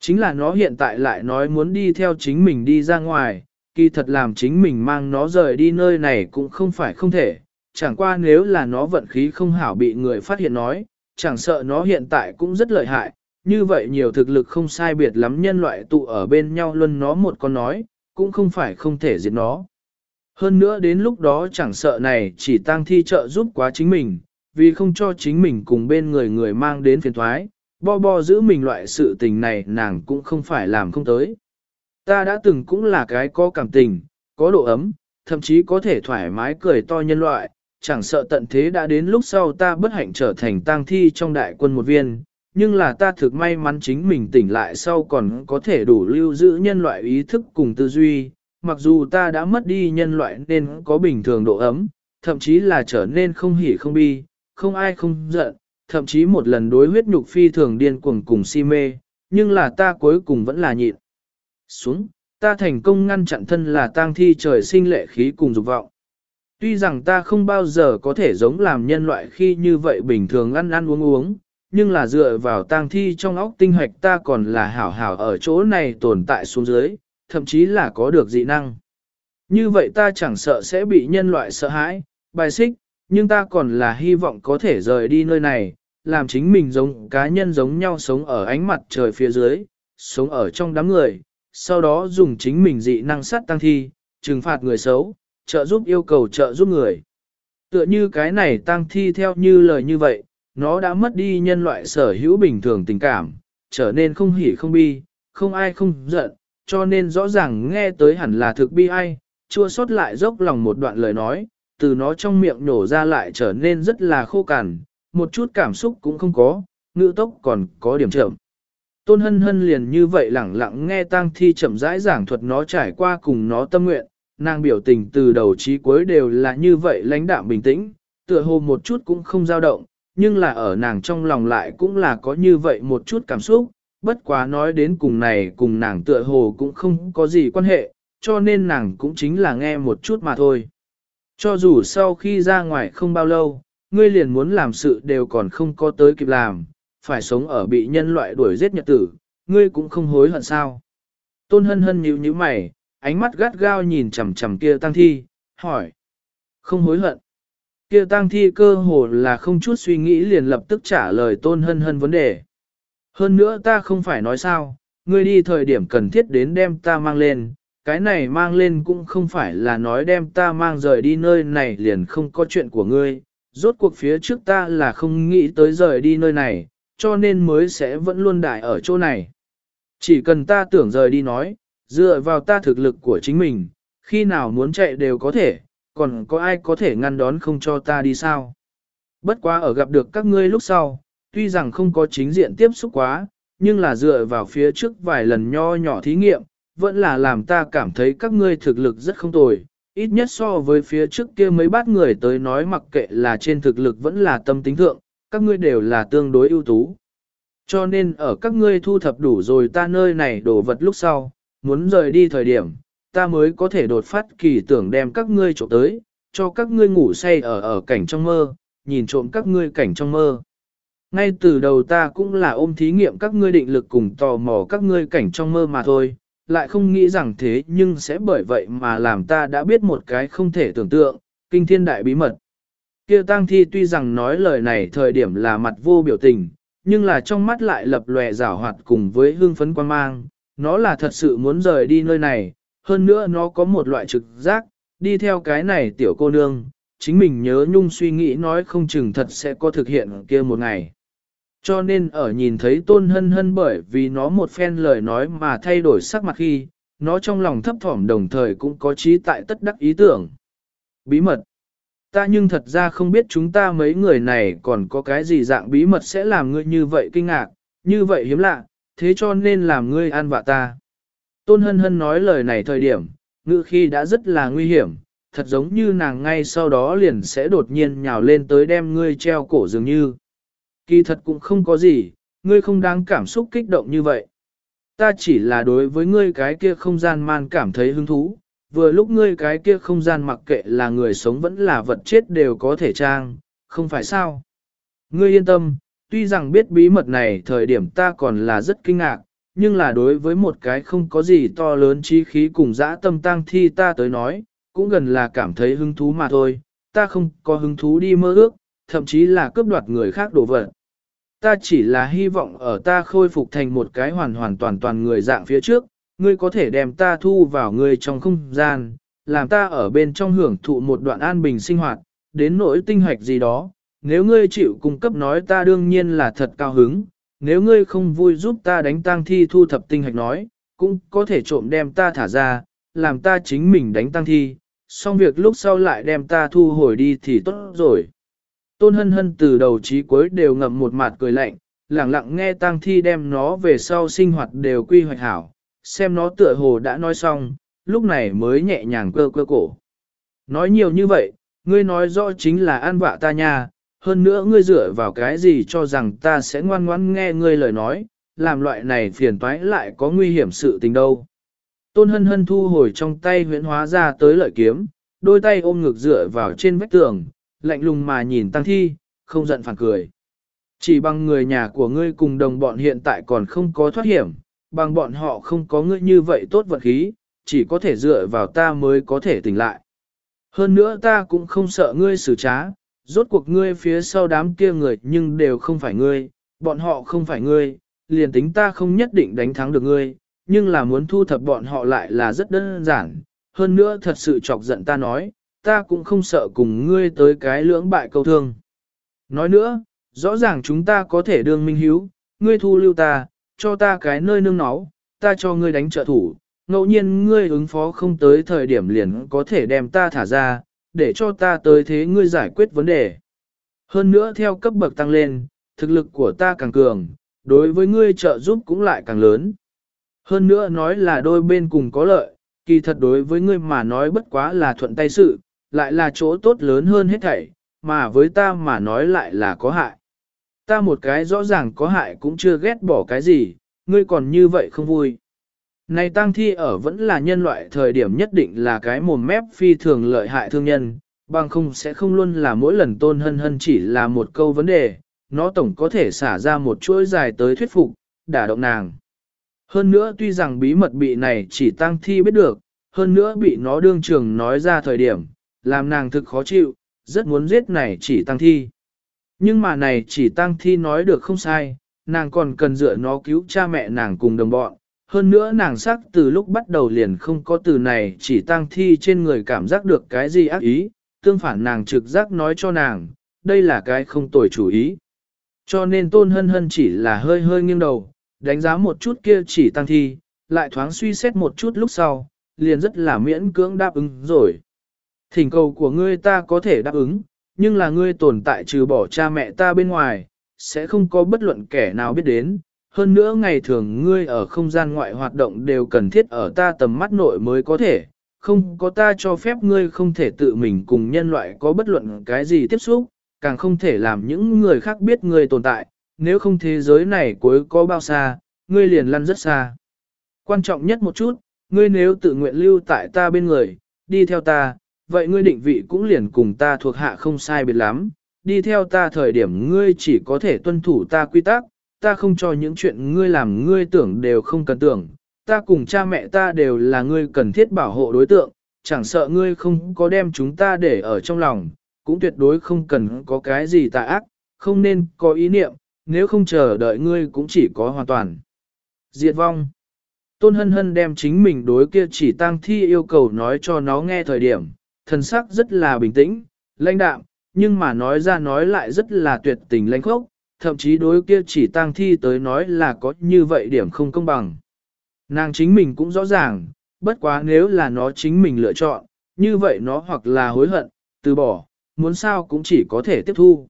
Chính là nó hiện tại lại nói muốn đi theo chính mình đi ra ngoài, kỳ thật làm chính mình mang nó rời đi nơi này cũng không phải không thể, chẳng qua nếu là nó vận khí không hảo bị người phát hiện nói, chẳng sợ nó hiện tại cũng rất lợi hại, như vậy nhiều thực lực không sai biệt lắm nhân loại tụ ở bên nhau luôn nó một con nói, cũng không phải không thể diệt nó. Hơn nữa đến lúc đó chẳng sợ này chỉ tăng thi trợ giúp quá chính mình, vì không cho chính mình cùng bên người người mang đến phiền thoái, bo bo giữ mình loại sự tình này nàng cũng không phải làm không tới. Ta đã từng cũng là cái có cảm tình, có độ ấm, thậm chí có thể thoải mái cười to nhân loại, chẳng sợ tận thế đã đến lúc sau ta bất hạnh trở thành tang thi trong đại quân một viên, nhưng là ta thực may mắn chính mình tỉnh lại sau còn có thể đủ lưu giữ nhân loại ý thức cùng tư duy, mặc dù ta đã mất đi nhân loại nên có bình thường độ ấm, thậm chí là trở nên không hỉ không bi, không ai không giận, thậm chí một lần đối huyết nhục phi thường điên cuồng cùng si mê, nhưng là ta cuối cùng vẫn là nhịn. Xuống, ta thành công ngăn chặn thân là tang thi trời sinh lệ khí cùng dục vọng. Tuy rằng ta không bao giờ có thể giống làm nhân loại khi như vậy bình thường ăn ăn uống uống, nhưng là dựa vào tang thi trong óc tinh hoạch ta còn là hảo hảo ở chỗ này tồn tại xuống dưới, thậm chí là có được dị năng. Như vậy ta chẳng sợ sẽ bị nhân loại sợ hãi, bài xích, nhưng ta còn là hy vọng có thể rời đi nơi này, làm chính mình giống cá nhân giống nhau sống ở ánh mặt trời phía dưới, sống ở trong đám người, sau đó dùng chính mình dị năng sát tăng thi, trừng phạt người xấu, trợ giúp yêu cầu trợ giúp người. Tựa như cái này tăng thi theo như lời như vậy, nó đã mất đi nhân loại sở hữu bình thường tình cảm, trở nên không hỉ không bi, không ai không giận, cho nên rõ ràng nghe tới hẳn là thực bi ai, chua xót lại dốc lòng một đoạn lời nói, từ nó trong miệng nổ ra lại trở nên rất là khô cằn, một chút cảm xúc cũng không có, ngữ tốc còn có điểm chậm. Tôn hân hân liền như vậy lẳng lặng nghe tang thi chậm rãi giảng thuật nó trải qua cùng nó tâm nguyện, nàng biểu tình từ đầu chí cuối đều là như vậy lãnh đạm bình tĩnh, tựa hồ một chút cũng không dao động, nhưng là ở nàng trong lòng lại cũng là có như vậy một chút cảm xúc, bất quá nói đến cùng này cùng nàng tựa hồ cũng không có gì quan hệ, cho nên nàng cũng chính là nghe một chút mà thôi. Cho dù sau khi ra ngoài không bao lâu, ngươi liền muốn làm sự đều còn không có tới kịp làm, phải sống ở bị nhân loại đuổi giết nhật tử, ngươi cũng không hối hận sao. Tôn hân hân nhíu nhíu mày, ánh mắt gắt gao nhìn chằm chằm kia tăng thi, hỏi. Không hối hận. Kia tăng thi cơ hồ là không chút suy nghĩ liền lập tức trả lời tôn hân hân vấn đề. Hơn nữa ta không phải nói sao, ngươi đi thời điểm cần thiết đến đem ta mang lên, cái này mang lên cũng không phải là nói đem ta mang rời đi nơi này liền không có chuyện của ngươi, rốt cuộc phía trước ta là không nghĩ tới rời đi nơi này, cho nên mới sẽ vẫn luôn đại ở chỗ này. Chỉ cần ta tưởng rời đi nói, dựa vào ta thực lực của chính mình, khi nào muốn chạy đều có thể, còn có ai có thể ngăn đón không cho ta đi sao. Bất quá ở gặp được các ngươi lúc sau, tuy rằng không có chính diện tiếp xúc quá, nhưng là dựa vào phía trước vài lần nho nhỏ thí nghiệm, vẫn là làm ta cảm thấy các ngươi thực lực rất không tồi, ít nhất so với phía trước kia mấy bát người tới nói mặc kệ là trên thực lực vẫn là tâm tính thượng, các ngươi đều là tương đối ưu tú. Cho nên ở các ngươi thu thập đủ rồi ta nơi này đổ vật lúc sau, muốn rời đi thời điểm, ta mới có thể đột phát kỳ tưởng đem các ngươi trộm tới, cho các ngươi ngủ say ở ở cảnh trong mơ, nhìn trộm các ngươi cảnh trong mơ. Ngay từ đầu ta cũng là ôm thí nghiệm các ngươi định lực cùng tò mò các ngươi cảnh trong mơ mà thôi, lại không nghĩ rằng thế nhưng sẽ bởi vậy mà làm ta đã biết một cái không thể tưởng tượng, kinh thiên đại bí mật. Kia tang thi tuy rằng nói lời này thời điểm là mặt vô biểu tình, nhưng là trong mắt lại lập lòe rảo hoạt cùng với hương phấn quan mang, nó là thật sự muốn rời đi nơi này, hơn nữa nó có một loại trực giác, đi theo cái này tiểu cô nương, chính mình nhớ nhung suy nghĩ nói không chừng thật sẽ có thực hiện kia một ngày. Cho nên ở nhìn thấy tôn hân hân bởi vì nó một phen lời nói mà thay đổi sắc mặt khi, nó trong lòng thấp thỏm đồng thời cũng có trí tại tất đắc ý tưởng. Bí mật. Ta nhưng thật ra không biết chúng ta mấy người này còn có cái gì dạng bí mật sẽ làm ngươi như vậy kinh ngạc, như vậy hiếm lạ, thế cho nên làm ngươi an vạ ta. Tôn hân hân nói lời này thời điểm, ngữ khi đã rất là nguy hiểm, thật giống như nàng ngay sau đó liền sẽ đột nhiên nhào lên tới đem ngươi treo cổ dường như. Kỳ thật cũng không có gì, ngươi không đáng cảm xúc kích động như vậy. ta chỉ là đối với ngươi cái kia không gian man cảm thấy hứng thú, vừa lúc ngươi cái kia không gian mặc kệ là người sống vẫn là vật chết đều có thể trang, không phải sao. Ngươi yên tâm, tuy rằng biết bí mật này thời điểm ta còn là rất kinh ngạc, nhưng là đối với một cái không có gì to lớn trí khí cùng dã tâm tăng thi ta tới nói, cũng gần là cảm thấy hứng thú mà thôi, ta không có hứng thú đi mơ ước, thậm chí là cướp đoạt người khác đồ vật. Ta chỉ là hy vọng ở ta khôi phục thành một cái hoàn hoàn toàn toàn người dạng phía trước, ngươi có thể đem ta thu vào ngươi trong không gian, làm ta ở bên trong hưởng thụ một đoạn an bình sinh hoạt, đến nỗi tinh hoạch gì đó, nếu ngươi chịu cung cấp nói ta đương nhiên là thật cao hứng, nếu ngươi không vui giúp ta đánh tang thi thu thập tinh hạch nói, cũng có thể trộm đem ta thả ra, làm ta chính mình đánh tang thi, xong việc lúc sau lại đem ta thu hồi đi thì tốt rồi. Tôn hân hân từ đầu chí cuối đều ngậm một mặt cười lạnh, lặng lặng nghe tang thi đem nó về sau sinh hoạt đều quy hoạch hảo, xem nó tựa hồ đã nói xong, lúc này mới nhẹ nhàng cơ cơ cổ. Nói nhiều như vậy, ngươi nói rõ chính là an vạ ta nha, hơn nữa ngươi dựa vào cái gì cho rằng ta sẽ ngoan ngoãn nghe ngươi lời nói, làm loại này phiền toái lại có nguy hiểm sự tình đâu. Tôn hân hân thu hồi trong tay huyễn hóa ra tới lợi kiếm, đôi tay ôm ngực dựa vào trên vách tường, lạnh lùng mà nhìn tăng thi, không giận phản cười. Chỉ bằng người nhà của ngươi cùng đồng bọn hiện tại còn không có thoát hiểm, bằng bọn họ không có ngươi như vậy tốt vật khí, chỉ có thể dựa vào ta mới có thể tỉnh lại. Hơn nữa ta cũng không sợ ngươi xử trá, rốt cuộc ngươi phía sau đám kia người nhưng đều không phải ngươi, bọn họ không phải ngươi, liền tính ta không nhất định đánh thắng được ngươi, nhưng là muốn thu thập bọn họ lại là rất đơn giản, hơn nữa thật sự chọc giận ta nói, ta cũng không sợ cùng ngươi tới cái lưỡng bại câu thương. Nói nữa, rõ ràng chúng ta có thể đương minh hiếu, ngươi thu lưu ta, cho ta cái nơi nương náu, ta cho ngươi đánh trợ thủ, ngẫu nhiên ngươi ứng phó không tới thời điểm liền có thể đem ta thả ra, để cho ta tới thế ngươi giải quyết vấn đề. Hơn nữa theo cấp bậc tăng lên, thực lực của ta càng cường, đối với ngươi trợ giúp cũng lại càng lớn. Hơn nữa nói là đôi bên cùng có lợi, kỳ thật đối với ngươi mà nói bất quá là thuận tay sự, lại là chỗ tốt lớn hơn hết thảy, mà với ta mà nói lại là có hại. Ta một cái rõ ràng có hại cũng chưa ghét bỏ cái gì, ngươi còn như vậy không vui. Này tang thi ở vẫn là nhân loại thời điểm nhất định là cái mồm mép phi thường lợi hại thương nhân, bằng không sẽ không luôn là mỗi lần tôn hân hân chỉ là một câu vấn đề, nó tổng có thể xả ra một chuỗi dài tới thuyết phục, đả động nàng. Hơn nữa tuy rằng bí mật bị này chỉ tang thi biết được, hơn nữa bị nó đương trường nói ra thời điểm, làm nàng thực khó chịu, rất muốn giết này chỉ tăng thi. Nhưng mà này chỉ tăng thi nói được không sai, nàng còn cần dựa nó cứu cha mẹ nàng cùng đồng bọn, hơn nữa nàng sắc từ lúc bắt đầu liền không có từ này chỉ tăng thi trên người cảm giác được cái gì ác ý, tương phản nàng trực giác nói cho nàng, đây là cái không tồi chủ ý. Cho nên tôn hân hân chỉ là hơi hơi nghiêng đầu, đánh giá một chút kia chỉ tăng thi, lại thoáng suy xét một chút lúc sau, liền rất là miễn cưỡng đáp ứng rồi. Thỉnh cầu của ngươi ta có thể đáp ứng, nhưng là ngươi tồn tại trừ bỏ cha mẹ ta bên ngoài, sẽ không có bất luận kẻ nào biết đến, hơn nữa ngày thường ngươi ở không gian ngoại hoạt động đều cần thiết ở ta tầm mắt nội mới có thể, không có ta cho phép ngươi không thể tự mình cùng nhân loại có bất luận cái gì tiếp xúc, càng không thể làm những người khác biết ngươi tồn tại, nếu không thế giới này cuối có bao xa, ngươi liền lăn rất xa. Quan trọng nhất một chút, ngươi nếu tự nguyện lưu tại ta bên người, đi theo ta, vậy ngươi định vị cũng liền cùng ta thuộc hạ không sai biệt lắm, đi theo ta thời điểm ngươi chỉ có thể tuân thủ ta quy tắc, ta không cho những chuyện ngươi làm ngươi tưởng đều không cần tưởng, ta cùng cha mẹ ta đều là ngươi cần thiết bảo hộ đối tượng, chẳng sợ ngươi không có đem chúng ta để ở trong lòng, cũng tuyệt đối không cần có cái gì tà ác, không nên có ý niệm, nếu không chờ đợi ngươi cũng chỉ có hoàn toàn. Diệt vong Tôn hân hân đem chính mình đối kia chỉ tang thi yêu cầu nói cho nó nghe thời điểm, thần sắc rất là bình tĩnh, lãnh đạm, nhưng mà nói ra nói lại rất là tuyệt tình lãnh khốc, thậm chí đối kia chỉ tang thi tới nói là có như vậy điểm không công bằng. Nàng chính mình cũng rõ ràng, bất quá nếu là nó chính mình lựa chọn, như vậy nó hoặc là hối hận, từ bỏ, muốn sao cũng chỉ có thể tiếp thu.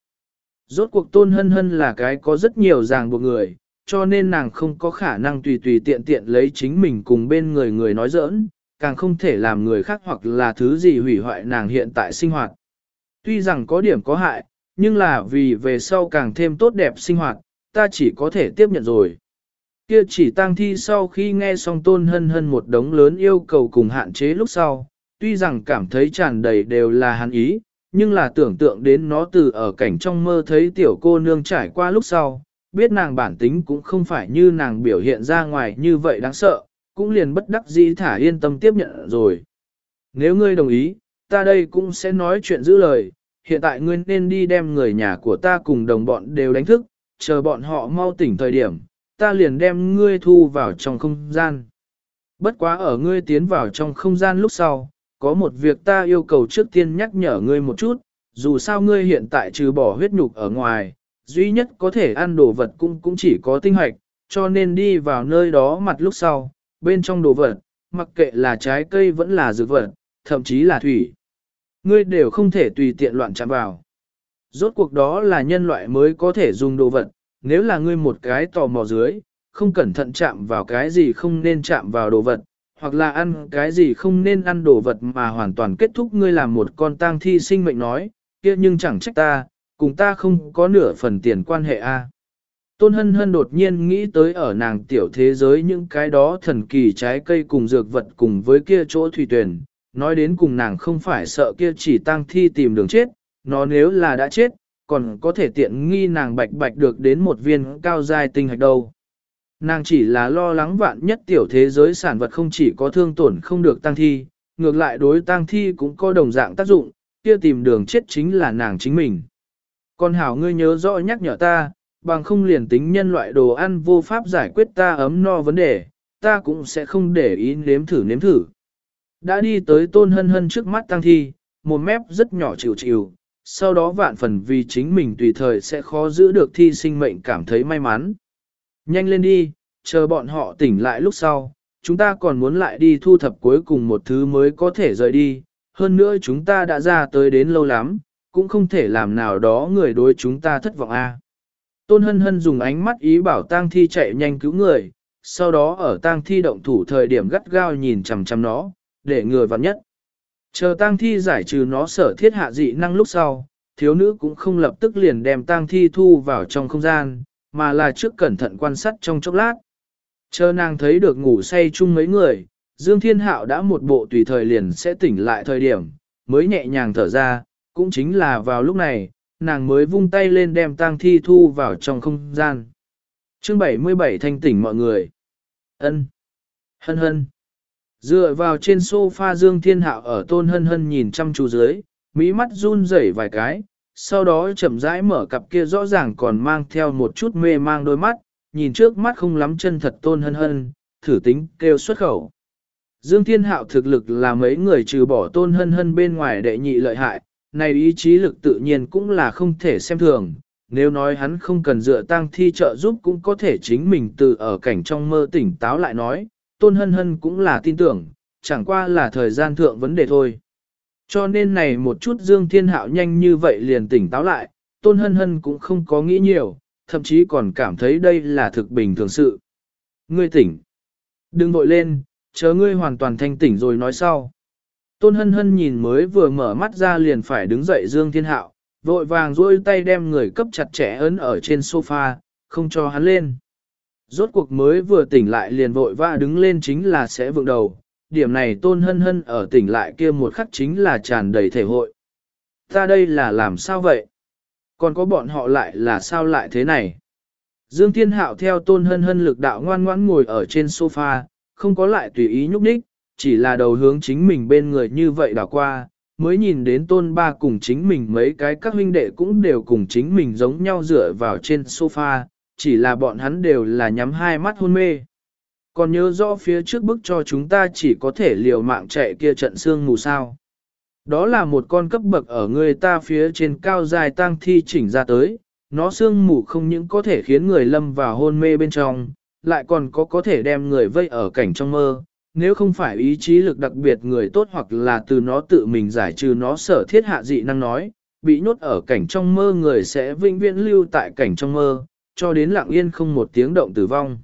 Rốt cuộc tôn hân hân là cái có rất nhiều ràng buộc người, cho nên nàng không có khả năng tùy tùy tiện tiện lấy chính mình cùng bên người người nói giỡn, càng không thể làm người khác hoặc là thứ gì hủy hoại nàng hiện tại sinh hoạt. Tuy rằng có điểm có hại, nhưng là vì về sau càng thêm tốt đẹp sinh hoạt, ta chỉ có thể tiếp nhận rồi. Kia chỉ tang thi sau khi nghe xong tôn hân hân một đống lớn yêu cầu cùng hạn chế lúc sau, tuy rằng cảm thấy tràn đầy đều là hắn ý, nhưng là tưởng tượng đến nó từ ở cảnh trong mơ thấy tiểu cô nương trải qua lúc sau, biết nàng bản tính cũng không phải như nàng biểu hiện ra ngoài như vậy đáng sợ, cũng liền bất đắc dĩ thả yên tâm tiếp nhận rồi. Nếu ngươi đồng ý, ta đây cũng sẽ nói chuyện giữ lời, hiện tại ngươi nên đi đem người nhà của ta cùng đồng bọn đều đánh thức, chờ bọn họ mau tỉnh thời điểm, ta liền đem ngươi thu vào trong không gian. Bất quá ở ngươi tiến vào trong không gian lúc sau, có một việc ta yêu cầu trước tiên nhắc nhở ngươi một chút, dù sao ngươi hiện tại trừ bỏ huyết nhục ở ngoài, duy nhất có thể ăn đồ vật cũng cũng chỉ có tinh hoạch, cho nên đi vào nơi đó mặt lúc sau, bên trong đồ vật, mặc kệ là trái cây vẫn là dược vật, thậm chí là thủy. Ngươi đều không thể tùy tiện loạn chạm vào. Rốt cuộc đó là nhân loại mới có thể dùng đồ vật, nếu là ngươi một cái tò mò dưới, không cẩn thận chạm vào cái gì không nên chạm vào đồ vật, hoặc là ăn cái gì không nên ăn đồ vật mà hoàn toàn kết thúc ngươi làm một con tang thi sinh mệnh nói, kia nhưng chẳng trách ta, cùng ta không có nửa phần tiền quan hệ a. Tôn hân hân đột nhiên nghĩ tới ở nàng tiểu thế giới những cái đó thần kỳ trái cây cùng dược vật cùng với kia chỗ thủy tuyển, nói đến cùng nàng không phải sợ kia chỉ tang thi tìm đường chết, nó nếu là đã chết, còn có thể tiện nghi nàng bạch bạch được đến một viên cao giai tinh hạch đâu. Nàng chỉ là lo lắng vạn nhất tiểu thế giới sản vật không chỉ có thương tổn không được tăng thi, ngược lại đối tăng thi cũng có đồng dạng tác dụng, kia tìm đường chết chính là nàng chính mình. Con hảo ngươi nhớ rõ nhắc nhở ta, bằng không liền tính nhân loại đồ ăn vô pháp giải quyết ta ấm no vấn đề, ta cũng sẽ không để ý nếm thử nếm thử. Đã đi tới tôn hân hân trước mắt tăng thi, một mép rất nhỏ chịu chịu, sau đó vạn phần vì chính mình tùy thời sẽ khó giữ được thi sinh mệnh cảm thấy may mắn. Nhanh lên đi, chờ bọn họ tỉnh lại lúc sau, chúng ta còn muốn lại đi thu thập cuối cùng một thứ mới có thể rời đi, hơn nữa chúng ta đã ra tới đến lâu lắm, cũng không thể làm nào đó người đối chúng ta thất vọng a. Tôn hân hân dùng ánh mắt ý bảo tang thi chạy nhanh cứu người, sau đó ở tang thi động thủ thời điểm gắt gao nhìn chằm chằm nó, để người vặn nhất. Chờ tang thi giải trừ nó sở thiết hạ dị năng lúc sau, thiếu nữ cũng không lập tức liền đem tang thi thu vào trong không gian, mà là trước cẩn thận quan sát trong chốc lát. Chờ nàng thấy được ngủ say chung mấy người, Dương Thiên Hạo đã một bộ tùy thời liền sẽ tỉnh lại thời điểm, mới nhẹ nhàng thở ra, cũng chính là vào lúc này, nàng mới vung tay lên đem tang thi thu vào trong không gian. Chương 77 thanh tỉnh mọi người. Ân. Hân hân. Dựa vào trên sofa Dương Thiên Hạo ở tôn hân hân nhìn chăm chú dưới, mỹ mắt run rẩy vài cái, sau đó chậm rãi mở cặp kia rõ ràng còn mang theo một chút mê mang đôi mắt, nhìn trước mắt không lắm chân thật tôn hân hân, thử tính kêu xuất khẩu. Dương Thiên Hạo thực lực là mấy người trừ bỏ tôn hân hân bên ngoài đệ nhị lợi hại, này ý chí lực tự nhiên cũng là không thể xem thường. Nếu nói hắn không cần dựa tang thi trợ giúp cũng có thể chính mình từ ở cảnh trong mơ tỉnh táo lại nói, tôn hân hân cũng là tin tưởng, chẳng qua là thời gian thượng vấn đề thôi. Cho nên này một chút Dương Thiên Hạo nhanh như vậy liền tỉnh táo lại, tôn hân hân cũng không có nghĩ nhiều, thậm chí còn cảm thấy đây là thực bình thường sự. Ngươi tỉnh. Đừng vội lên, chờ ngươi hoàn toàn thanh tỉnh rồi nói sau. Tôn hân hân nhìn mới vừa mở mắt ra liền phải đứng dậy Dương Thiên Hạo, vội vàng duỗi tay đem người cấp chặt chẽ ấn ở trên sofa, không cho hắn lên. Rốt cuộc mới vừa tỉnh lại liền vội vã đứng lên chính là sẽ vượng đầu, điểm này tôn hân hân ở tỉnh lại kia một khắc chính là tràn đầy thể hội. Ta đây là làm sao vậy? Còn có bọn họ lại là sao lại thế này? Dương Thiên Hạo theo tôn hân hân lực đạo ngoan ngoãn ngồi ở trên sofa, không có lại tùy ý nhúc nhích, chỉ là đầu hướng chính mình bên người như vậy đảo qua, mới nhìn đến tôn ba cùng chính mình mấy cái các huynh đệ cũng đều cùng chính mình giống nhau dựa vào trên sofa, chỉ là bọn hắn đều là nhắm hai mắt hôn mê. Còn nhớ rõ phía trước bức cho chúng ta chỉ có thể liều mạng chạy kia trận xương mù sao. Đó là một con cấp bậc ở người ta phía trên cao dài tang thi chỉnh ra tới, nó xương mù không những có thể khiến người lâm vào hôn mê bên trong, lại còn có có thể đem người vây ở cảnh trong mơ. Nếu không phải ý chí lực đặc biệt người tốt hoặc là từ nó tự mình giải trừ nó sở thiết hạ dị năng nói, bị nhốt ở cảnh trong mơ người sẽ vĩnh viễn lưu tại cảnh trong mơ, cho đến lặng yên không một tiếng động tử vong.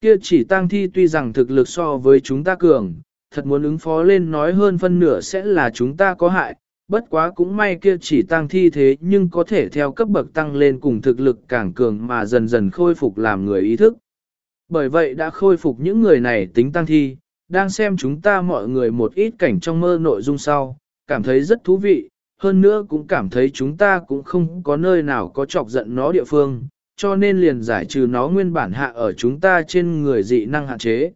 Kia chỉ tang thi tuy rằng thực lực so với chúng ta cường, thật muốn ứng phó lên nói hơn phân nửa sẽ là chúng ta có hại, bất quá cũng may kia chỉ tăng thi thế nhưng có thể theo cấp bậc tăng lên cùng thực lực càng cường mà dần dần khôi phục làm người ý thức. Bởi vậy đã khôi phục những người này tính tăng thi, đang xem chúng ta mọi người một ít cảnh trong mơ nội dung sau, cảm thấy rất thú vị, hơn nữa cũng cảm thấy chúng ta cũng không có nơi nào có chọc giận nó địa phương, cho nên liền giải trừ nó nguyên bản hạ ở chúng ta trên người dị năng hạn chế.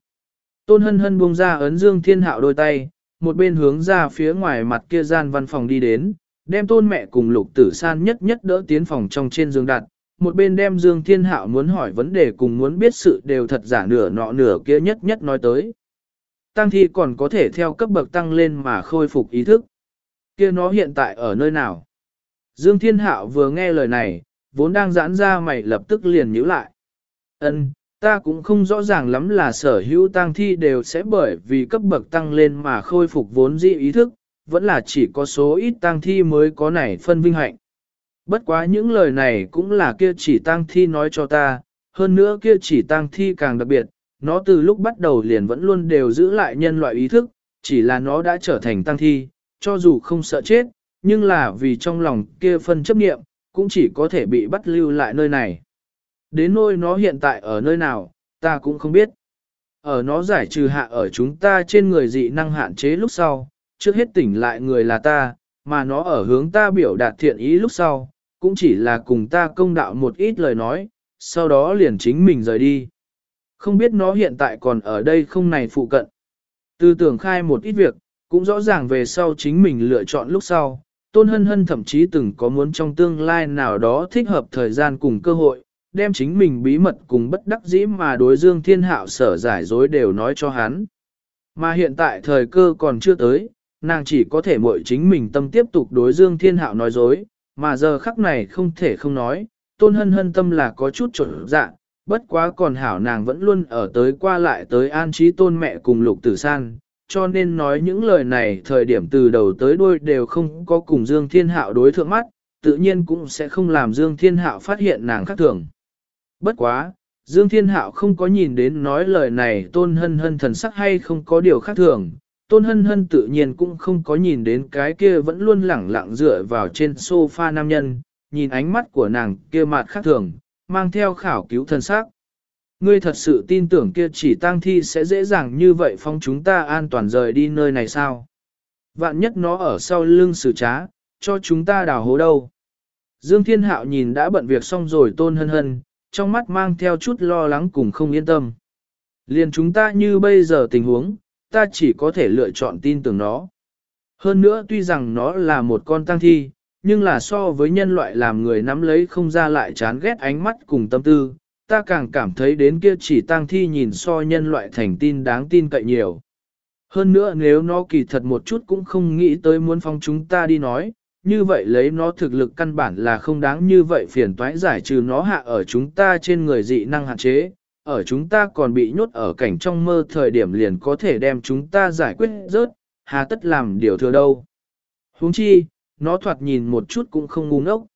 Tôn hân hân buông ra ấn dương thiên hạo đôi tay, một bên hướng ra phía ngoài mặt kia gian văn phòng đi đến, đem tôn mẹ cùng lục tử san nhất nhất đỡ tiến phòng trong trên giường đặt, một bên đem dương thiên hạo muốn hỏi vấn đề cùng muốn biết sự đều thật giả nửa nọ nửa kia nhất nhất nói tới. Tăng thi còn có thể theo cấp bậc tăng lên mà khôi phục ý thức. kia nó hiện tại ở nơi nào? Dương Thiên Hạo vừa nghe lời này, vốn đang giãn ra mày lập tức liền nhíu lại. Ân, ta cũng không rõ ràng lắm là sở hữu tang thi đều sẽ bởi vì cấp bậc tăng lên mà khôi phục vốn dị ý thức, vẫn là chỉ có số ít tang thi mới có này phân vinh hạnh. Bất quá những lời này cũng là kia chỉ tang thi nói cho ta, hơn nữa kia chỉ tang thi càng đặc biệt, nó từ lúc bắt đầu liền vẫn luôn đều giữ lại nhân loại ý thức, chỉ là nó đã trở thành tang thi, cho dù không sợ chết, nhưng là vì trong lòng kia phân chấp nghiệm, cũng chỉ có thể bị bắt lưu lại nơi này. Đến nôi nó hiện tại ở nơi nào, ta cũng không biết. Ở nó giải trừ hạ ở chúng ta trên người dị năng hạn chế lúc sau, trước hết tỉnh lại người là ta, mà nó ở hướng ta biểu đạt thiện ý lúc sau, cũng chỉ là cùng ta công đạo một ít lời nói, sau đó liền chính mình rời đi. Không biết nó hiện tại còn ở đây không này phụ cận. Tư tưởng khai một ít việc, cũng rõ ràng về sau chính mình lựa chọn lúc sau. Tôn Hân Hân thậm chí từng có muốn trong tương lai nào đó thích hợp thời gian cùng cơ hội, đem chính mình bí mật cùng bất đắc dĩ mà đối dương thiên hạo sở giải dối đều nói cho hắn. Mà hiện tại thời cơ còn chưa tới, nàng chỉ có thể muội chính mình tâm tiếp tục đối dương thiên hạo nói dối, mà giờ khắc này không thể không nói, tôn hân hân tâm là có chút trộn dạ, bất quá còn hảo nàng vẫn luôn ở tới qua lại tới an trí tôn mẹ cùng lục tử san, cho nên nói những lời này thời điểm từ đầu tới đuôi đều không có cùng Dương Thiên Hạo đối thượng mắt, tự nhiên cũng sẽ không làm Dương Thiên Hạo phát hiện nàng khác thường. Bất quá, Dương Thiên Hạo không có nhìn đến nói lời này tôn hân hân thần sắc hay không có điều khác thường, tôn hân hân tự nhiên cũng không có nhìn đến cái kia vẫn luôn lẳng lặng dựa vào trên sofa nam nhân, nhìn ánh mắt của nàng kia mặt khác thường, mang theo khảo cứu thần sắc. Ngươi thật sự tin tưởng kia chỉ tang thi sẽ dễ dàng như vậy phong chúng ta an toàn rời đi nơi này sao? Vạn nhất nó ở sau lưng xử trá, cho chúng ta đào hố đâu. Dương Thiên Hạo nhìn đã bận việc xong rồi tôn hân hân, trong mắt mang theo chút lo lắng cùng không yên tâm. Liền chúng ta như bây giờ tình huống, ta chỉ có thể lựa chọn tin tưởng nó. Hơn nữa tuy rằng nó là một con tăng thi, nhưng là so với nhân loại làm người nắm lấy không ra lại chán ghét ánh mắt cùng tâm tư, ta càng cảm thấy đến kia chỉ tang thi nhìn so nhân loại thành tin đáng tin cậy nhiều. Hơn nữa nếu nó kỳ thật một chút cũng không nghĩ tới muốn phong chúng ta đi nói, như vậy lấy nó thực lực căn bản là không đáng như vậy phiền toái giải trừ nó hạ ở chúng ta trên người dị năng hạn chế, ở chúng ta còn bị nhốt ở cảnh trong mơ thời điểm liền có thể đem chúng ta giải quyết rớt, hà tất làm điều thừa đâu. huống chi, nó thoạt nhìn một chút cũng không ngu ngốc.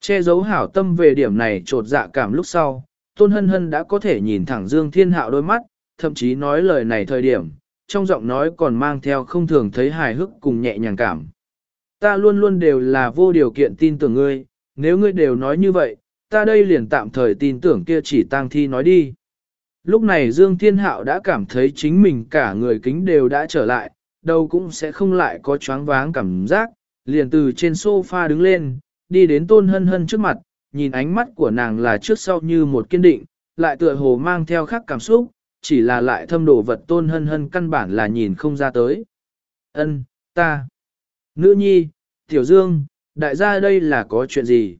Che giấu hảo tâm về điểm này trột dạ cảm lúc sau, Tôn Hân Hân đã có thể nhìn thẳng Dương Thiên Hạo đôi mắt, thậm chí nói lời này thời điểm, trong giọng nói còn mang theo không thường thấy hài hước cùng nhẹ nhàng cảm. Ta luôn luôn đều là vô điều kiện tin tưởng ngươi, nếu ngươi đều nói như vậy, ta đây liền tạm thời tin tưởng kia chỉ tang thi nói đi. Lúc này Dương Thiên Hạo đã cảm thấy chính mình cả người kính đều đã trở lại, đâu cũng sẽ không lại có choáng váng cảm giác, liền từ trên sofa đứng lên, đi đến tôn hân hân trước mặt, nhìn ánh mắt của nàng là trước sau như một kiên định, lại tựa hồ mang theo khác cảm xúc, chỉ là lại thâm đồ vật tôn hân hân căn bản là nhìn không ra tới. Ân, ta. Nữ nhi, tiểu dương, đại gia đây là có chuyện gì?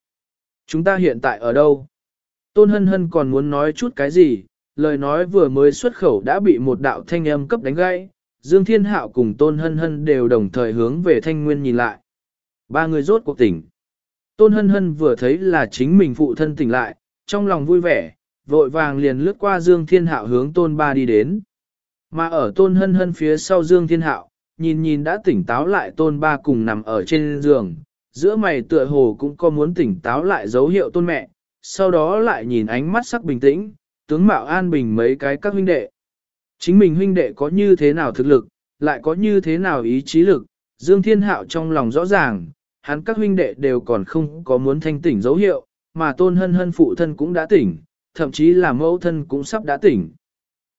Chúng ta hiện tại ở đâu? Tôn hân hân còn muốn nói chút cái gì, lời nói vừa mới xuất khẩu đã bị một đạo thanh âm cấp đánh gãy. Dương Thiên Hạo cùng Tôn Hân Hân đều đồng thời hướng về Thanh Nguyên nhìn lại. Ba người rốt cuộc tỉnh. Tôn Hân Hân vừa thấy là chính mình phụ thân tỉnh lại, trong lòng vui vẻ, vội vàng liền lướt qua Dương Thiên Hạo hướng Tôn Ba đi đến. Mà ở Tôn Hân Hân phía sau Dương Thiên Hạo, nhìn nhìn đã tỉnh táo lại Tôn Ba cùng nằm ở trên giường, giữa mày tựa hồ cũng có muốn tỉnh táo lại dấu hiệu Tôn mẹ, sau đó lại nhìn ánh mắt sắc bình tĩnh, tướng mạo an bình mấy cái các huynh đệ. Chính mình huynh đệ có như thế nào thực lực, lại có như thế nào ý chí lực, Dương Thiên Hạo trong lòng rõ ràng, hắn các huynh đệ đều còn không có muốn thanh tỉnh dấu hiệu, mà tôn hân hân phụ thân cũng đã tỉnh, thậm chí là mẫu thân cũng sắp đã tỉnh.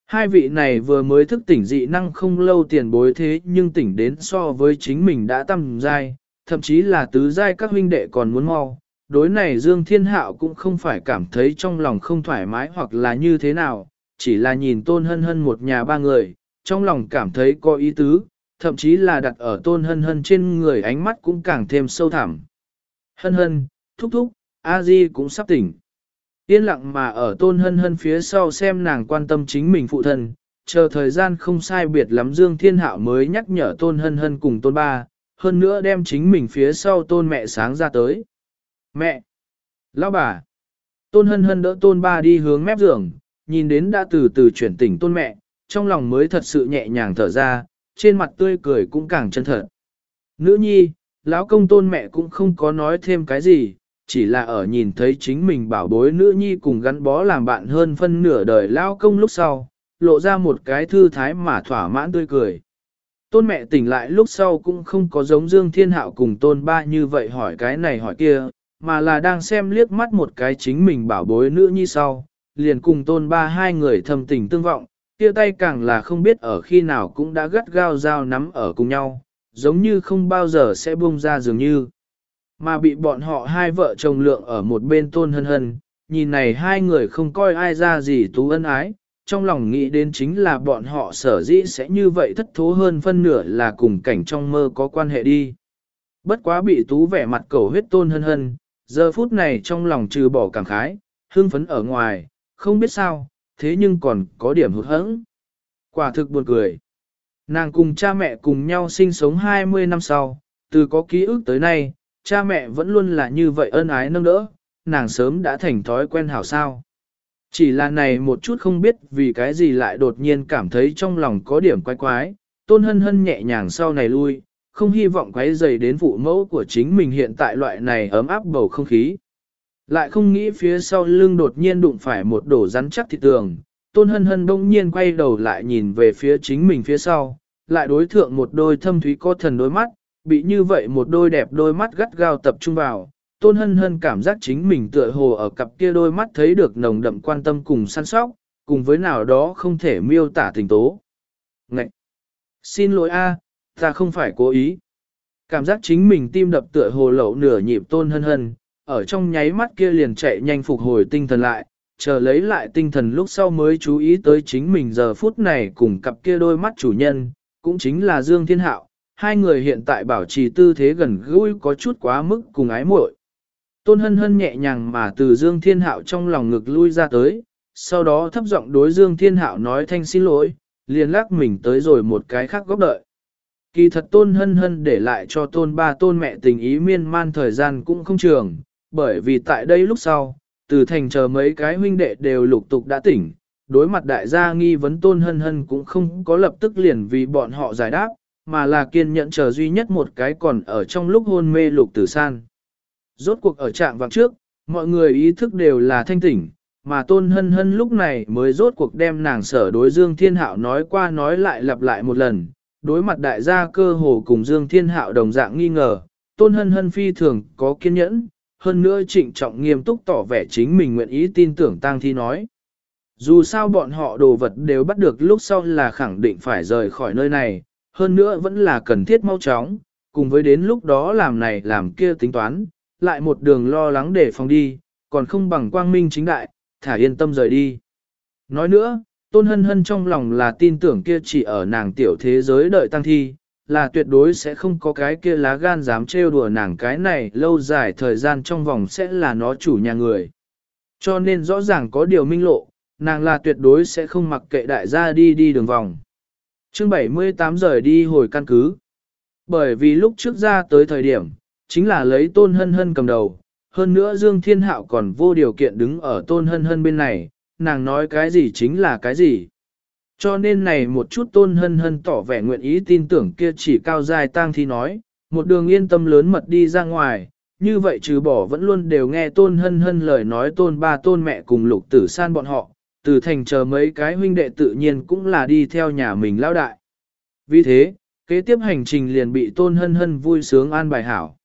Hai vị này vừa mới thức tỉnh dị năng không lâu tiền bối thế nhưng tỉnh đến so với chính mình đã tầm giai, thậm chí là tứ giai các huynh đệ còn muốn mau. Đối này Dương Thiên Hạo cũng không phải cảm thấy trong lòng không thoải mái hoặc là như thế nào, chỉ là nhìn tôn hân hân một nhà ba người, trong lòng cảm thấy có ý tứ, thậm chí là đặt ở tôn hân hân trên người ánh mắt cũng càng thêm sâu thẳm. Hân hân, thúc thúc, a di cũng sắp tỉnh. Yên lặng mà ở tôn hân hân phía sau xem nàng quan tâm chính mình phụ thân, chờ thời gian không sai biệt lắm Dương Thiên Hạo mới nhắc nhở tôn hân hân cùng tôn ba, hơn nữa đem chính mình phía sau tôn mẹ sáng ra tới. Mẹ! Lão bà! Tôn hân hân đỡ tôn ba đi hướng mép giường, nhìn đến đã từ từ chuyển tỉnh tôn mẹ, trong lòng mới thật sự nhẹ nhàng thở ra, trên mặt tươi cười cũng càng chân thật. Nữ nhi, lão công tôn mẹ cũng không có nói thêm cái gì, chỉ là ở nhìn thấy chính mình bảo bối nữ nhi cùng gắn bó làm bạn hơn phân nửa đời lão công lúc sau, lộ ra một cái thư thái mà thỏa mãn tươi cười. Tôn mẹ tỉnh lại lúc sau cũng không có giống Dương Thiên Hạo cùng tôn ba như vậy hỏi cái này hỏi kia, mà là đang xem liếc mắt một cái chính mình bảo bối nữ nhi sau, liền cùng tôn ba hai người thầm tình tương vọng, kia tay càng là không biết ở khi nào cũng đã gắt gao dao nắm ở cùng nhau, giống như không bao giờ sẽ buông ra dường như. Mà bị bọn họ hai vợ chồng lượng ở một bên tôn hân hân, nhìn này hai người không coi ai ra gì tú ân ái, trong lòng nghĩ đến chính là bọn họ sở dĩ sẽ như vậy thất thố hơn phân nửa là cùng cảnh trong mơ có quan hệ đi. Bất quá bị tú vẻ mặt cầu huyết tôn hân hân, giờ phút này trong lòng trừ bỏ cảm khái, hương phấn ở ngoài, không biết sao, thế nhưng còn có điểm hụt hẫng. Quả thực buồn cười. Nàng cùng cha mẹ cùng nhau sinh sống 20 năm sau, từ có ký ức tới nay, cha mẹ vẫn luôn là như vậy ân ái nâng đỡ, nàng sớm đã thành thói quen hảo sao. Chỉ là này một chút không biết vì cái gì lại đột nhiên cảm thấy trong lòng có điểm quái quái, tôn hân hân nhẹ nhàng sau này lui, không hy vọng quái dày đến vụ mẫu của chính mình hiện tại loại này ấm áp bầu không khí. Lại không nghĩ phía sau lưng đột nhiên đụng phải một đổ rắn chắc thịt tường, tôn hân hân đông nhiên quay đầu lại nhìn về phía chính mình phía sau, lại đối thượng một đôi thâm thúy có thần đôi mắt, bị như vậy một đôi đẹp đôi mắt gắt gao tập trung vào, tôn hân hân cảm giác chính mình tựa hồ ở cặp kia đôi mắt thấy được nồng đậm quan tâm cùng săn sóc, cùng với nào đó không thể miêu tả tình tố. Ngậy! Xin lỗi a, ta không phải cố ý. Cảm giác chính mình tim đập tựa hồ lậu nửa nhịp tôn hân hân, ở trong nháy mắt kia liền chạy nhanh phục hồi tinh thần lại, chờ lấy lại tinh thần lúc sau mới chú ý tới chính mình giờ phút này cùng cặp kia đôi mắt chủ nhân, cũng chính là Dương Thiên Hạo, hai người hiện tại bảo trì tư thế gần gũi có chút quá mức cùng ái muội. Tôn hân hân nhẹ nhàng mà từ Dương Thiên Hạo trong lòng ngực lui ra tới, sau đó thấp giọng đối Dương Thiên Hạo nói thanh xin lỗi, liền lắc mình tới rồi một cái khác góc đợi. Kỳ thật tôn hân hân để lại cho tôn ba tôn mẹ tình ý miên man thời gian cũng không trường, bởi vì tại đây lúc sau, từ thành chờ mấy cái huynh đệ đều lục tục đã tỉnh, đối mặt đại gia nghi vấn tôn hân hân cũng không có lập tức liền vì bọn họ giải đáp, mà là kiên nhẫn chờ duy nhất một cái còn ở trong lúc hôn mê lục tử san. Rốt cuộc ở trạng vàng trước, mọi người ý thức đều là thanh tỉnh, mà tôn hân hân lúc này mới rốt cuộc đem nàng sở đối Dương Thiên Hạo nói qua nói lại lặp lại một lần, đối mặt đại gia cơ hồ cùng Dương Thiên Hạo đồng dạng nghi ngờ, tôn hân hân phi thường có kiên nhẫn, hơn nữa trịnh trọng nghiêm túc tỏ vẻ chính mình nguyện ý tin tưởng tang thi nói. Dù sao bọn họ đồ vật đều bắt được lúc sau là khẳng định phải rời khỏi nơi này, hơn nữa vẫn là cần thiết mau chóng, cùng với đến lúc đó làm này làm kia tính toán, lại một đường lo lắng để phòng đi, còn không bằng quang minh chính đại, thả yên tâm rời đi. Nói nữa, tôn hân hân trong lòng là tin tưởng kia chỉ ở nàng tiểu thế giới đợi tăng thi, là tuyệt đối sẽ không có cái kia lá gan dám trêu đùa nàng cái này lâu dài thời gian trong vòng sẽ là nó chủ nhà người. Cho nên rõ ràng có điều minh lộ, nàng là tuyệt đối sẽ không mặc kệ đại gia đi đi đường vòng. chương 78 giờ đi hồi căn cứ. Bởi vì lúc trước ra tới thời điểm, chính là lấy tôn hân hân cầm đầu, hơn nữa Dương Thiên Hạo còn vô điều kiện đứng ở tôn hân hân bên này, nàng nói cái gì chính là cái gì. Cho nên này một chút tôn hân hân tỏ vẻ nguyện ý tin tưởng kia chỉ cao dài tang thi nói, một đường yên tâm lớn mật đi ra ngoài, như vậy trừ bỏ vẫn luôn đều nghe tôn hân hân lời nói tôn ba tôn mẹ cùng lục tử san bọn họ, từ thành chờ mấy cái huynh đệ tự nhiên cũng là đi theo nhà mình lao đại. Vì thế, kế tiếp hành trình liền bị tôn hân hân vui sướng an bài hảo.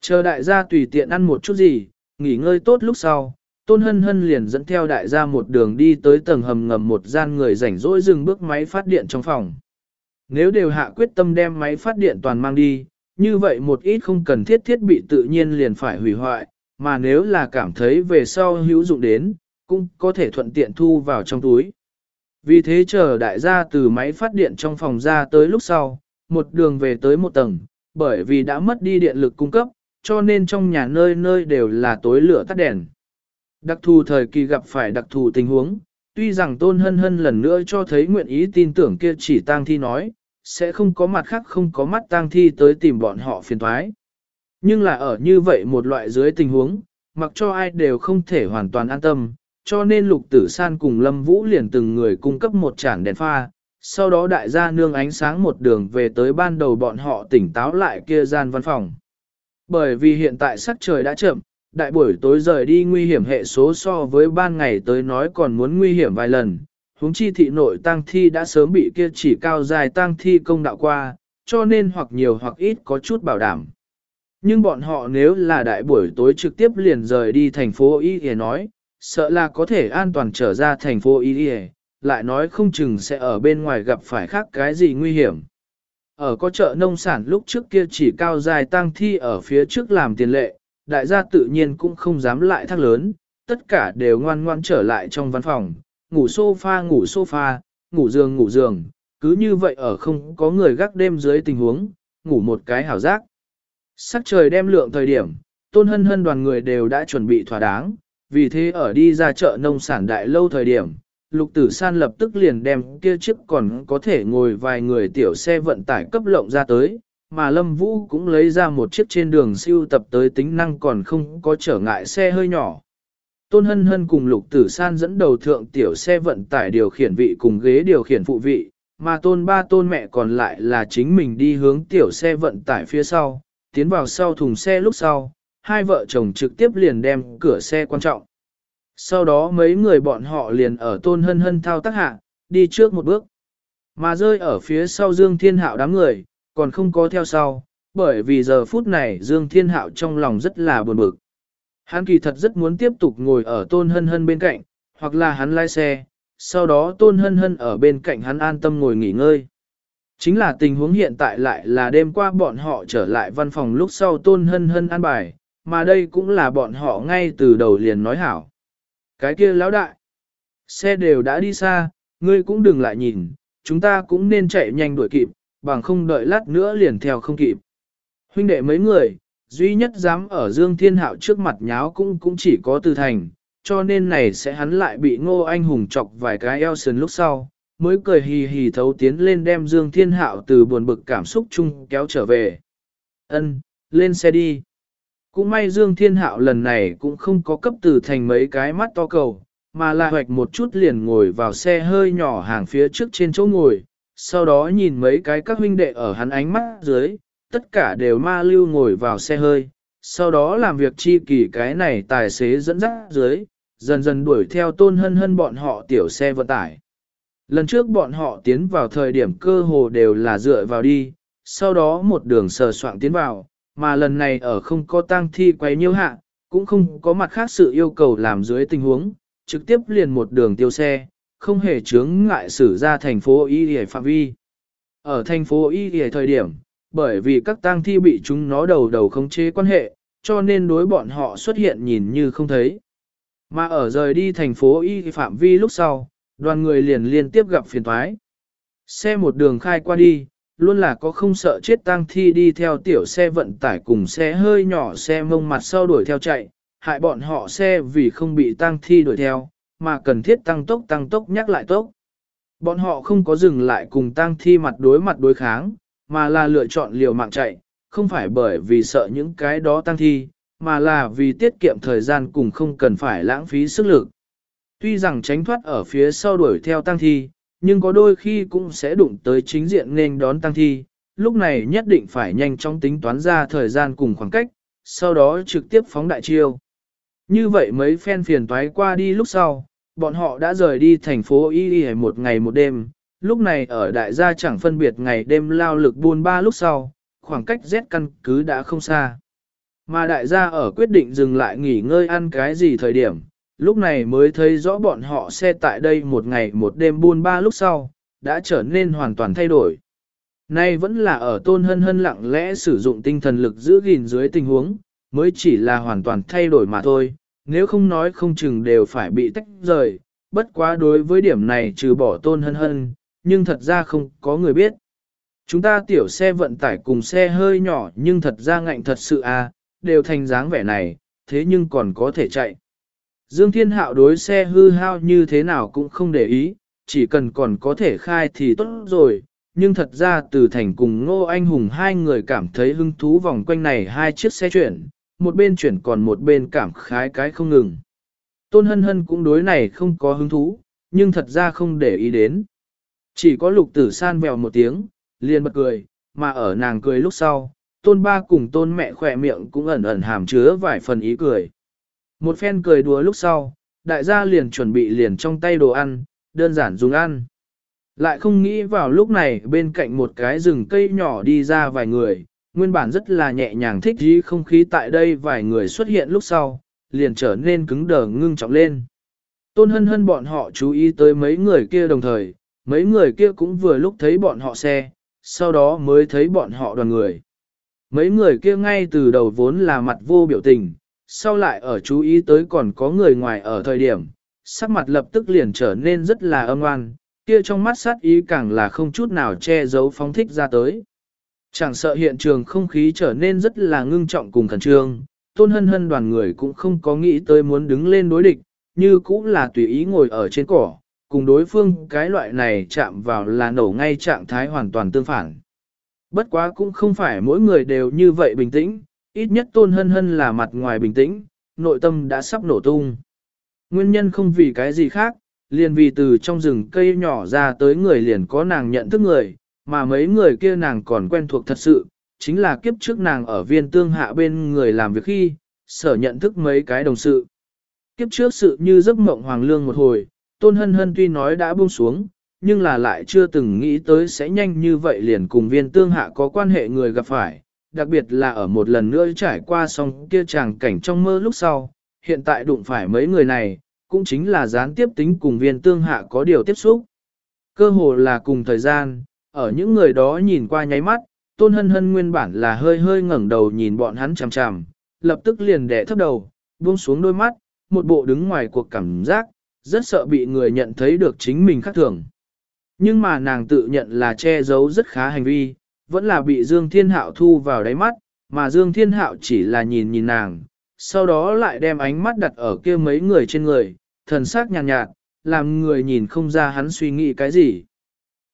Chờ đại gia tùy tiện ăn một chút gì, nghỉ ngơi tốt lúc sau, Tôn Hân Hân liền dẫn theo đại gia một đường đi tới tầng hầm ngầm một gian người rảnh rỗi dừng bước máy phát điện trong phòng. Nếu đều hạ quyết tâm đem máy phát điện toàn mang đi, như vậy một ít không cần thiết thiết bị tự nhiên liền phải hủy hoại, mà nếu là cảm thấy về sau hữu dụng đến, cũng có thể thuận tiện thu vào trong túi. Vì thế chờ đại gia từ máy phát điện trong phòng ra tới lúc sau, một đường về tới một tầng, bởi vì đã mất đi điện lực cung cấp, cho nên trong nhà nơi nơi đều là tối lửa tắt đèn. Đặc thù thời kỳ gặp phải đặc thù tình huống, tuy rằng tôn hân hân lần nữa cho thấy nguyện ý tin tưởng kia chỉ tang thi nói, sẽ không có mặt khác không có mắt tang thi tới tìm bọn họ phiền thoái. Nhưng là ở như vậy một loại dưới tình huống, mặc cho ai đều không thể hoàn toàn an tâm, cho nên lục tử san cùng lâm vũ liền từng người cung cấp một chản đèn pha, sau đó đại gia nương ánh sáng một đường về tới ban đầu bọn họ tỉnh táo lại kia gian văn phòng. Bởi vì hiện tại sắc trời đã chậm, đại buổi tối rời đi nguy hiểm hệ số so với ban ngày tới nói còn muốn nguy hiểm vài lần, huống chi thị nội tăng thi đã sớm bị kia chỉ cao dài tăng thi công đạo qua, cho nên hoặc nhiều hoặc ít có chút bảo đảm. Nhưng bọn họ nếu là đại buổi tối trực tiếp liền rời đi thành phố Y Y nói, sợ là có thể an toàn trở ra thành phố Y lại nói không chừng sẽ ở bên ngoài gặp phải khác cái gì nguy hiểm. Ở có chợ nông sản lúc trước kia chỉ cao dài tăng thi ở phía trước làm tiền lệ, đại gia tự nhiên cũng không dám lại thác lớn, tất cả đều ngoan ngoan trở lại trong văn phòng, ngủ sofa ngủ sofa, ngủ giường ngủ giường, cứ như vậy ở không có người gác đêm dưới tình huống, ngủ một cái hảo giác. Sắc trời đem lượng thời điểm, tôn hân hân đoàn người đều đã chuẩn bị thỏa đáng, vì thế ở đi ra chợ nông sản đại lâu thời điểm, lục tử san lập tức liền đem kia chiếc còn có thể ngồi vài người tiểu xe vận tải cấp lộng ra tới, mà Lâm Vũ cũng lấy ra một chiếc trên đường siêu tập tới tính năng còn không có trở ngại xe hơi nhỏ. Tôn Hân Hân cùng Lục Tử San dẫn đầu thượng tiểu xe vận tải điều khiển vị cùng ghế điều khiển phụ vị, mà Tôn ba Tôn mẹ còn lại là chính mình đi hướng tiểu xe vận tải phía sau, tiến vào sau thùng xe lúc sau, hai vợ chồng trực tiếp liền đem cửa xe quan trọng. Sau đó mấy người bọn họ liền ở Tôn Hân Hân thao tác hạ, đi trước một bước. Mà rơi ở phía sau Dương Thiên Hạo đám người, còn không có theo sau, bởi vì giờ phút này Dương Thiên Hạo trong lòng rất là buồn bực. Hắn kỳ thật rất muốn tiếp tục ngồi ở Tôn Hân Hân bên cạnh, hoặc là hắn lái xe, sau đó Tôn Hân Hân ở bên cạnh hắn an tâm ngồi nghỉ ngơi. Chính là tình huống hiện tại lại là đêm qua bọn họ trở lại văn phòng lúc sau Tôn Hân Hân an bài, mà đây cũng là bọn họ ngay từ đầu liền nói hảo. Cái kia lão đại, xe đều đã đi xa, ngươi cũng đừng lại nhìn, chúng ta cũng nên chạy nhanh đuổi kịp, bằng không đợi lát nữa liền theo không kịp. Huynh đệ mấy người, duy nhất dám ở Dương Thiên Hạo trước mặt nháo cũng cũng chỉ có Từ Thành, cho nên này sẽ hắn lại bị Ngô Anh Hùng chọc vài cái eo sườn lúc sau, mới cười hì hì thấu tiến lên đem Dương Thiên Hạo từ buồn bực cảm xúc chung kéo trở về. Ân, lên xe đi. Cũng may Dương Thiên Hạo lần này cũng không có cấp từ thành mấy cái mắt to cầu, mà là hoạch một chút liền ngồi vào xe hơi nhỏ hàng phía trước trên chỗ ngồi, sau đó nhìn mấy cái các huynh đệ ở hắn ánh mắt dưới, tất cả đều ma lưu ngồi vào xe hơi, sau đó làm việc chi kỳ cái này tài xế dẫn dắt dưới, dần dần đuổi theo tôn hân hân bọn họ tiểu xe vận tải. Lần trước bọn họ tiến vào thời điểm cơ hồ đều là dựa vào đi, sau đó một đường sờ soạn tiến vào, mà lần này ở không có tang thi quay nhiêu hạ, cũng không có mặt khác sự yêu cầu làm dưới tình huống, trực tiếp liền một đường tiêu xe, không hề chướng ngại xử ra thành phố Y Y phạm vi. Ở thành phố Y Y thời điểm, bởi vì các tang thi bị chúng nó đầu đầu khống chế quan hệ, cho nên đối bọn họ xuất hiện nhìn như không thấy. Mà ở rời đi thành phố Y phạm vi lúc sau, đoàn người liền liên tiếp gặp phiền thoái. Xe một đường khai qua đi, luôn là có không sợ chết tang thi đi theo tiểu xe vận tải cùng xe hơi nhỏ xe mông mặt sau đuổi theo chạy, hại bọn họ xe vì không bị tang thi đuổi theo, mà cần thiết tăng tốc tăng tốc nhắc lại tốc. Bọn họ không có dừng lại cùng tang thi mặt đối mặt đối kháng, mà là lựa chọn liều mạng chạy, không phải bởi vì sợ những cái đó tăng thi, mà là vì tiết kiệm thời gian cùng không cần phải lãng phí sức lực. Tuy rằng tránh thoát ở phía sau đuổi theo tăng thi, nhưng có đôi khi cũng sẽ đụng tới chính diện nên đón tăng thi, lúc này nhất định phải nhanh chóng tính toán ra thời gian cùng khoảng cách, sau đó trực tiếp phóng đại chiêu. Như vậy mấy phen phiền toái qua đi lúc sau, bọn họ đã rời đi thành phố Y Y một ngày một đêm, lúc này ở đại gia chẳng phân biệt ngày đêm lao lực buôn ba lúc sau, khoảng cách Z căn cứ đã không xa. Mà đại gia ở quyết định dừng lại nghỉ ngơi ăn cái gì thời điểm, lúc này mới thấy rõ bọn họ xe tại đây một ngày một đêm buôn ba lúc sau, đã trở nên hoàn toàn thay đổi. Nay vẫn là ở tôn hân hân lặng lẽ sử dụng tinh thần lực giữ gìn dưới tình huống, mới chỉ là hoàn toàn thay đổi mà thôi, nếu không nói không chừng đều phải bị tách rời, bất quá đối với điểm này trừ bỏ tôn hân hân, nhưng thật ra không có người biết. Chúng ta tiểu xe vận tải cùng xe hơi nhỏ nhưng thật ra ngạnh thật sự à, đều thành dáng vẻ này, thế nhưng còn có thể chạy. Dương Thiên Hạo đối xe hư hao như thế nào cũng không để ý, chỉ cần còn có thể khai thì tốt rồi, nhưng thật ra từ thành cùng Ngô Anh Hùng hai người cảm thấy hứng thú vòng quanh này hai chiếc xe chuyển, một bên chuyển còn một bên cảm khái cái không ngừng. Tôn Hân Hân cũng đối này không có hứng thú, nhưng thật ra không để ý đến. Chỉ có lục tử san vèo một tiếng, liền bật cười, mà ở nàng cười lúc sau, tôn ba cùng tôn mẹ khỏe miệng cũng ẩn ẩn hàm chứa vài phần ý cười. Một phen cười đùa lúc sau, đại gia liền chuẩn bị liền trong tay đồ ăn, đơn giản dùng ăn. Lại không nghĩ vào lúc này bên cạnh một cái rừng cây nhỏ đi ra vài người, nguyên bản rất là nhẹ nhàng thích dí không khí tại đây vài người xuất hiện lúc sau, liền trở nên cứng đờ ngưng trọng lên. Tôn hân hân bọn họ chú ý tới mấy người kia đồng thời, mấy người kia cũng vừa lúc thấy bọn họ xe, sau đó mới thấy bọn họ đoàn người. Mấy người kia ngay từ đầu vốn là mặt vô biểu tình, sau lại ở chú ý tới còn có người ngoài ở thời điểm, sắc mặt lập tức liền trở nên rất là âm oan, kia trong mắt sát ý càng là không chút nào che giấu phóng thích ra tới. Chẳng sợ hiện trường không khí trở nên rất là ngưng trọng cùng khẩn trương, tôn hân hân đoàn người cũng không có nghĩ tới muốn đứng lên đối địch, như cũng là tùy ý ngồi ở trên cỏ, cùng đối phương cái loại này chạm vào là nổ ngay trạng thái hoàn toàn tương phản. Bất quá cũng không phải mỗi người đều như vậy bình tĩnh, ít nhất tôn hân hân là mặt ngoài bình tĩnh, nội tâm đã sắp nổ tung. Nguyên nhân không vì cái gì khác, liền vì từ trong rừng cây nhỏ ra tới người liền có nàng nhận thức người, mà mấy người kia nàng còn quen thuộc thật sự, chính là kiếp trước nàng ở viên tương hạ bên người làm việc khi, sở nhận thức mấy cái đồng sự. Kiếp trước sự như giấc mộng hoàng lương một hồi, tôn hân hân tuy nói đã buông xuống, nhưng là lại chưa từng nghĩ tới sẽ nhanh như vậy liền cùng viên tương hạ có quan hệ người gặp phải, đặc biệt là ở một lần nữa trải qua xong kia chàng cảnh trong mơ lúc sau, hiện tại đụng phải mấy người này, cũng chính là gián tiếp tính cùng viên tương hạ có điều tiếp xúc. Cơ hồ là cùng thời gian, ở những người đó nhìn qua nháy mắt, tôn hân hân nguyên bản là hơi hơi ngẩng đầu nhìn bọn hắn chằm chằm, lập tức liền đẻ thấp đầu, buông xuống đôi mắt, một bộ đứng ngoài cuộc cảm giác, rất sợ bị người nhận thấy được chính mình khác thường. Nhưng mà nàng tự nhận là che giấu rất khá hành vi, vẫn là bị Dương Thiên Hạo thu vào đáy mắt, mà Dương Thiên Hạo chỉ là nhìn nhìn nàng, sau đó lại đem ánh mắt đặt ở kia mấy người trên người, thần sắc nhàn nhạt, nhạt, làm người nhìn không ra hắn suy nghĩ cái gì.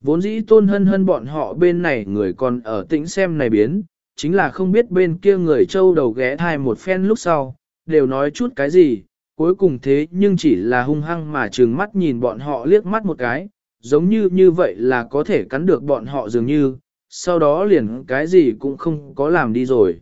Vốn dĩ tôn hân hân bọn họ bên này người còn ở tĩnh xem này biến, chính là không biết bên kia người châu đầu ghé thai một phen lúc sau, đều nói chút cái gì, cuối cùng thế nhưng chỉ là hung hăng mà trừng mắt nhìn bọn họ liếc mắt một cái, giống như như vậy là có thể cắn được bọn họ dường như, sau đó liền cái gì cũng không có làm đi rồi.